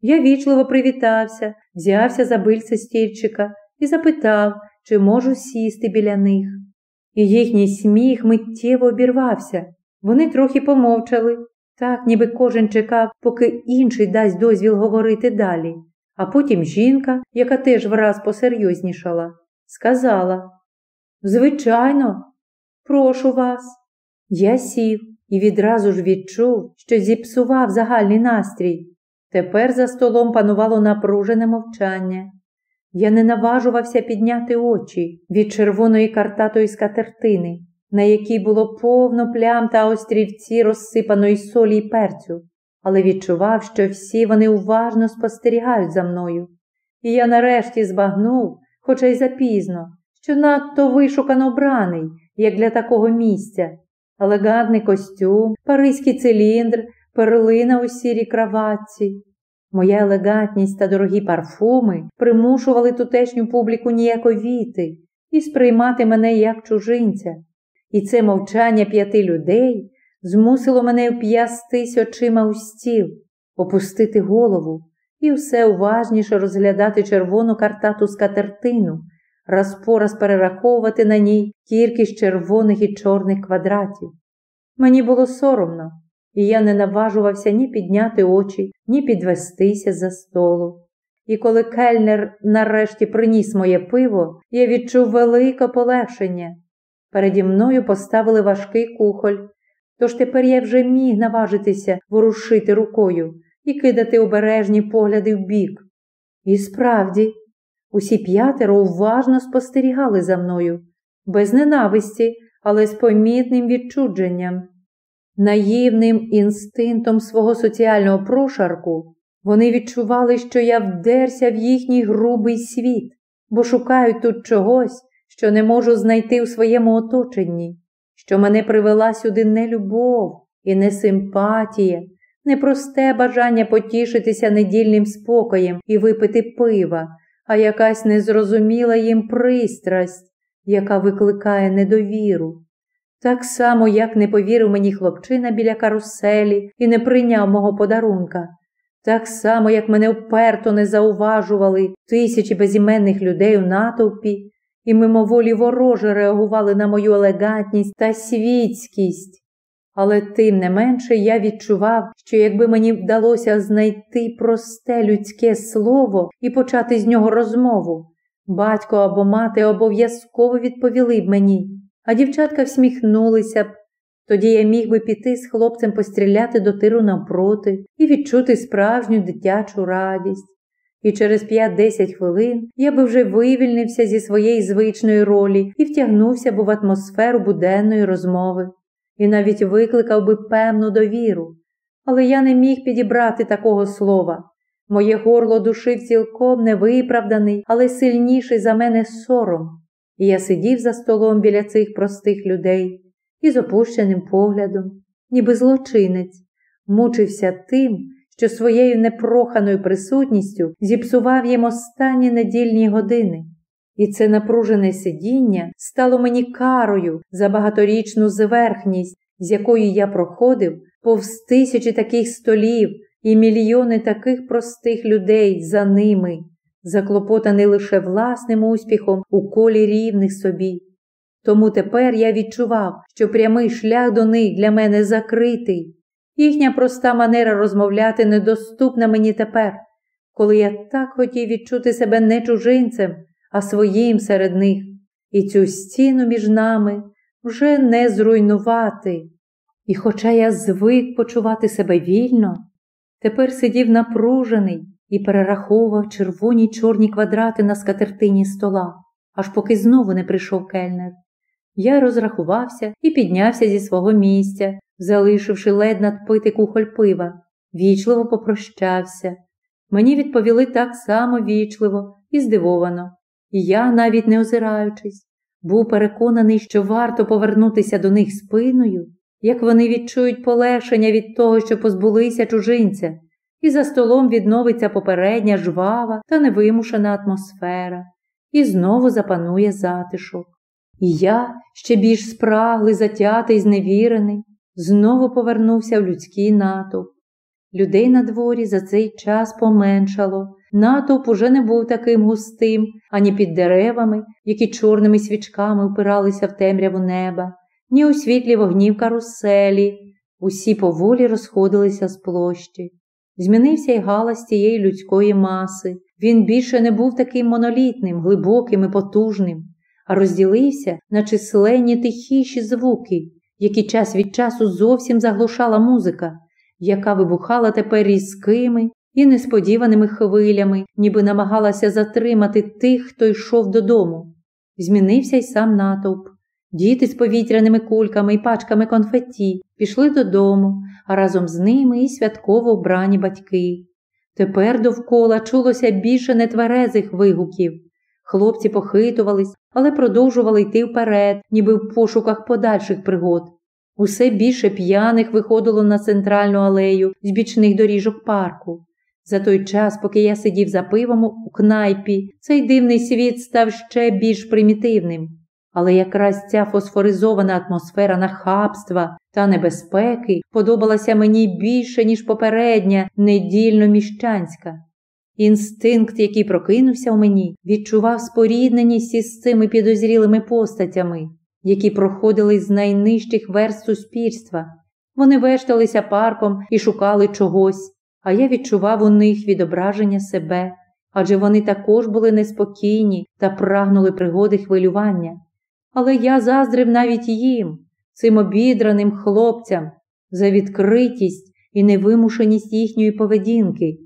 A: Я вічливо привітався, взявся за бильце стільчика і запитав, чи можу сісти біля них. І їхній сміх миттєво обірвався. Вони трохи помовчали, так, ніби кожен чекав, поки інший дасть дозвіл говорити далі. А потім жінка, яка теж враз посерйознішала, сказала Звичайно, прошу вас. Я сів і відразу ж відчув, що зіпсував загальний настрій. Тепер за столом панувало напружене мовчання. Я не наважувався підняти очі від червоної картатої скатертини, на якій було повно плям та острівці розсипаної солі й перцю, але відчував, що всі вони уважно спостерігають за мною. І я нарешті збагнув, хоча й запізно, що надто вишукано браний, як для такого місця, елегантний костюм, паризький циліндр, перлина у сірій краватці. Моя елегантність та дорогі парфуми примушували тутешню публіку ніяковіти і сприймати мене як чужинця. І це мовчання п'яти людей змусило мене вп'ястись очима у стіл, опустити голову і все уважніше розглядати червону картату скатертину, раз по раз перераховувати на ній кількість червоних і чорних квадратів. Мені було соромно, і я не наважувався ні підняти очі, ні підвестися за столу. І коли кельнер нарешті приніс моє пиво, я відчув велике полегшення. Переді мною поставили важкий кухоль, тож тепер я вже міг наважитися ворушити рукою і кидати обережні погляди в бік. І справді, усі п'ятеро уважно спостерігали за мною, без ненависті, але з помітним відчудженням. Наївним інстинктом свого соціального прошарку вони відчували, що я вдерся в їхній грубий світ, бо шукають тут чогось, що не можу знайти у своєму оточенні, що мене привела сюди не любов і не симпатія, не просте бажання потішитися недільним спокоєм і випити пива, а якась незрозуміла їм пристрасть, яка викликає недовіру. Так само, як не повірив мені хлопчина біля каруселі і не прийняв мого подарунка, так само, як мене вперто не зауважували тисячі безіменних людей у натовпі, і мимоволі вороже реагували на мою елегантність та світськість. Але тим не менше я відчував, що якби мені вдалося знайти просте людське слово і почати з нього розмову, батько або мати обов'язково відповіли б мені, а дівчатка всміхнулися б. Тоді я міг би піти з хлопцем постріляти до тиру навпроти і відчути справжню дитячу радість. І через 5-10 хвилин я би вже вивільнився зі своєї звичної ролі і втягнувся б в атмосферу буденної розмови. І навіть викликав би певну довіру, але я не міг підібрати такого слова. Моє горло душив цілком невиправданий, але сильніший за мене сором, і я сидів за столом біля цих простих людей і з опущеним поглядом, ніби злочинець, мучився тим, що своєю непроханою присутністю зіпсував їм останні недільні години. І це напружене сидіння стало мені карою за багаторічну зверхність, з якою я проходив повз тисячі таких столів і мільйони таких простих людей за ними, заклопотаний лише власним успіхом у колі рівних собі. Тому тепер я відчував, що прямий шлях до них для мене закритий. Їхня проста манера розмовляти недоступна мені тепер, коли я так хотів відчути себе не чужинцем а своїм серед них, і цю стіну між нами вже не зруйнувати. І, хоча я звик почувати себе вільно, тепер сидів напружений і перераховував червоні чорні квадрати на скатертині стола, аж поки знову не прийшов кельнер. Я розрахувався і піднявся зі свого місця, залишивши ледь надпити кухоль пива, вічливо попрощався. Мені відповіли так само вічливо і здивовано. І я, навіть не озираючись, був переконаний, що варто повернутися до них спиною, як вони відчують полегшення від того, що позбулися чужинця, і за столом відновиться попередня жвава та невимушена атмосфера, і знову запанує затишок. І я, ще більш спраглий, затятий, зневірений, знову повернувся в людський натовп. Людей на дворі за цей час поменшало. Натовп уже не був таким густим, ані під деревами, які чорними свічками впиралися в темряву неба, ні у світлі вогнів каруселі. Усі поволі розходилися з площі. Змінився й галас тієї людської маси. Він більше не був таким монолітним, глибоким і потужним, а розділився на численні тихіші звуки, які час від часу зовсім заглушала музика, яка вибухала тепер різкими і несподіваними хвилями, ніби намагалася затримати тих, хто йшов додому. Змінився й сам натовп. Діти з повітряними кульками і пачками конфетті пішли додому, а разом з ними і святково вбрані батьки. Тепер довкола чулося більше нетверезих вигуків. Хлопці похитувались, але продовжували йти вперед, ніби в пошуках подальших пригод. Усе більше п'яних виходило на центральну алею з бічних доріжок парку. За той час, поки я сидів за пивом у кнайпі, цей дивний світ став ще більш примітивним. Але якраз ця фосфоризована атмосфера нахабства та небезпеки подобалася мені більше, ніж попередня недільно міщанська. Інстинкт, який прокинувся у мені, відчував спорідненість із цими підозрілими постатями, які проходили з найнижчих верст суспільства. Вони вешталися парком і шукали чогось, а я відчував у них відображення себе, адже вони також були неспокійні та прагнули пригоди хвилювання. Але я заздрив навіть їм, цим обідраним хлопцям, за відкритість і невимушеність їхньої поведінки,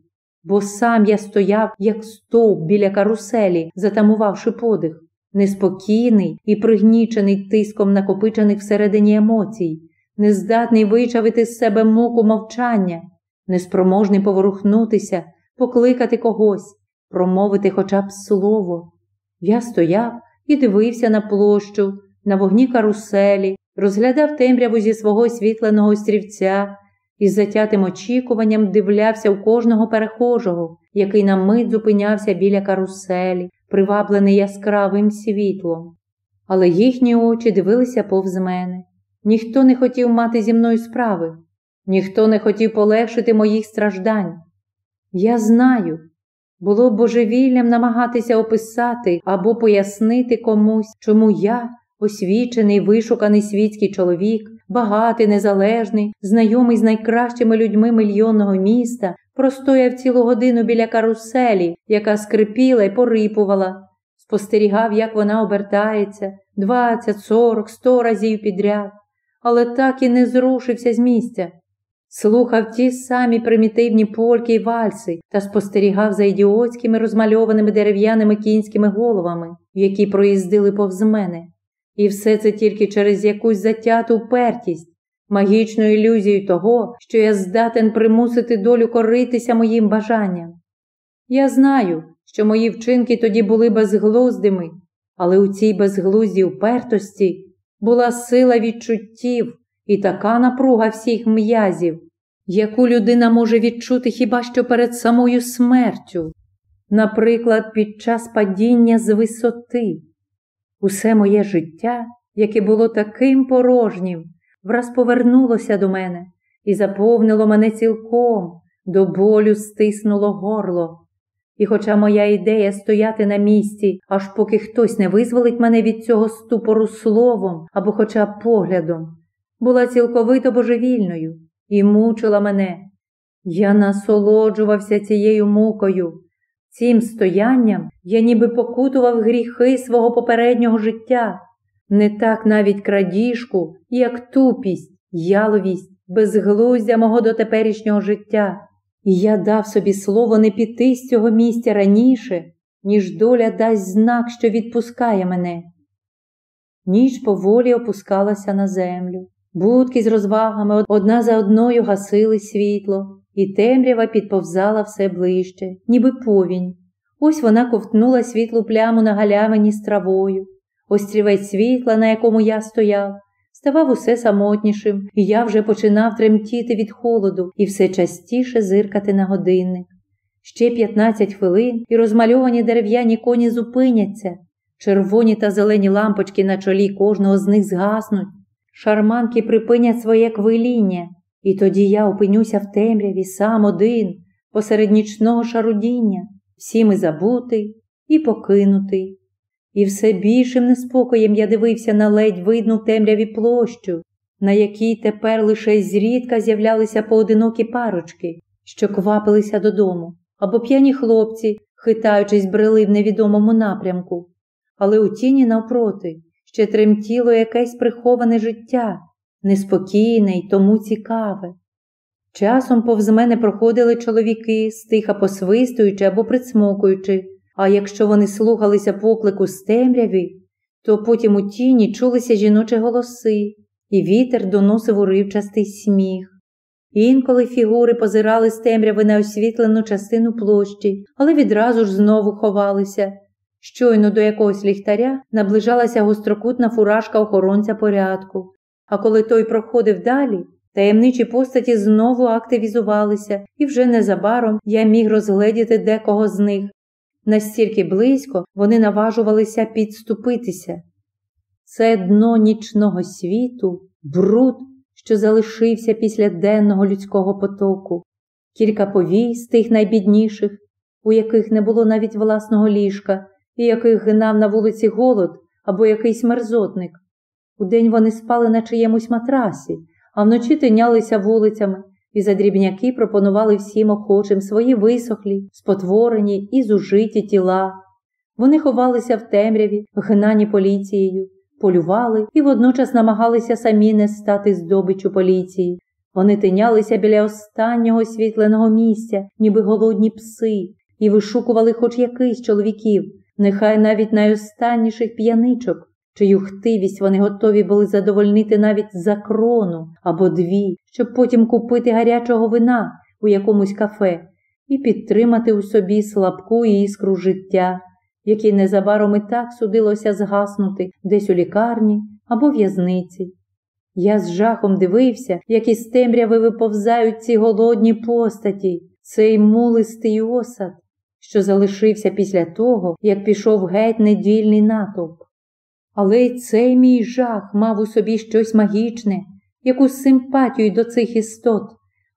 A: бо сам я стояв, як стовп біля каруселі, затамувавши подих, неспокійний і пригнічений тиском накопичених всередині емоцій, нездатний вичавити з себе муку мовчання, неспроможний поворухнутися, покликати когось, промовити хоча б слово. Я стояв і дивився на площу, на вогні каруселі, розглядав темряву зі свого освітленого острівця і з затятим очікуванням дивлявся у кожного перехожого, який на мить зупинявся біля каруселі, приваблений яскравим світлом. Але їхні очі дивилися повз мене. Ніхто не хотів мати зі мною справи, ніхто не хотів полегшити моїх страждань. Я знаю, було божевільням намагатися описати або пояснити комусь, чому я, освічений, вишуканий світський чоловік, багатий, незалежний, знайомий з найкращими людьми мільйонного міста, простояв цілу годину біля каруселі, яка скрипіла і порипувала, спостерігав, як вона обертається двадцять, сорок, сто разів підряд, але так і не зрушився з місця. Слухав ті самі примітивні польки й вальси та спостерігав за ідіотськими розмальованими дерев'яними кінськими головами, які проїздили повз мене. І все це тільки через якусь затяту впертість, магічну ілюзію того, що я здатен примусити долю коритися моїм бажанням. Я знаю, що мої вчинки тоді були безглуздими, але у цій безглуздій упертості була сила відчуттів і така напруга всіх м'язів, яку людина може відчути хіба що перед самою смертю, наприклад, під час падіння з висоти. Усе моє життя, яке було таким порожнім, враз повернулося до мене і заповнило мене цілком, до болю стиснуло горло. І, хоча моя ідея стояти на місці, аж поки хтось не визволить мене від цього ступору словом або хоча б поглядом, була цілковито божевільною і мучила мене. Я насолоджувався цією мукою. Цим стоянням я ніби покутував гріхи свого попереднього життя, не так навіть крадіжку, як тупість, яловість, безглуздя мого дотеперішнього життя. І я дав собі слово не піти з цього місця раніше, ніж доля дасть знак, що відпускає мене. Ніч поволі опускалася на землю. Будки з розвагами одна за одною гасили світло, і темрява підповзала все ближче, ніби повінь. Ось вона ковтнула світлу пляму на галявині з травою. Острівець світла, на якому я стояв, ставав усе самотнішим, і я вже починав тремтіти від холоду і все частіше зиркати на годинник. Ще 15 хвилин і розмальовані дерев'яні коні зупиняться, червоні та зелені лампочки на чолі кожного з них згаснуть шарманки припинять своє квиління, і тоді я опинюся в темряві сам один, посеред нічного шарудіння, всіми забутий і покинутий. І все більшим неспокоєм я дивився на ледь видну темряві площу, на якій тепер лише зрідка з'являлися поодинокі парочки, що квапилися додому, або п'яні хлопці, хитаючись, брели в невідомому напрямку. Але у тіні навпроти ще тремтіло якесь приховане життя, неспокійне й тому цікаве. Часом повз мене проходили чоловіки, стиха посвистуючи або прицмокуючи, а якщо вони слухалися поклику з темряві, то потім у тіні чулися жіночі голоси, і вітер доносив уривчастий сміх. Інколи фігури позирали з темряви на освітлену частину площі, але відразу ж знову ховалися, Щойно до якогось ліхтаря наближалася гострокутна фуражка охоронця порядку, а коли той проходив далі, таємничі постаті знову активізувалися, і вже незабаром я міг розгледіти декого з них. Настільки близько вони наважувалися підступитися. Це дно нічного світу, бруд, що залишився після денного людського потоку, кілька повій з тих найбідніших у яких не було навіть власного ліжка, і яких гнав на вулиці голод або якийсь мерзотник. Удень вони спали на чиємусь матрасі, а вночі тинялися вулицями і задрібняки пропонували всім охочим свої висохлі, спотворені і зужиті тіла. Вони ховалися в темряві, гнані поліцією, полювали і водночас намагалися самі не стати здобичу поліції. Вони тинялися біля останнього освітленого місця, ніби голодні пси, і вишукували хоч якийсь чоловіків, нехай навіть найостанніших п'яничок, чию хтивість вони готові були задовольнити навіть за крону або дві, щоб потім купити гарячого вина у якомусь кафе і підтримати у собі слабку іскру життя, якій незабаром і так судилося згаснути десь у лікарні або в'язниці. Я з жахом дивився, як із темряви виповзають ці голодні постаті, цей мулистий осад, що залишився після того, як пішов геть недільний натовп. Але й цей мій жах мав у собі щось магічне, якусь симпатію до цих істот,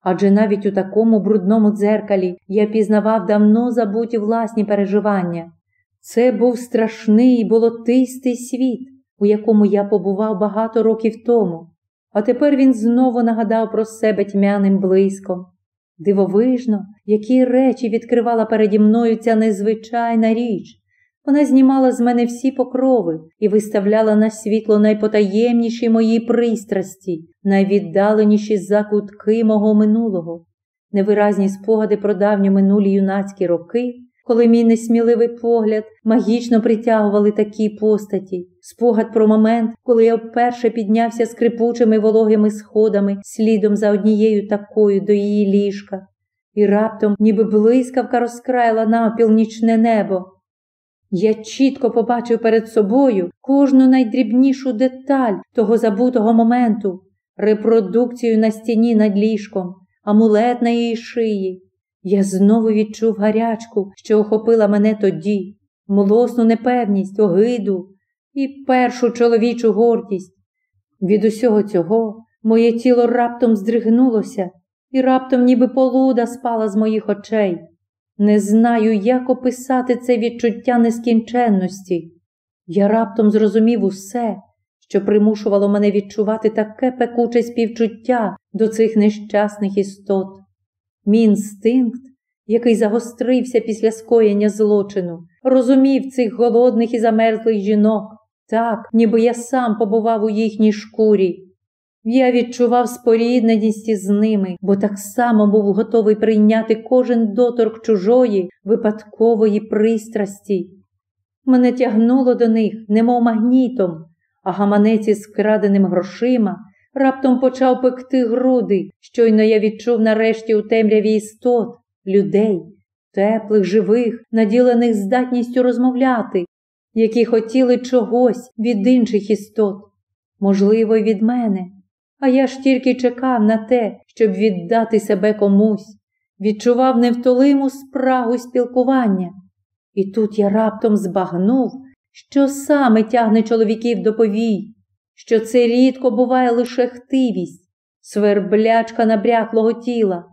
A: адже навіть у такому брудному дзеркалі я пізнавав давно забуті власні переживання. Це був страшний болотистий світ, у якому я побував багато років тому, а тепер він знову нагадав про себе тьмяним блиском. Дивовижно, які речі відкривала переді мною ця незвичайна річ. Вона знімала з мене всі покрови і виставляла на світло найпотаємніші мої пристрасті, найвіддаленіші закутки мого минулого, невиразні спогади про давньо минулі юнацькі роки, коли мій несміливий погляд магічно притягували такі постаті, спогад про момент, коли я вперше піднявся скрипучими вологими сходами слідом за однією такою до її ліжка, і раптом, ніби блискавка розкраїла напіл нічне небо. Я чітко побачив перед собою кожну найдрібнішу деталь того забутого моменту, репродукцію на стіні над ліжком, амулет на її шиї. Я знову відчув гарячку, що охопила мене тоді, млосну непевність, огиду і першу чоловічу гордість. Від усього цього моє тіло раптом здригнулося, і раптом, ніби полуда спала з моїх очей. Не знаю, як описати це відчуття нескінченності. Я раптом зрозумів усе, що примушувало мене відчувати таке пекуче співчуття до цих нещасних істот. Мій інстинкт, який загострився після скоєння злочину, розумів цих голодних і замерзлих жінок, так, ніби я сам побував у їхній шкурі. Я відчував спорідненість із ними, бо так само був готовий прийняти кожен доторк чужої, випадкової пристрасті. Мене тягнуло до них, немов магнітом, а гаманець із вкраденим грошима раптом почав пекти груди, щойно я відчув нарешті у темряві істот, людей, теплих, живих, наділених здатністю розмовляти, які хотіли чогось від інших істот, можливо, й від мене. А я ж тільки чекав на те, щоб віддати себе комусь, відчував невтолиму спрагу спілкування. І тут я раптом збагнув, що саме тягне чоловіків до повій, що це рідко буває лише хтивість, сверблячка набряклого тіла,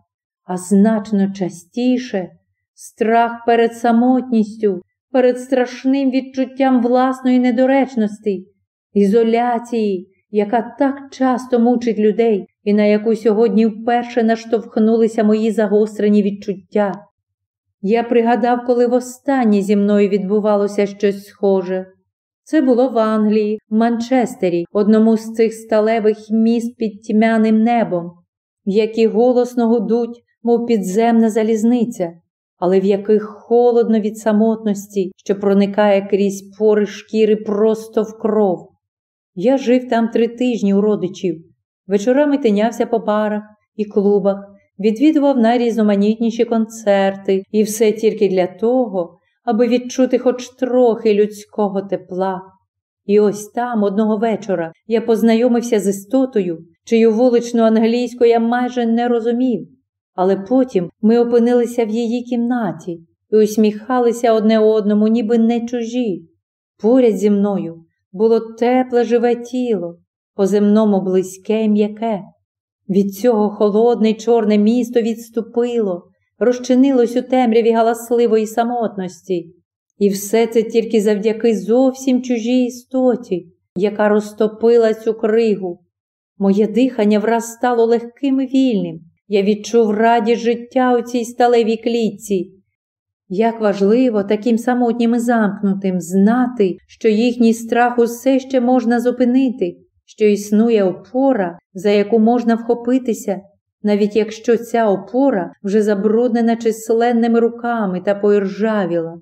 A: а значно частіше страх перед самотністю, перед страшним відчуттям власної недоречності, ізоляції яка так часто мучить людей і на яку сьогодні вперше наштовхнулися мої загострені відчуття. Я пригадав, коли востаннє зі мною відбувалося щось схоже. Це було в Англії, в Манчестері, одному з цих сталевих міст під тьмяним небом, в які голосно гудуть, мов підземна залізниця, але в яких холодно від самотності, що проникає крізь пори шкіри просто в кров. Я жив там три тижні у родичів, вечорами тинявся по барах і клубах, відвідував найрізноманітніші концерти, і все тільки для того, аби відчути хоч трохи людського тепла. І ось там, одного вечора, я познайомився з істотою, чию вуличну англійську я майже не розумів, але потім ми опинилися в її кімнаті і усміхалися одне одному, ніби не чужі. Поряд зі мною було тепле живе тіло, по земному близьке і м'яке. Від цього холодне й чорне місто відступило, розчинилось у темряві галасливої самотності. І все це тільки завдяки зовсім чужій істоті, яка розтопила цю кригу. Моє дихання враз стало легким і вільним. Я відчув радість життя у цій сталевій клітці. Як важливо таким самотнім і замкнутим знати, що їхній страх усе ще можна зупинити, що існує опора, за яку можна вхопитися, навіть якщо ця опора вже забруднена численними руками та поіржавіла.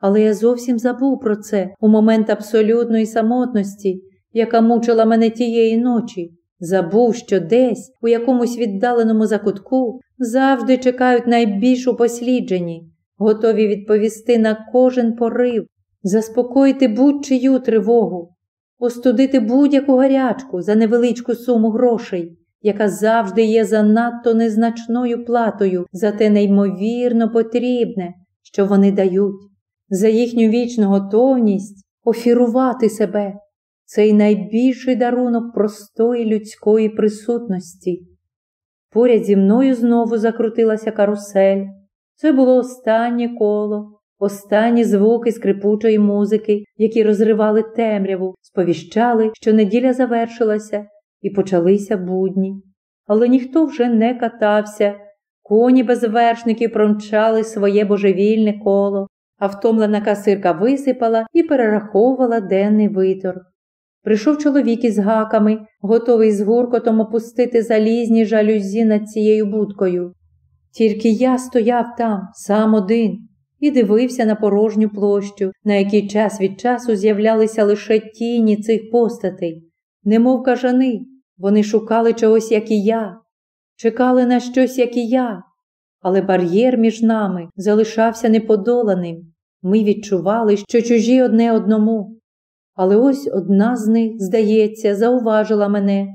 A: Але я зовсім забув про це у момент абсолютної самотності, яка мучила мене тієї ночі. Забув, що десь, у якомусь віддаленому закутку, завжди чекають найбільш упосліджені, готові відповісти на кожен порив, заспокоїти будь-чию тривогу, остудити будь-яку гарячку за невеличку суму грошей, яка завжди є занадто незначною платою за те неймовірно потрібне, що вони дають, за їхню вічну готовність офірувати себе цей найбільший дарунок простої людської присутності. Поряд зі мною знову закрутилася карусель. Це було останнє коло, останні звуки скрипучої музики, які розривали темряву, сповіщали, що неділя завершилася, і почалися будні. Але ніхто вже не катався, коні без вершників промчали своє божевільне коло, а втомлена касирка висипала і перераховувала денний виторг. Прийшов чоловік із гаками, готовий з гуркотом опустити залізні жалюзі над цією будкою. Тільки я стояв там, сам один, і дивився на порожню площу, на якій час від часу з'являлися лише тіні цих постатей, немов кажани, вони шукали чогось, як і я, чекали на щось, як і я, але бар'єр між нами залишався неподоланим. Ми відчували, що чужі одне одному. Але ось одна з них, здається, зауважила мене,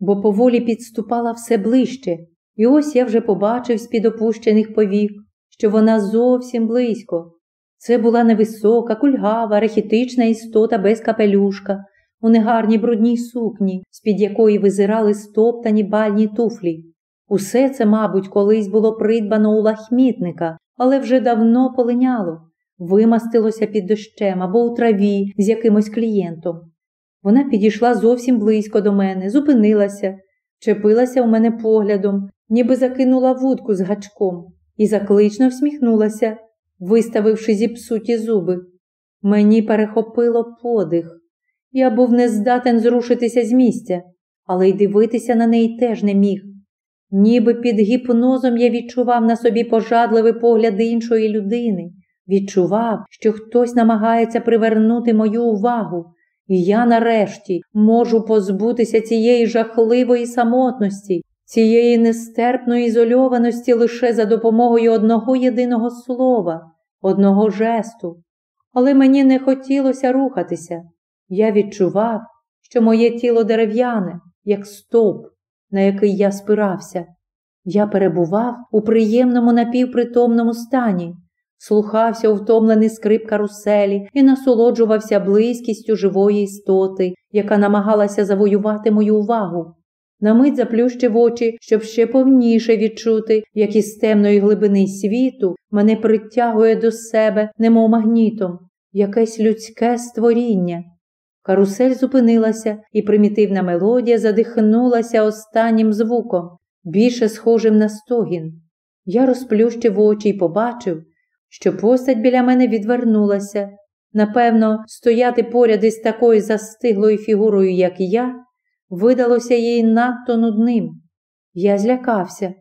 A: бо поволі підступала все ближче, і ось я вже побачив з-під опущених повік, що вона зовсім близько. Це була невисока, кульгава, рахітична істота без капелюшка, у негарній брудній сукні, з-під якої визирали стоптані бальні туфлі. Усе це, мабуть, колись було придбано у лахмітника, але вже давно полиняло вимастилося під дощем або у траві з якимось клієнтом. Вона підійшла зовсім близько до мене, зупинилася, чепилася у мене поглядом, ніби закинула вудку з гачком, і заклично всміхнулася, виставивши зіпсуті зуби. Мені перехопило подих. Я був не здатен зрушитися з місця, але й дивитися на неї теж не міг. Ніби під гіпнозом я відчував на собі пожадливий погляд іншої людини, відчував, що хтось намагається привернути мою увагу, і я нарешті можу позбутися цієї жахливої самотності, цієї нестерпної ізольованості лише за допомогою одного єдиного слова, одного жесту. Але мені не хотілося рухатися. Я відчував, що моє тіло дерев'яне, як стовп, на який я спирався. Я перебував у приємному напівпритомному стані, слухався у втомлений скрип каруселі і насолоджувався близькістю живої істоти, яка намагалася завоювати мою увагу. На мить заплющив очі, щоб ще повніше відчути, як із темної глибини світу мене притягує до себе, немов магнітом, якесь людське створіння. Карусель зупинилася, і примітивна мелодія задихнулася останнім звуком, більше схожим на стогін. Я розплющив очі і побачив, що постать біля мене відвернулася. Напевно, стояти поряд із такою застиглою фігурою, як я, видалося їй надто нудним. Я злякався.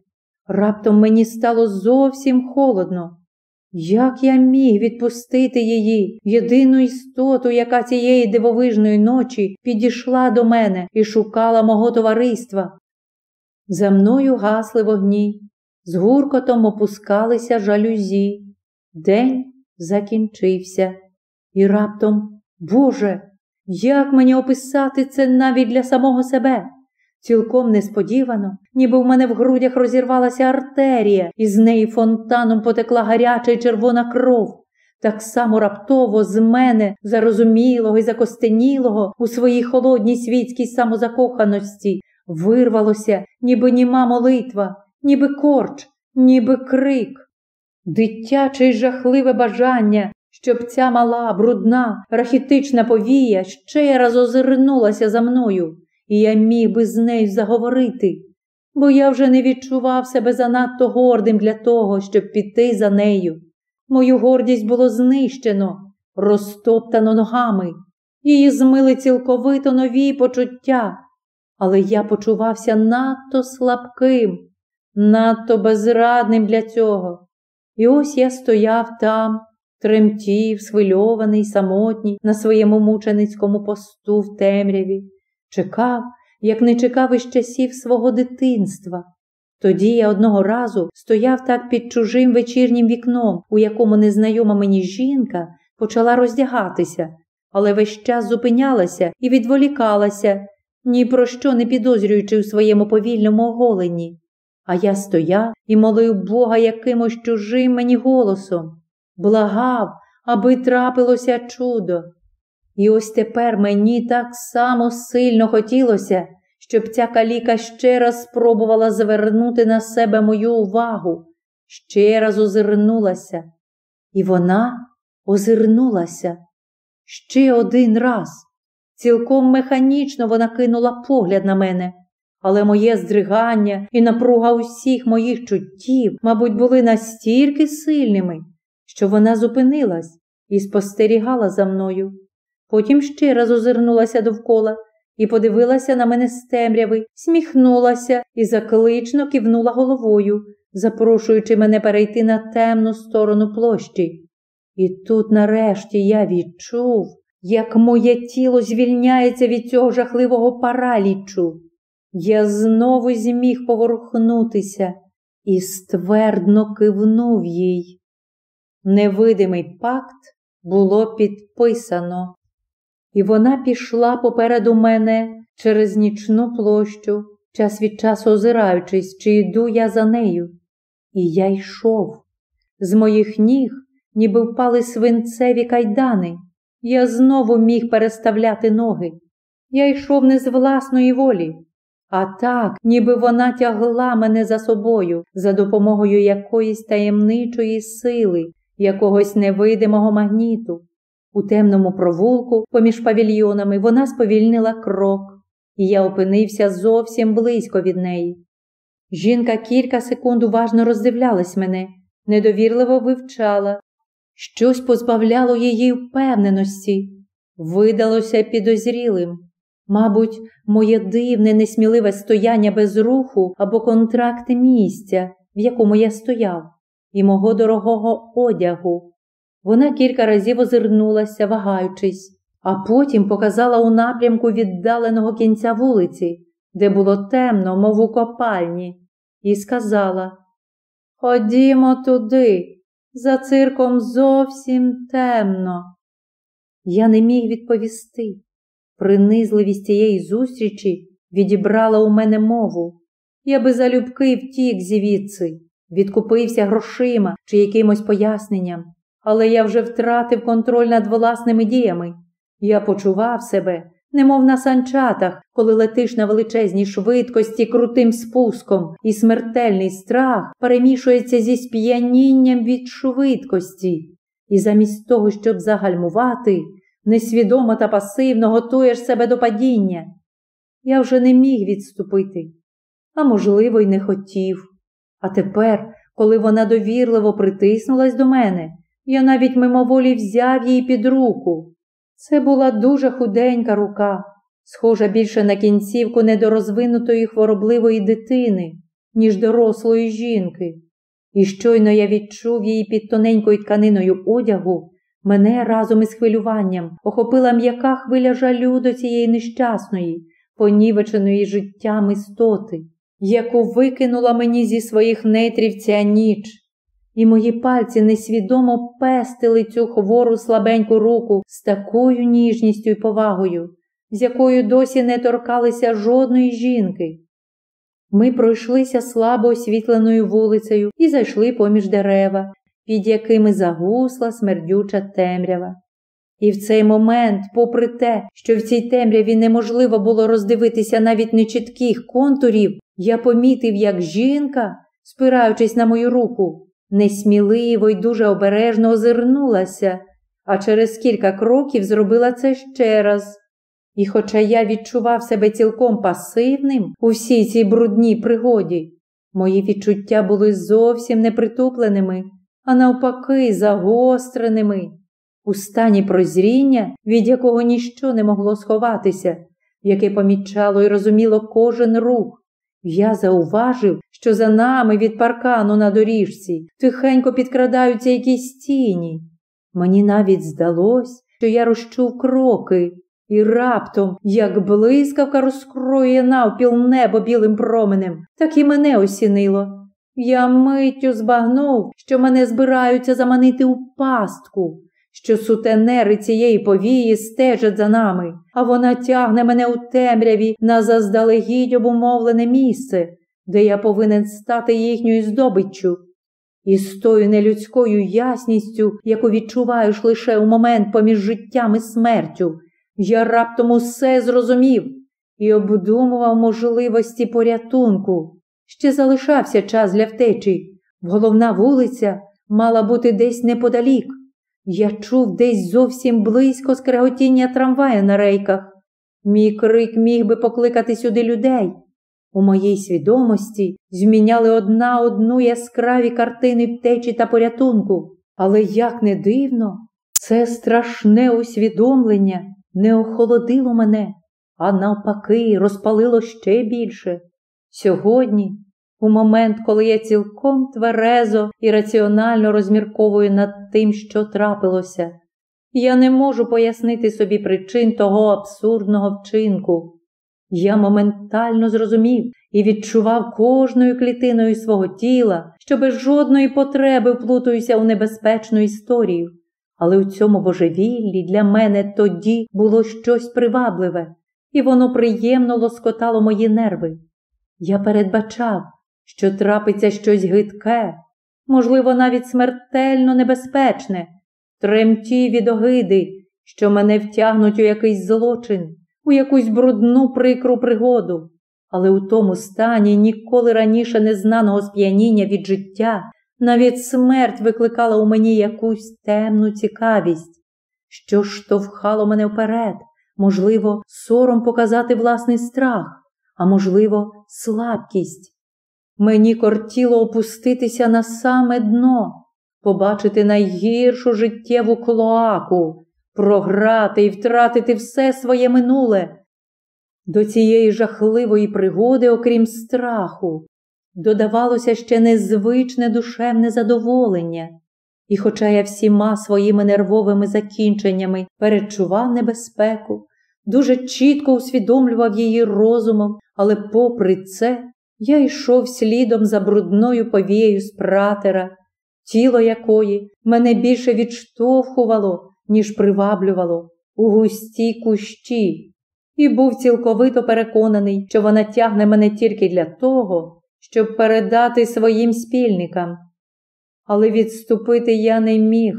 A: Раптом мені стало зовсім холодно. Як я міг відпустити її, єдину істоту, яка цієї дивовижної ночі підійшла до мене і шукала мого товариства? За мною гасли вогні, з гуркотом опускалися жалюзі. День закінчився, і раптом, Боже, як мені описати це навіть для самого себе? Цілком несподівано, ніби в мене в грудях розірвалася артерія, і з неї фонтаном потекла гаряча й червона кров. Так само раптово з мене, зарозумілого і закостенілого у своїй холодній світській самозакоханості, вирвалося, ніби німа молитва, ніби корч, ніби крик, дитяче й жахливе бажання, щоб ця мала, брудна, рахітична повія ще раз озирнулася за мною, і я міг би з нею заговорити, бо я вже не відчував себе занадто гордим для того, щоб піти за нею. Мою гордість було знищено, розтоптано ногами, її змили цілковито нові почуття, але я почувався надто слабким, надто безрадним для цього. І ось я стояв там, тремтів, схвильований, самотній, на своєму мученицькому посту в темряві, чекав, як не чекав із часів свого дитинства. Тоді я одного разу стояв так під чужим вечірнім вікном, у якому незнайома мені жінка почала роздягатися, але весь час зупинялася і відволікалася, ні про що не підозрюючи у своєму повільному оголенні. А я стояв і молив Бога якимось чужим мені голосом, благав, аби трапилося чудо. І ось тепер мені так само сильно хотілося, щоб ця каліка ще раз спробувала звернути на себе мою увагу, ще раз озирнулася. І вона озирнулася ще один раз. Цілком механічно вона кинула погляд на мене, але моє здригання і напруга усіх моїх чуттів, мабуть, були настільки сильними, що вона зупинилась і спостерігала за мною. Потім ще раз озирнулася довкола і подивилася на мене з темряви, сміхнулася і заклично кивнула головою, запрошуючи мене перейти на темну сторону площі. І тут, нарешті, я відчув, як моє тіло звільняється від цього жахливого паралічу. Я знову зміг поворухнутися і ствердно кивнув їй. Невидимий пакт було підписано, і вона пішла попереду мене через нічну площу, час від часу озираючись, чи йду я за нею. І я йшов. З моїх ніг, ніби впали свинцеві кайдани. Я знову міг переставляти ноги. Я йшов не з власної волі, а так, ніби вона тягла мене за собою за допомогою якоїсь таємничої сили, якогось невидимого магніту. У темному провулку, поміж павільйонами, вона сповільнила крок, і я опинився зовсім близько від неї. Жінка кілька секунд уважно роздивлялась мене, недовірливо вивчала, щось позбавляло її впевненості, видалося підозрілим. Мабуть, моє дивне, несміливе стояння без руху або контракт місця, в якому я стояв, і мого дорогого одягу. Вона кілька разів озирнулася, вагаючись, а потім показала у напрямку віддаленого кінця вулиці, де було темно, мов у копальні, і сказала Ходімо туди, за цирком зовсім темно. Я не міг відповісти. Принизливість цієї зустрічі відібрала у мене мову. Я би залюбки втік звідси, відкупився грошима чи якимось поясненням, але я вже втратив контроль над власними діями. Я почував себе, немов на санчатах, коли летиш на величезній швидкості крутим спуском, і смертельний страх перемішується зі сп'янінням від швидкості. І замість того, щоб загальмувати, несвідомо та пасивно готуєш себе до падіння. Я вже не міг відступити, а можливо, й не хотів. А тепер, коли вона довірливо притиснулась до мене, я навіть мимоволі взяв її під руку. Це була дуже худенька рука, схожа більше на кінцівку недорозвинутої хворобливої дитини, ніж дорослої жінки. І щойно я відчув її під тоненькою тканиною одягу, Мене разом із хвилюванням охопила м'яка хвиля жалю до цієї нещасної, понівеченої життям істоти, яку викинула мені зі своїх нетрів ця ніч, і мої пальці несвідомо пестили цю хвору слабеньку руку з такою ніжністю і повагою, з якою досі не торкалися жодної жінки. Ми пройшлися слабо освітленою вулицею і зайшли поміж дерева, під якими загусла смердюча темрява. І в цей момент, попри те, що в цій темряві неможливо було роздивитися навіть нечітких контурів, я помітив, як жінка спираючись на мою руку, несміливо й дуже обережно озирнулася, а через кілька кроків зробила це ще раз. І, хоча я відчував себе цілком пасивним у всій цій брудній пригоді, мої відчуття були зовсім непритупленими, а навпаки, загостреними, у стані прозріння, від якого ніщо не могло сховатися, яке помічало і розуміло кожен рух. Я зауважив, що за нами від паркану на доріжці тихенько підкрадаються якісь тіні. Мені навіть здалось, що я розчув кроки, і раптом, як блискавка розкроє навпіл небо білим променем, так і мене осінило. Я миттю збагнув, що мене збираються заманити у пастку, що сутенери цієї повії стежать за нами, а вона тягне мене у темряві на заздалегідь обумовлене місце, де я повинен стати їхньою здобиччю. І з тою нелюдською ясністю, яку відчуваєш лише у момент поміж життям і смертю, я раптом усе зрозумів і обдумував можливості порятунку. Ще залишався час для втечі. Головна вулиця мала бути десь неподалік. Я чув десь зовсім близько скреготіння трамвая на рейках. Мій крик міг би покликати сюди людей. У моїй свідомості зміняли одна одну яскраві картини втечі та порятунку. Але як не дивно, це страшне усвідомлення не охолодило мене, а навпаки, розпалило ще більше. Сьогодні, у момент, коли я цілком тверезо і раціонально розмірковую над тим, що трапилося, я не можу пояснити собі причин того абсурдного вчинку. Я моментально зрозумів і відчував кожною клітиною свого тіла, що без жодної потреби вплутуюся у небезпечну історію. Але у цьому божевіллі для мене тоді було щось привабливе, і воно приємно лоскотало мої нерви. Я передбачав, що трапиться щось гидке, можливо, навіть смертельно небезпечне, тремті від огиди, що мене втягнуть у якийсь злочин, у якусь брудну прикру пригоду. Але у тому стані ніколи раніше незнаного сп'яніння від життя навіть смерть викликала у мені якусь темну цікавість, що штовхало мене вперед, можливо, сором показати власний страх, а можливо, слабкість. Мені кортіло опуститися на саме дно, побачити найгіршу життєву клоаку, програти і втратити все своє минуле. До цієї жахливої пригоди, окрім страху, додавалося ще незвичне душевне задоволення, і, хоча я всіма своїми нервовими закінченнями перечував небезпеку, дуже чітко усвідомлював її розумом, але, попри це, я йшов слідом за брудною повією з пратера, тіло якої мене більше відштовхувало, ніж приваблювало у густій кущі, і був цілковито переконаний, що вона тягне мене тільки для того, щоб передати своїм спільникам. Але відступити я не міг.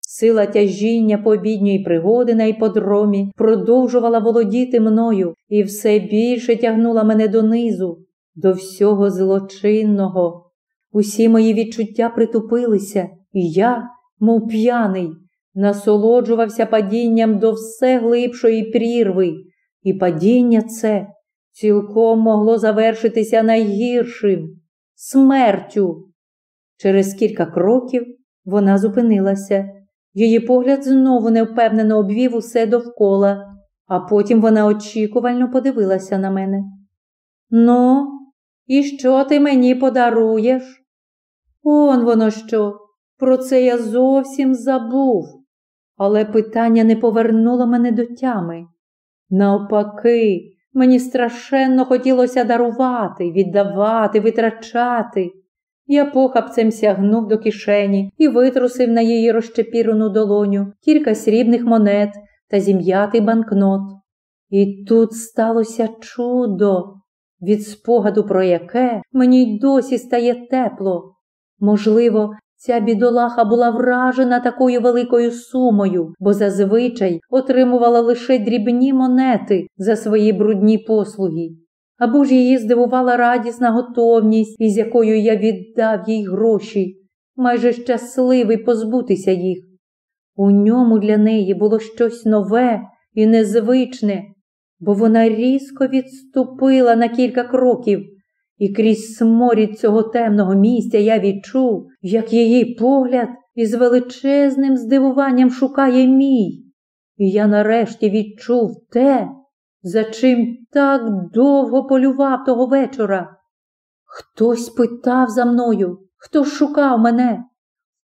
A: Сила тяжіння побідньої пригоди на іподромі продовжувала володіти мною і все більше тягнула мене донизу, до всього злочинного. Усі мої відчуття притупилися, і я, мов п'яний, насолоджувався падінням до все глибшої прірви, і падіння це цілком могло завершитися найгіршим смертю. Через кілька кроків вона зупинилася. Її погляд знову невпевнено обвів усе довкола, а потім вона очікувально подивилася на мене. Ну, і що ти мені подаруєш? Он воно що, про це я зовсім забув. Але питання не повернуло мене до тями. Навпаки, Мені страшенно хотілося дарувати, віддавати, витрачати. Я похапцем сягнув до кишені і витрусив на її розчепірену долоню кілька срібних монет та зім'ятий банкнот. І тут сталося чудо, від спогаду про яке мені й досі стає тепло. Можливо, Ця бідолаха була вражена такою великою сумою, бо зазвичай отримувала лише дрібні монети за свої брудні послуги. або ж її здивувала радісна готовність, із якою я віддав їй гроші, майже щасливий позбутися їх. У ньому для неї було щось нове і незвичне, бо вона різко відступила на кілька кроків, і крізь сморід цього темного місця я відчув, як її погляд із величезним здивуванням шукає мій. І я нарешті відчув те, за чим так довго полював того вечора. Хтось питав за мною, хто шукав мене.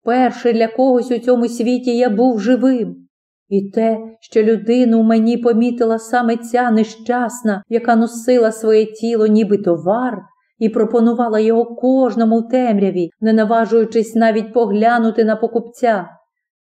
A: Вперше для когось у цьому світі я був живим. І те, що людину мені помітила саме ця нещасна, яка носила своє тіло, ніби товар, і пропонувала його кожному в темряві, не наважуючись навіть поглянути на покупця.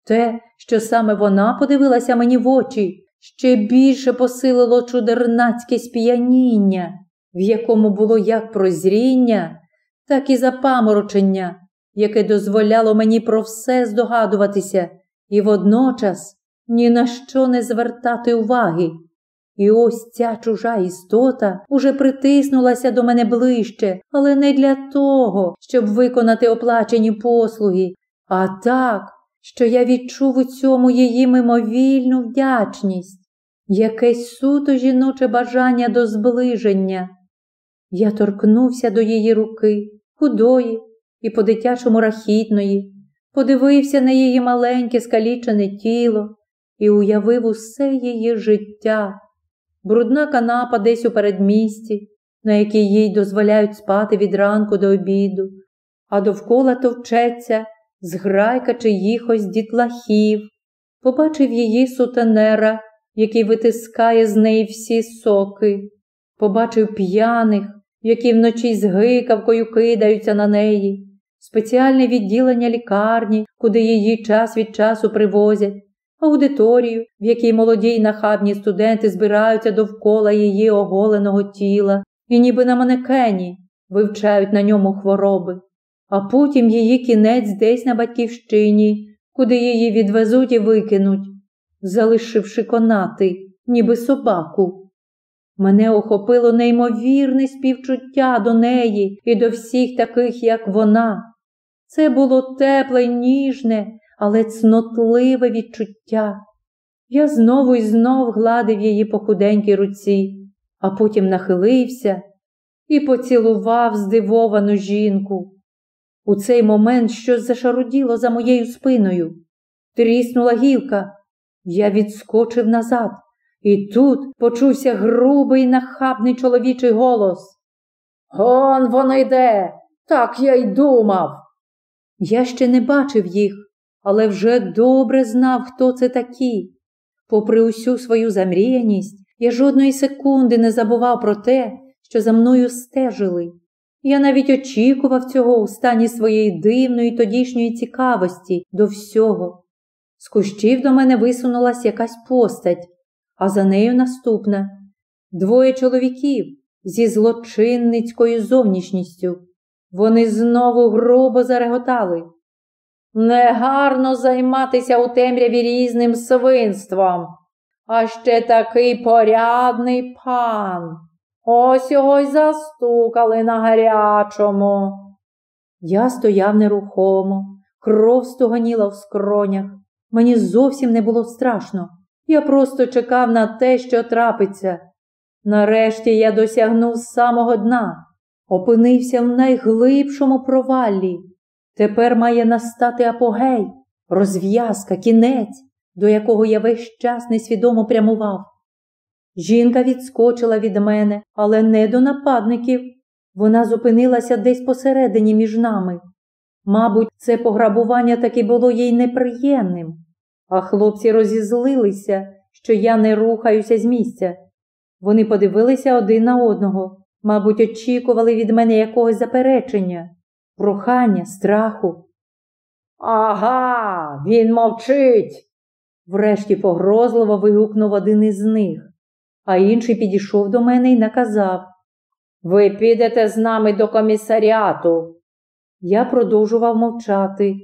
A: Те, що саме вона подивилася мені в очі, ще більше посилило чудернацьке сп'яніння, в якому було як прозріння, так і запаморочення, яке дозволяло мені про все здогадуватися і водночас ні на що не звертати уваги. І ось ця чужа істота уже притиснулася до мене ближче, але не для того, щоб виконати оплачені послуги, а так, що я відчув у цьому її мимовільну вдячність, якесь суто жіноче бажання до зближення. Я торкнувся до її руки, худої і по дитячому рахітної, подивився на її маленьке скалічене тіло і уявив усе її життя. Брудна канапа десь у передмісті, на якій їй дозволяють спати від ранку до обіду, а довкола товчеться зграйка чиїхось дітлахів, побачив її сутенера, який витискає з неї всі соки, побачив п'яних, які вночі з гикавкою кидаються на неї, спеціальне відділення лікарні, куди її час від часу привозять аудиторію, в якій молоді й нахабні студенти збираються довкола її оголеного тіла і ніби на манекені вивчають на ньому хвороби, а потім її кінець десь на батьківщині, куди її відвезуть і викинуть, залишивши конати, ніби собаку. Мене охопило неймовірне співчуття до неї і до всіх таких, як вона. Це було тепле й ніжне, але цнотливе відчуття. Я знову і знов гладив її по худенькій руці, а потім нахилився і поцілував здивовану жінку. У цей момент щось зашаруділо за моєю спиною. Тріснула гілка. Я відскочив назад, і тут почувся грубий нахабний чоловічий голос. Он воно йде, так я й думав. Я ще не бачив їх, але вже добре знав, хто це такі. Попри усю свою замріяність, я жодної секунди не забував про те, що за мною стежили. Я навіть очікував цього у стані своєї дивної тодішньої цікавості до всього. З кущів до мене висунулась якась постать, а за нею наступна двоє чоловіків зі злочинницькою зовнішністю. Вони знову грубо зареготали. Негарно займатися у темряві різним свинством. А ще такий порядний пан. Ось його й застукали на гарячому. Я стояв нерухомо, кров стуганіла в скронях. Мені зовсім не було страшно. Я просто чекав на те, що трапиться. Нарешті я досягнув самого дна, опинився в найглибшому проваллі. Тепер має настати апогей, розв'язка, кінець, до якого я весь час несвідомо прямував. Жінка відскочила від мене, але не до нападників. Вона зупинилася десь посередині між нами. Мабуть, це пограбування таки було їй неприємним, а хлопці розізлилися, що я не рухаюся з місця. Вони подивилися один на одного, мабуть, очікували від мене якогось заперечення прохання, страху. Ага, він мовчить. Врешті погрозливо вигукнув один із них, а інший підійшов до мене і наказав Ви підете з нами до комісаріату. Я продовжував мовчати.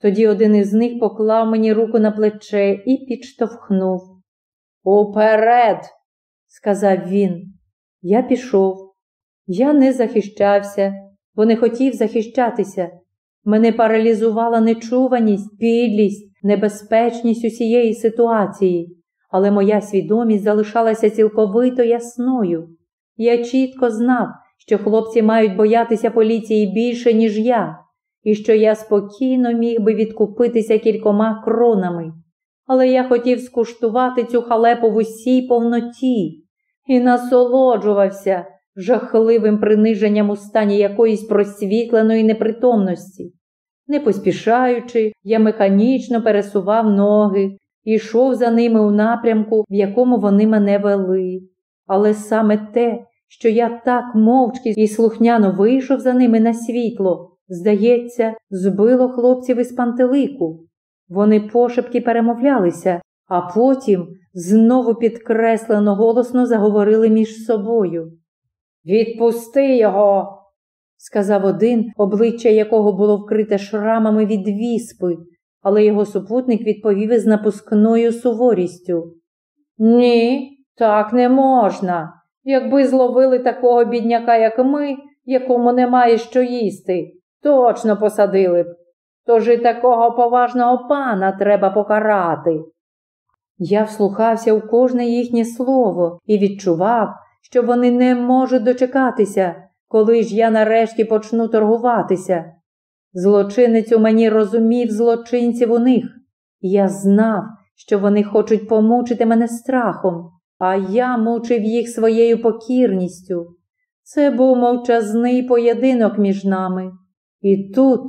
A: Тоді один із них поклав мені руку на плече і підштовхнув. Уперед, сказав він. Я пішов. Я не захищався, бо не хотів захищатися. Мене паралізувала нечуваність, підлість, небезпечність усієї ситуації, але моя свідомість залишалася цілковито ясною. Я чітко знав, що хлопці мають боятися поліції більше, ніж я, і що я спокійно міг би відкупитися кількома кронами. Але я хотів скуштувати цю халепу в усій повноті і насолоджувався жахливим приниженням у стані якоїсь просвітленої непритомності. Не поспішаючи, я механічно пересував ноги і йшов за ними у напрямку, в якому вони мене вели. Але саме те, що я так мовчки і слухняно вийшов за ними на світло, здається, збило хлопців із пантелику. Вони пошепки перемовлялися, а потім знову підкреслено голосно заговорили між собою. Відпусти його, сказав один, обличчя якого було вкрите шрамами від віспи, але його супутник відповів із напускною суворістю. Ні, так не можна. Якби зловили такого бідняка, як ми, якому немає що їсти, точно посадили б. Тож і такого поважного пана треба покарати. Я вслухався у кожне їхнє слово і відчував, що вони не можуть дочекатися, коли ж я нарешті почну торгуватися. Злочинець у мені розумів злочинців у них. Я знав, що вони хочуть помучити мене страхом, а я мучив їх своєю покірністю. Це був мовчазний поєдинок між нами. І тут,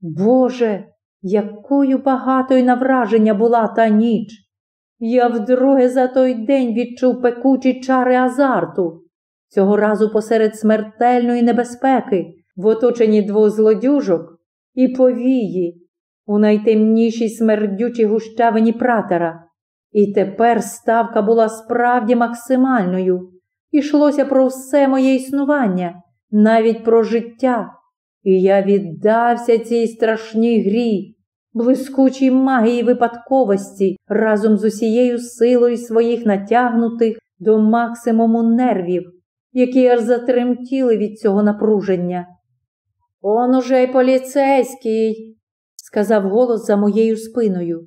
A: Боже, якою багатою на враження була та ніч. Я вдруге за той день відчув пекучі чари азарту, цього разу посеред смертельної небезпеки, в оточенні двох злодюжок і повії, у найтемнішій смердючій гущавині пратера. І тепер ставка була справді максимальною. Ішлося про все моє існування, навіть про життя. І я віддався цій страшній грі, блискучій магії випадковості разом з усією силою своїх натягнутих до максимуму нервів, які аж затремтіли від цього напруження. Он уже й поліцейський, сказав голос за моєю спиною.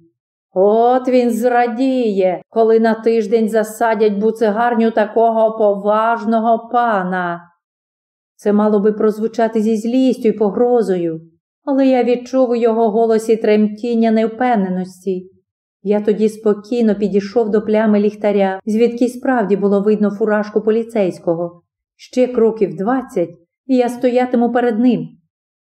A: От він зрадіє, коли на тиждень засадять буцегарню такого поважного пана. Це мало би прозвучати зі злістю й погрозою, але я відчув у його голосі тремтіння невпевненості. Я тоді спокійно підійшов до плями ліхтаря, звідки справді було видно фуражку поліцейського. Ще кроків двадцять, і я стоятиму перед ним.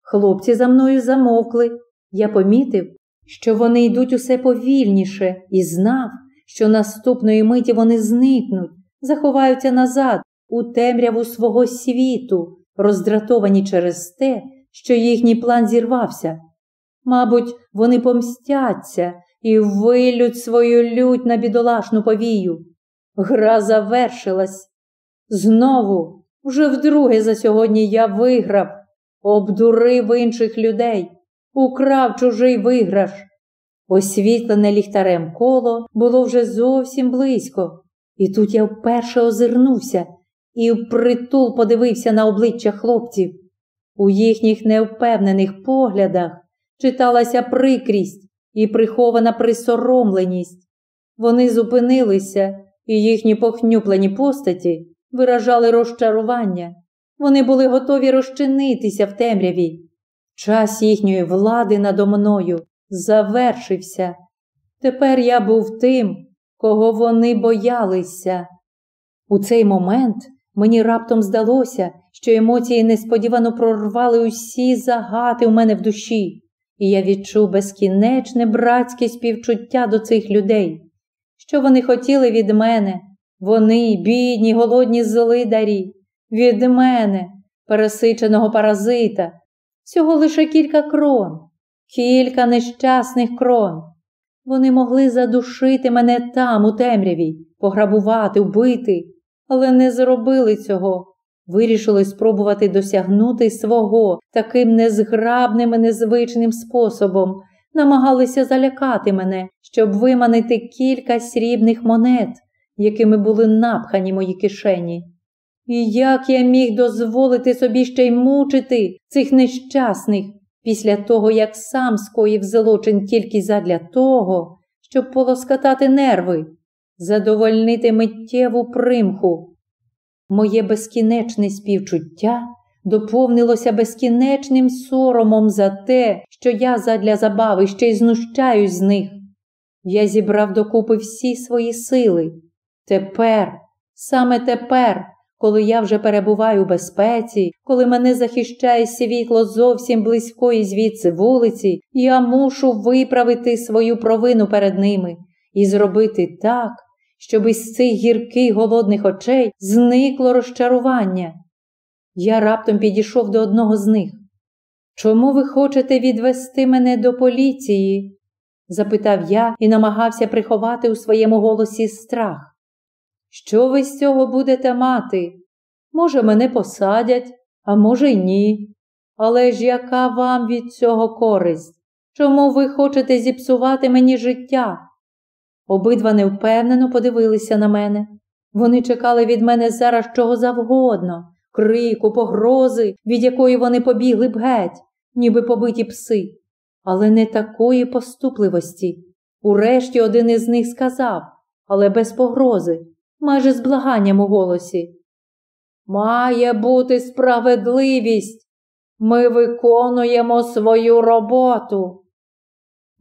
A: Хлопці за мною замовкли. Я помітив, що вони йдуть усе повільніше, і знав, що наступної миті вони зникнуть, заховаються назад у темряву свого світу, роздратовані через те, що їхній план зірвався. Мабуть, вони помстяться і вилють свою лють на бідолашну повію. Гра завершилась. Знову, вже вдруге за сьогодні я виграв, обдурив інших людей, украв чужий виграш. Освітлене ліхтарем коло було вже зовсім близько, і тут я вперше озирнувся і впритул подивився на обличчя хлопців. У їхніх невпевнених поглядах читалася прикрість і прихована присоромленість. Вони зупинилися, і їхні похнюплені постаті виражали розчарування. Вони були готові розчинитися в темряві. Час їхньої влади надо мною завершився. Тепер я був тим, кого вони боялися. У цей момент Мені раптом здалося, що емоції несподівано прорвали усі загати у мене в душі, і я відчув безкінечне братське співчуття до цих людей. Що вони хотіли від мене, вони, бідні, голодні злидарі, від мене, пересиченого паразита, всього лише кілька крон, кілька нещасних крон. Вони могли задушити мене там, у темряві, пограбувати, вбити але не зробили цього. Вирішили спробувати досягнути свого таким незграбним і незвичним способом, намагалися залякати мене, щоб виманити кілька срібних монет, якими були напхані мої кишені. І як я міг дозволити собі ще й мучити цих нещасних після того, як сам скоїв злочин тільки задля того, щоб полоскатати нерви, задовольнити миттєву примху. Моє безкінечне співчуття доповнилося безкінечним соромом за те, що я задля забави ще й знущаюсь з них. Я зібрав докупи всі свої сили. Тепер, саме тепер, коли я вже перебуваю у безпеці, коли мене захищає світло зовсім близької звідси вулиці, я мушу виправити свою провину перед ними і зробити так, щоб із цих гірких голодних очей зникло розчарування. Я раптом підійшов до одного з них. Чому ви хочете відвести мене до поліції? запитав я і намагався приховати у своєму голосі страх. Що ви з цього будете мати? Може, мене посадять, а може, й ні. Але ж яка вам від цього користь? Чому ви хочете зіпсувати мені життя? Обидва невпевнено подивилися на мене. Вони чекали від мене зараз чого завгодно, крику, погрози, від якої вони побігли б геть, ніби побиті пси, але не такої поступливості. Урешті один із них сказав, але без погрози, майже з благанням у голосі. Має бути справедливість. Ми виконуємо свою роботу.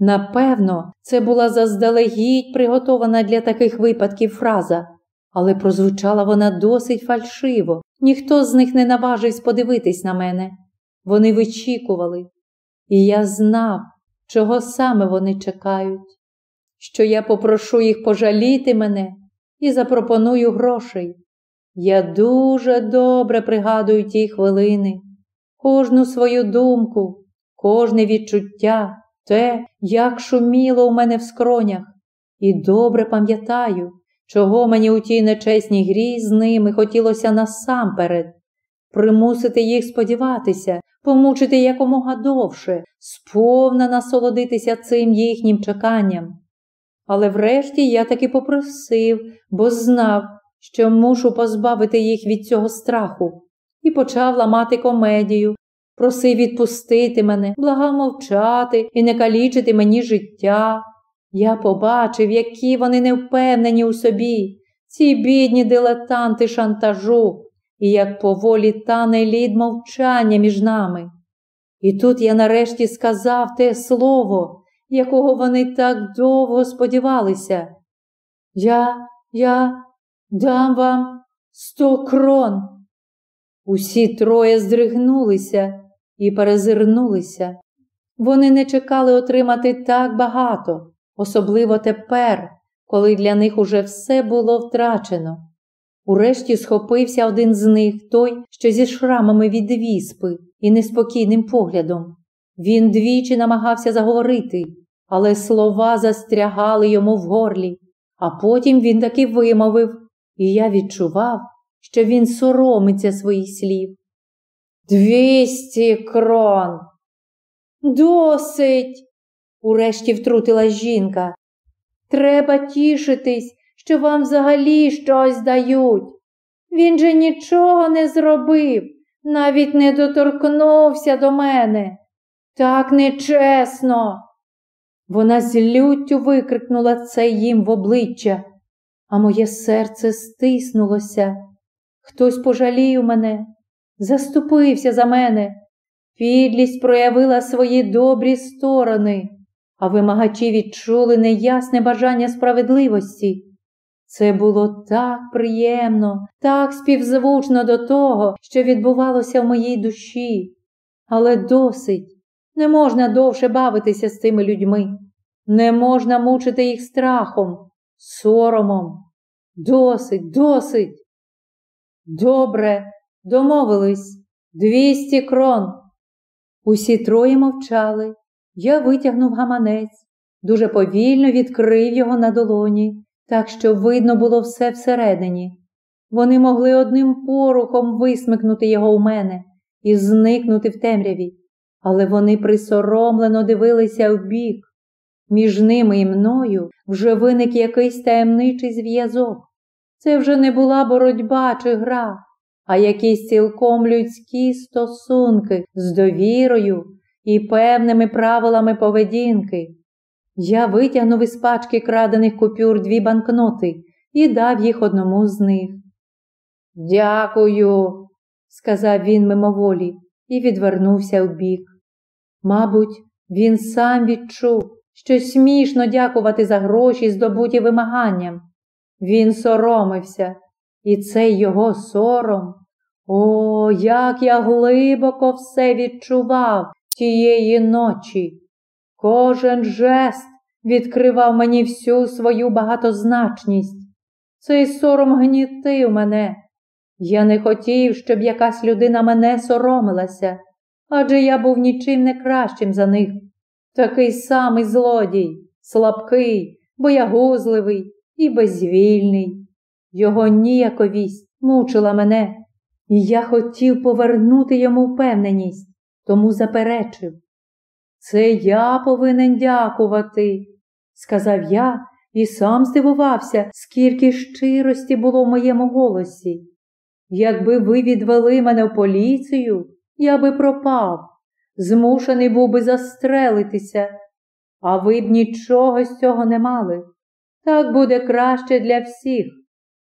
A: Напевно, це була заздалегідь приготована для таких випадків фраза, але прозвучала вона досить фальшиво. Ніхто з них не наважився подивитись на мене. Вони вичікували, і я знав, чого саме вони чекають, що я попрошу їх пожаліти мене і запропоную грошей. Я дуже добре пригадую ті хвилини, кожну свою думку, кожне відчуття, те, як шуміло у мене в скронях, і добре пам'ятаю, чого мені у тій нечесній грі з ними хотілося насамперед, примусити їх сподіватися, помучити якомога довше, сповна насолодитися цим їхнім чеканням. Але врешті я таки попросив, бо знав, що мушу позбавити їх від цього страху, і почав ламати комедію, просив відпустити мене, благав мовчати і не калічити мені життя. Я побачив, які вони невпевнені у собі, ці бідні дилетанти шантажу, і як поволі тане лід мовчання між нами. І тут я нарешті сказав те слово, якого вони так довго сподівалися. Я, я дам вам сто крон. Усі троє здригнулися і перезирнулися. Вони не чекали отримати так багато, особливо тепер, коли для них уже все було втрачено. Урешті схопився один з них, той, що зі шрамами від віспи і неспокійним поглядом. Він двічі намагався заговорити, але слова застрягали йому в горлі, а потім він таки вимовив, і я відчував, що він соромиться своїх слів. Двісті крон. Досить, урешті втрутила жінка. Треба тішитись, що вам взагалі щось дають. Він же нічого не зробив, навіть не доторкнувся до мене. Так нечесно. Вона з люттю викрикнула це їм в обличчя, а моє серце стиснулося. Хтось пожалів мене, заступився за мене. Підлість проявила свої добрі сторони, а вимагачі відчули неясне бажання справедливості. Це було так приємно, так співзвучно до того, що відбувалося в моїй душі. Але досить, не можна довше бавитися з цими людьми, не можна мучити їх страхом, соромом. Досить, досить. Добре, домовились, двісті крон. Усі троє мовчали. Я витягнув гаманець, дуже повільно відкрив його на долоні так що видно було все всередині. Вони могли одним порухом висмикнути його у мене і зникнути в темряві, але вони присоромлено дивилися в бік. Між ними і мною вже виник якийсь таємничий зв'язок. Це вже не була боротьба чи гра, а якісь цілком людські стосунки з довірою і певними правилами поведінки. Я витягнув із пачки крадених купюр дві банкноти і дав їх одному з них. Дякую, сказав він мимоволі і відвернувся вбік. Мабуть, він сам відчув, що смішно дякувати за гроші, здобуті вимаганням. Він соромився, і цей його сором. О, як я глибоко все відчував тієї ночі. Кожен жест відкривав мені всю свою багатозначність. Цей сором гнітив мене. Я не хотів, щоб якась людина мене соромилася, адже я був нічим не кращим за них. Такий самий злодій, слабкий, боягузливий і безвільний. Його ніяковість мучила мене, і я хотів повернути йому впевненість, тому заперечив. Це я повинен дякувати, сказав я і сам здивувався, скільки щирості було в моєму голосі. Якби ви відвели мене в поліцію, я би пропав, змушений був би застрелитися, а ви б нічого з цього не мали. Так буде краще для всіх.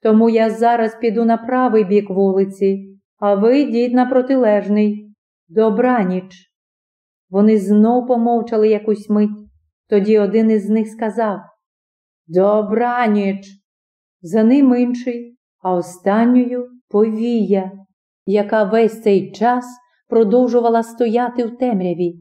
A: Тому я зараз піду на правий бік вулиці, а ви йдіть на протилежний. Добраніч. Вони знов помовчали якусь мить. Тоді один із них сказав Добраніч. За ним інший, а останньою повія, яка весь цей час продовжувала стояти в темряві.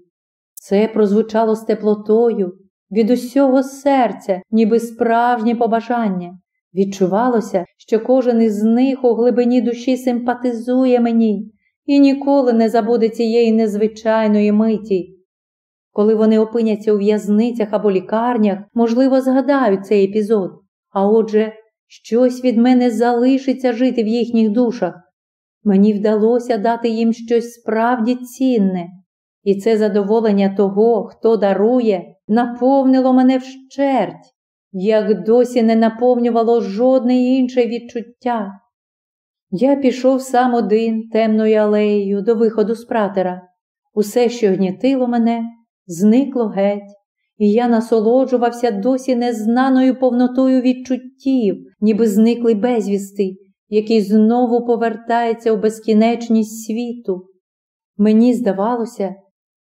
A: Це прозвучало з теплотою, від усього серця, ніби справжнє побажання. Відчувалося, що кожен із них у глибині душі симпатизує мені і ніколи не забуде цієї незвичайної миті. Коли вони опиняться у в'язницях або лікарнях, можливо, згадають цей епізод, а отже, щось від мене залишиться жити в їхніх душах. Мені вдалося дати їм щось справді цінне, і це задоволення того, хто дарує, наповнило мене вщерть, як досі не наповнювало жодне інше відчуття. Я пішов сам один темною алеєю до виходу з пратера. Усе, що гнітило мене, зникло геть, і я насолоджувався досі незнаною повнотою відчуттів, ніби зникли безвісти, який знову повертається у безкінечність світу. Мені здавалося,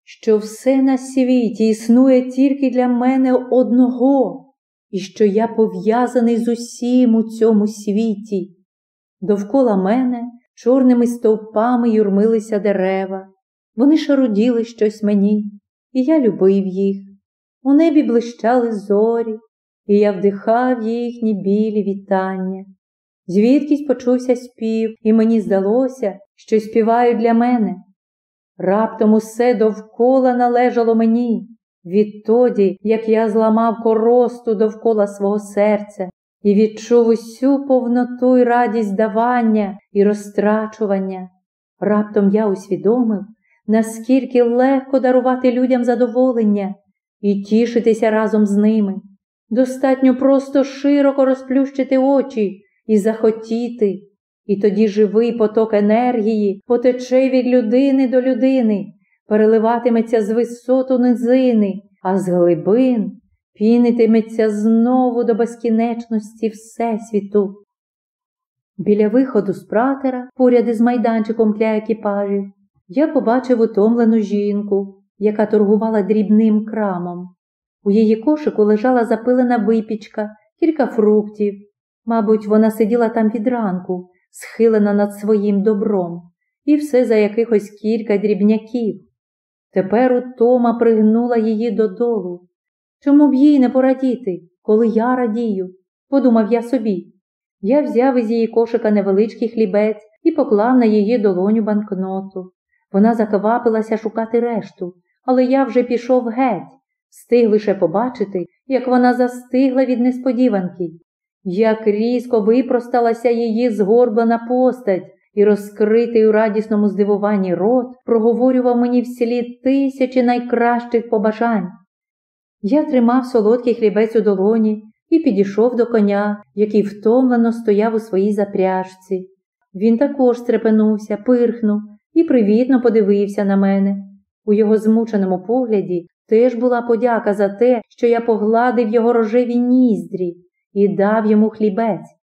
A: що все на світі існує тільки для мене одного, і що я пов'язаний з усім у цьому світі. Довкола мене чорними стовпами юрмилися дерева. Вони шаруділи щось мені, і я любив їх. У небі блищали зорі, і я вдихав їхні білі вітання. Звідкись почувся спів, і мені здалося, що співають для мене. Раптом усе довкола належало мені, відтоді, як я зламав коросту довкола свого серця і відчув усю повноту й радість давання і розтрачування. Раптом я усвідомив, наскільки легко дарувати людям задоволення і тішитися разом з ними. Достатньо просто широко розплющити очі і захотіти, і тоді живий поток енергії потече від людини до людини, переливатиметься з висоту низини, а з глибин пінитиметься знову до безкінечності Всесвіту. Біля виходу з пратера, поряд із майданчиком для екіпажів, я побачив утомлену жінку, яка торгувала дрібним крамом. У її кошику лежала запилена випічка, кілька фруктів. Мабуть, вона сиділа там від ранку, схилена над своїм добром, і все за якихось кілька дрібняків. Тепер утома пригнула її додолу. Чому б їй не порадіти, коли я радію? подумав я собі. Я взяв із її кошика невеличкий хлібець і поклав на її долоню банкноту. Вона заквапилася шукати решту, але я вже пішов геть, встиг лише побачити, як вона застигла від несподіванки, як різко випросталася її згорблена постать, і розкритий у радісному здивуванні рот проговорював мені вслід тисячі найкращих побажань. Я тримав солодкий хлібець у долоні і підійшов до коня, який втомлено стояв у своїй запряжці. Він також стрепенувся, пирхнув і привітно подивився на мене. У його змученому погляді теж була подяка за те, що я погладив його рожеві ніздрі і дав йому хлібець.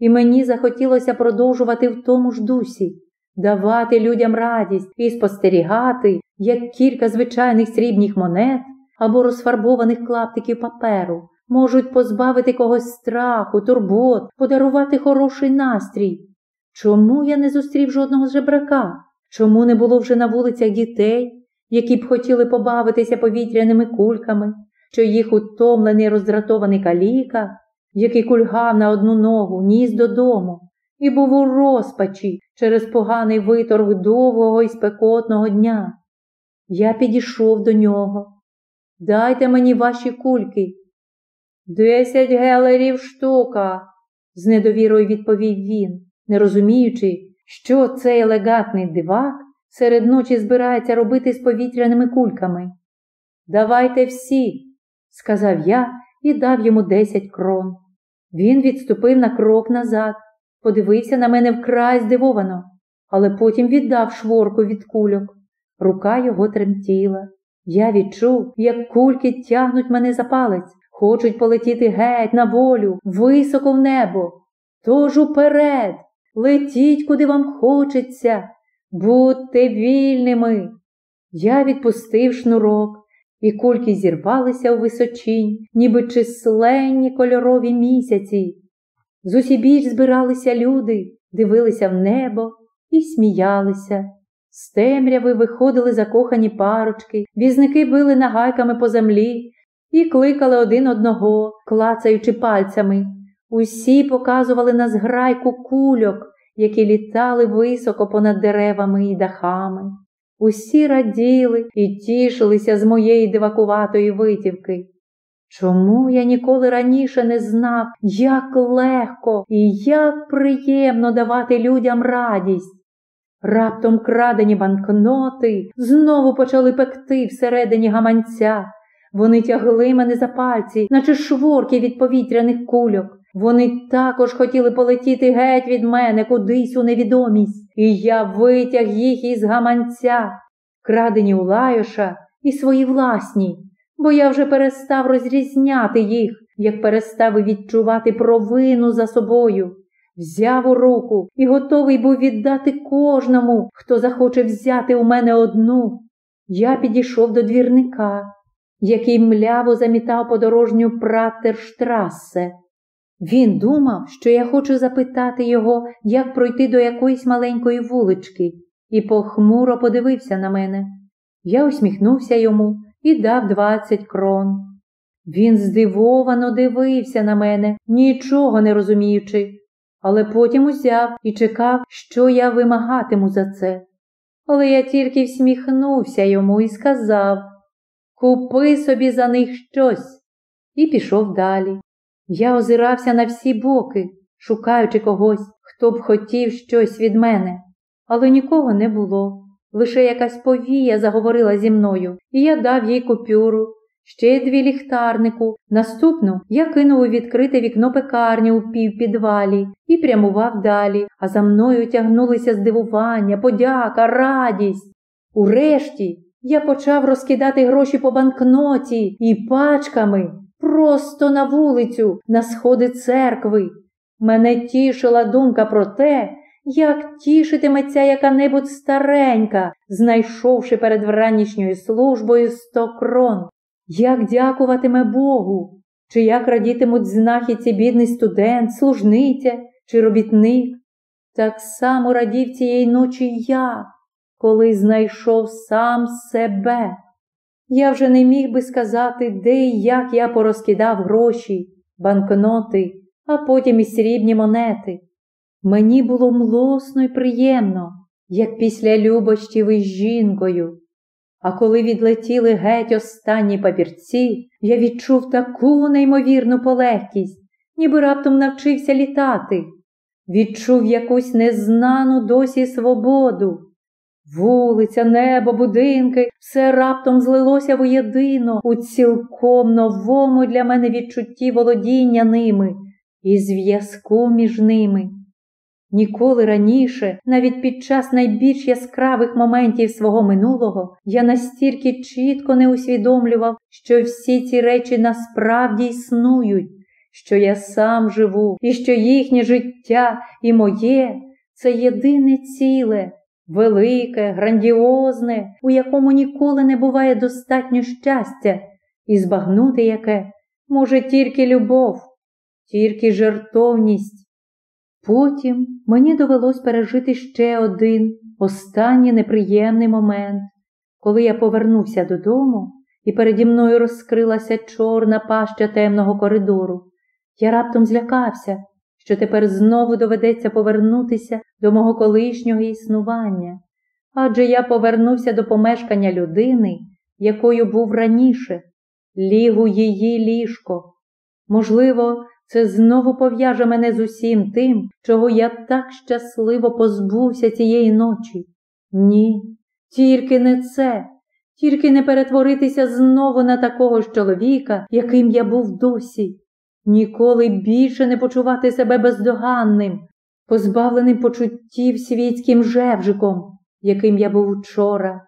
A: І мені захотілося продовжувати в тому ж дусі, давати людям радість і спостерігати, як кілька звичайних срібних монет або розфарбованих клаптиків паперу можуть позбавити когось страху, турбот, подарувати хороший настрій. Чому я не зустрів жодного жебрака? Чому не було вже на вулицях дітей, які б хотіли побавитися повітряними кульками, що їх утомлений роздратований каліка, який кульгав на одну ногу, ніс додому, і був у розпачі через поганий виторг довгого і спекотного дня. Я підійшов до нього. Дайте мені ваші кульки. Десять гелерів штука, з недовірою відповів він, не розуміючи, що цей елегантний дивак серед ночі збирається робити з повітряними кульками. Давайте всі, сказав я і дав йому десять крон. Він відступив на крок назад, подивився на мене вкрай здивовано, але потім віддав шворку від кульок. Рука його тремтіла. Я відчув, як кульки тягнуть мене за палець, хочуть полетіти геть на волю, високо в небо. Тож уперед, летіть, куди вам хочеться, будьте вільними. Я відпустив шнурок, і кульки зірвалися у височинь, ніби численні кольорові місяці. З усібіч збиралися люди, дивилися в небо і сміялися. З темряви виходили закохані парочки, візники били нагайками по землі і кликали один одного, клацаючи пальцями. Усі показували на зграйку кульок, які літали високо понад деревами і дахами. Усі раділи і тішилися з моєї дивакуватої витівки. Чому я ніколи раніше не знав, як легко і як приємно давати людям радість? Раптом крадені банкноти знову почали пекти всередині гаманця. Вони тягли мене за пальці, наче шворки від повітряних кульок. Вони також хотіли полетіти геть від мене кудись у невідомість, і я витяг їх із гаманця, крадені у Лайоша і свої власні, бо я вже перестав розрізняти їх, як перестав відчувати провину за собою взяв у руку і готовий був віддати кожному, хто захоче взяти у мене одну. Я підійшов до двірника, який мляво замітав подорожню пратерштрасе. Він думав, що я хочу запитати його, як пройти до якоїсь маленької вулички, і похмуро подивився на мене. Я усміхнувся йому і дав двадцять крон. Він здивовано дивився на мене, нічого не розуміючи, але потім узяв і чекав, що я вимагатиму за це. Але я тільки всміхнувся йому і сказав Купи собі за них щось, і пішов далі. Я озирався на всі боки, шукаючи когось, хто б хотів щось від мене, але нікого не було. Лише якась повія заговорила зі мною, і я дав їй купюру, ще дві ліхтарнику. Наступну я кинув у відкрите вікно пекарні у півпідвалі і прямував далі, а за мною тягнулися здивування, подяка, радість. Урешті я почав розкидати гроші по банкноті і пачками просто на вулицю, на сходи церкви. Мене тішила думка про те, як тішитиметься яка-небудь старенька, знайшовши перед вранішньою службою сто крон. Як дякуватиме Богу, чи як радітимуть знахідці бідний студент, служниця чи робітник? Так само радів цієї ночі я, коли знайшов сам себе. Я вже не міг би сказати, де і як я порозкидав гроші, банкноти, а потім і срібні монети. Мені було млосно й приємно, як після любощів із жінкою. А коли відлетіли геть останні папірці, я відчув таку неймовірну полегкість, ніби раптом навчився літати, відчув якусь незнану досі свободу. Вулиця, небо, будинки, все раптом злилося воєдино у цілком новому для мене відчутті володіння ними і зв'язку між ними. Ніколи раніше, навіть під час найбільш яскравих моментів свого минулого, я настільки чітко не усвідомлював, що всі ці речі насправді існують, що я сам живу, і що їхнє життя і моє це єдине ціле, велике, грандіозне, у якому ніколи не буває достатньо щастя, і збагнути яке може тільки любов, тільки жертовність. Потім мені довелось пережити ще один останній неприємний момент, коли я повернувся додому, і переді мною розкрилася чорна паща темного коридору. Я раптом злякався, що тепер знову доведеться повернутися до мого колишнього існування, адже я повернувся до помешкання людини, якою був раніше, лігу її ліжко. Можливо, це знову пов'яже мене з усім тим, чого я так щасливо позбувся цієї ночі. Ні, тільки не це, тільки не перетворитися знову на такого ж чоловіка, яким я був досі, ніколи більше не почувати себе бездоганним, позбавленим почуттів світським жевжиком, яким я був вчора.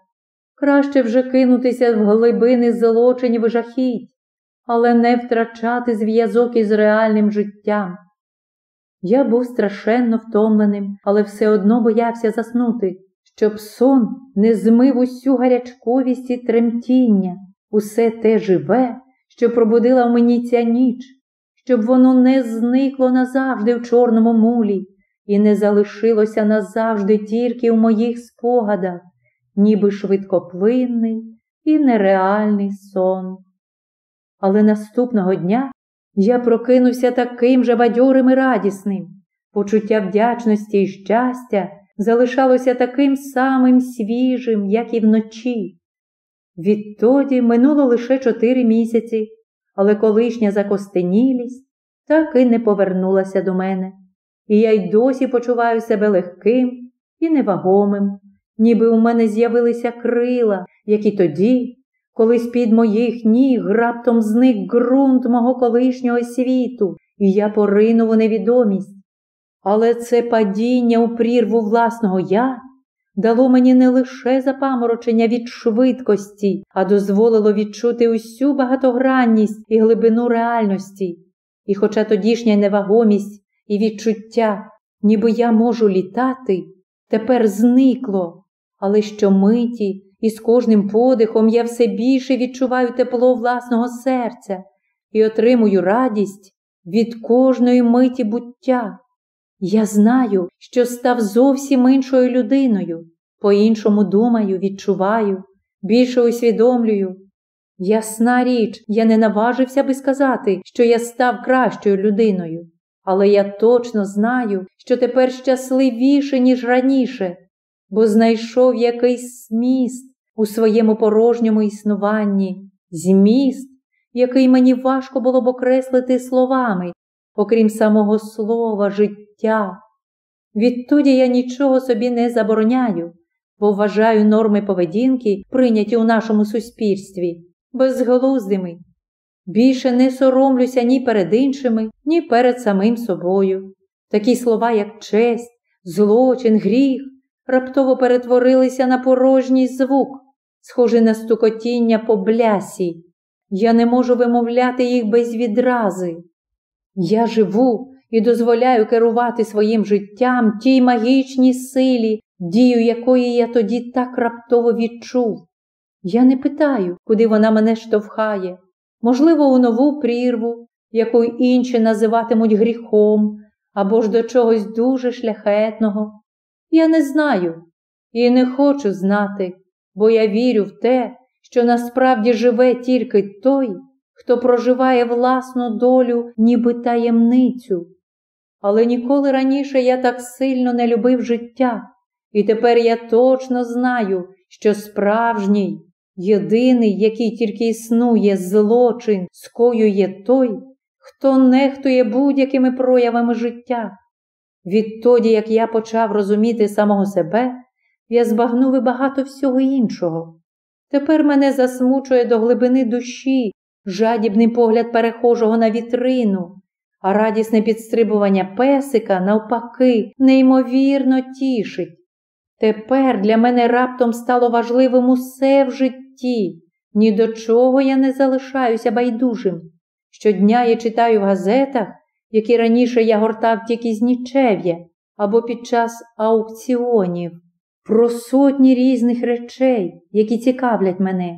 A: Краще вже кинутися в глибини злочинів і жахіть, але не втрачати зв'язок із реальним життям. Я був страшенно втомленим, але все одно боявся заснути, щоб сон не змив усю гарячковість і тремтіння, усе те живе, що пробудила в мені ця ніч, щоб воно не зникло назавжди в чорному мулі і не залишилося назавжди тільки в моїх спогадах, ніби швидкоплинний і нереальний сон. Але наступного дня я прокинувся таким же бадьорим і радісним. Почуття вдячності і щастя залишалося таким самим свіжим, як і вночі. Відтоді минуло лише чотири місяці, але колишня закостенілість так і не повернулася до мене, і я й досі почуваю себе легким і невагомим, ніби у мене з'явилися крила, як і тоді, коли з-під моїх ніг раптом зник ґрунт мого колишнього світу, і я поринув у невідомість. Але це падіння у прірву власного я дало мені не лише запаморочення від швидкості, а дозволило відчути усю багатогранність і глибину реальності. І хоча тодішня невагомість і відчуття, ніби я можу літати, тепер зникло, але щомиті і з кожним подихом я все більше відчуваю тепло власного серця і отримую радість від кожної миті буття. Я знаю, що став зовсім іншою людиною, по-іншому думаю, відчуваю, більше усвідомлюю. Ясна річ, я не наважився би сказати, що я став кращою людиною, але я точно знаю, що тепер щасливіше, ніж раніше, бо знайшов якийсь зміст у своєму порожньому існуванні, зміст, який мені важко було б окреслити словами, окрім самого слова життя. Відтоді я нічого собі не забороняю, бо вважаю норми поведінки, прийняті у нашому суспільстві, безглуздими. Більше не соромлюся ні перед іншими, ні перед самим собою. Такі слова, як честь, злочин, гріх, раптово перетворилися на порожній звук, схожий на стукотіння по блясі. Я не можу вимовляти їх без відрази. Я живу і дозволяю керувати своїм життям тій магічній силі, дію якої я тоді так раптово відчув. Я не питаю, куди вона мене штовхає, можливо, у нову прірву, яку інші називатимуть гріхом, або ж до чогось дуже шляхетного. Я не знаю і не хочу знати, бо я вірю в те, що насправді живе тільки той, хто проживає власну долю, ніби таємницю. Але ніколи раніше я так сильно не любив життя, і тепер я точно знаю, що справжній, єдиний, який тільки існує, злочин, скоює той, хто нехтує будь-якими проявами життя. Відтоді, як я почав розуміти самого себе, я збагнув і багато всього іншого. Тепер мене засмучує до глибини душі жадібний погляд перехожого на вітрину, а радісне підстрибування песика, навпаки, неймовірно тішить. Тепер для мене раптом стало важливим усе в житті, ні до чого я не залишаюся байдужим. Щодня я читаю в газетах, які раніше я гортав тільки з нічев'я або під час аукціонів, про сотні різних речей, які цікавлять мене,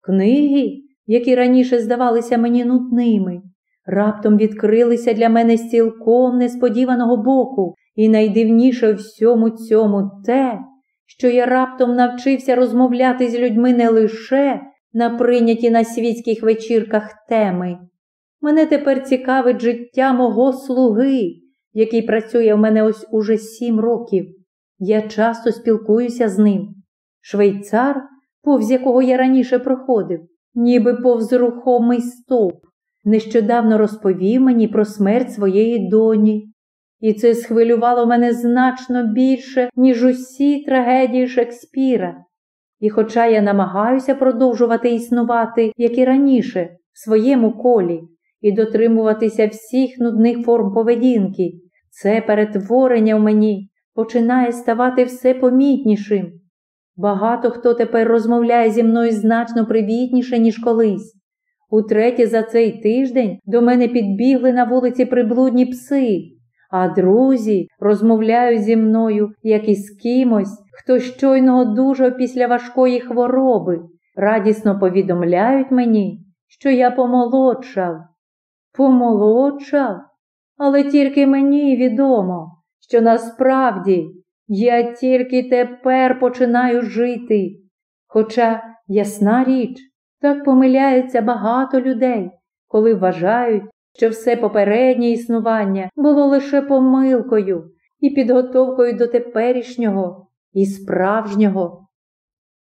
A: книги, які раніше здавалися мені нудними, раптом відкрилися для мене з цілком несподіваного боку, і найдивніше всьому цьому те, що я раптом навчився розмовляти з людьми не лише на прийняті на світських вечірках теми. Мене тепер цікавить життя мого слуги, який працює в мене ось уже сім років. Я часто спілкуюся з ним. Швейцар, повз якого я раніше проходив, ніби повз рухомий стовп, нещодавно розповів мені про смерть своєї доні. І це схвилювало мене значно більше, ніж усі трагедії Шекспіра. І, хоча я намагаюся продовжувати існувати, як і раніше, в своєму колі, і дотримуватися всіх нудних форм поведінки, це перетворення в мені починає ставати все помітнішим. Багато хто тепер розмовляє зі мною значно привітніше, ніж колись. Утретє за цей тиждень до мене підбігли на вулиці приблудні пси, а друзі розмовляють зі мною, як із кимось, хто щойно одужав після важкої хвороби, радісно повідомляють мені, що я помолодшав. Помолодшав, але тільки мені відомо, що насправді я тільки тепер починаю жити. Хоча, ясна річ, так помиляється багато людей, коли вважають, що все попереднє існування було лише помилкою і підготовкою до теперішнього і справжнього.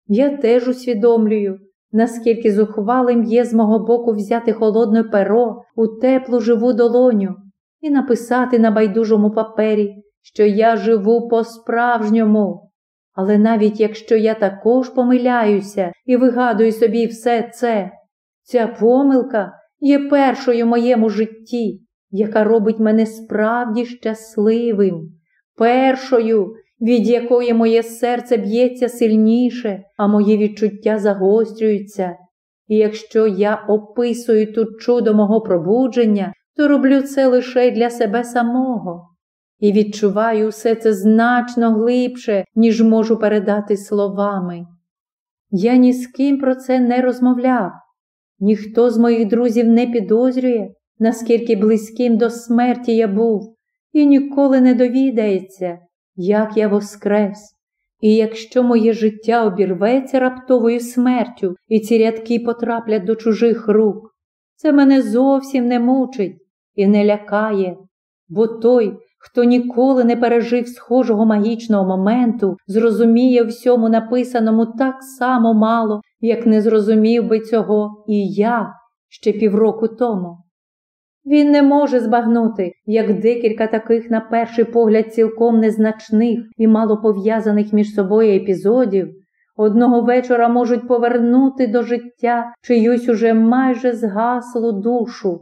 A: Я теж усвідомлюю, наскільки зухвалим є з мого боку взяти холодне перо у теплу живу долоню і написати на байдужому папері, що я живу по-справжньому. Але навіть якщо я також помиляюся і вигадую собі все це, ця помилка є першою в моєму житті, яка робить мене справді щасливим, першою, від якої моє серце б'ється сильніше, а мої відчуття загострюються. І якщо я описую тут чудо мого пробудження, то роблю це лише для себе самого. І відчуваю все це значно глибше, ніж можу передати словами. Я ні з ким про це не розмовляв, ніхто з моїх друзів не підозрює, наскільки близьким до смерті я був, і ніколи не довідається, як я воскрес. І якщо моє життя обірветься раптовою смертю, і ці рядки потраплять до чужих рук, це мене зовсім не мучить і не лякає, бо той, хто ніколи не пережив схожого магічного моменту, зрозуміє всьому написаному так само мало, як не зрозумів би цього і я ще півроку тому. Він не може збагнути, як декілька таких, на перший погляд, цілком незначних і мало пов'язаних між собою епізодів, одного вечора можуть повернути до життя чиюсь уже майже згаслу душу.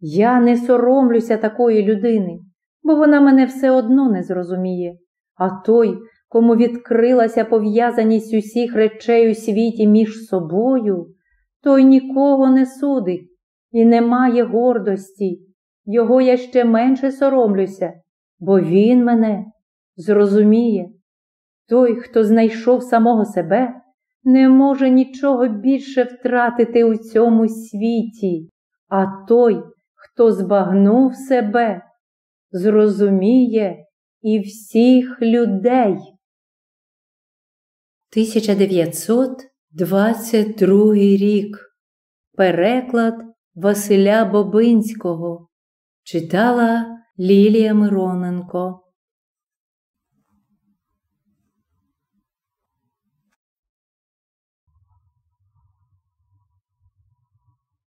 A: Я не соромлюся такої людини, бо вона мене все одно не зрозуміє, а той, кому відкрилася пов'язаність усіх речей у світі між собою, той нікого не судить і не має гордості. Його я ще менше соромлюся, бо він мене зрозуміє. Той, хто знайшов самого себе, не може нічого більше втратити у цьому світі, а той, хто збагнув себе, зрозуміє і всіх людей. 1922 рік. Переклад Василя Бобинського читала Лілія Мироненко.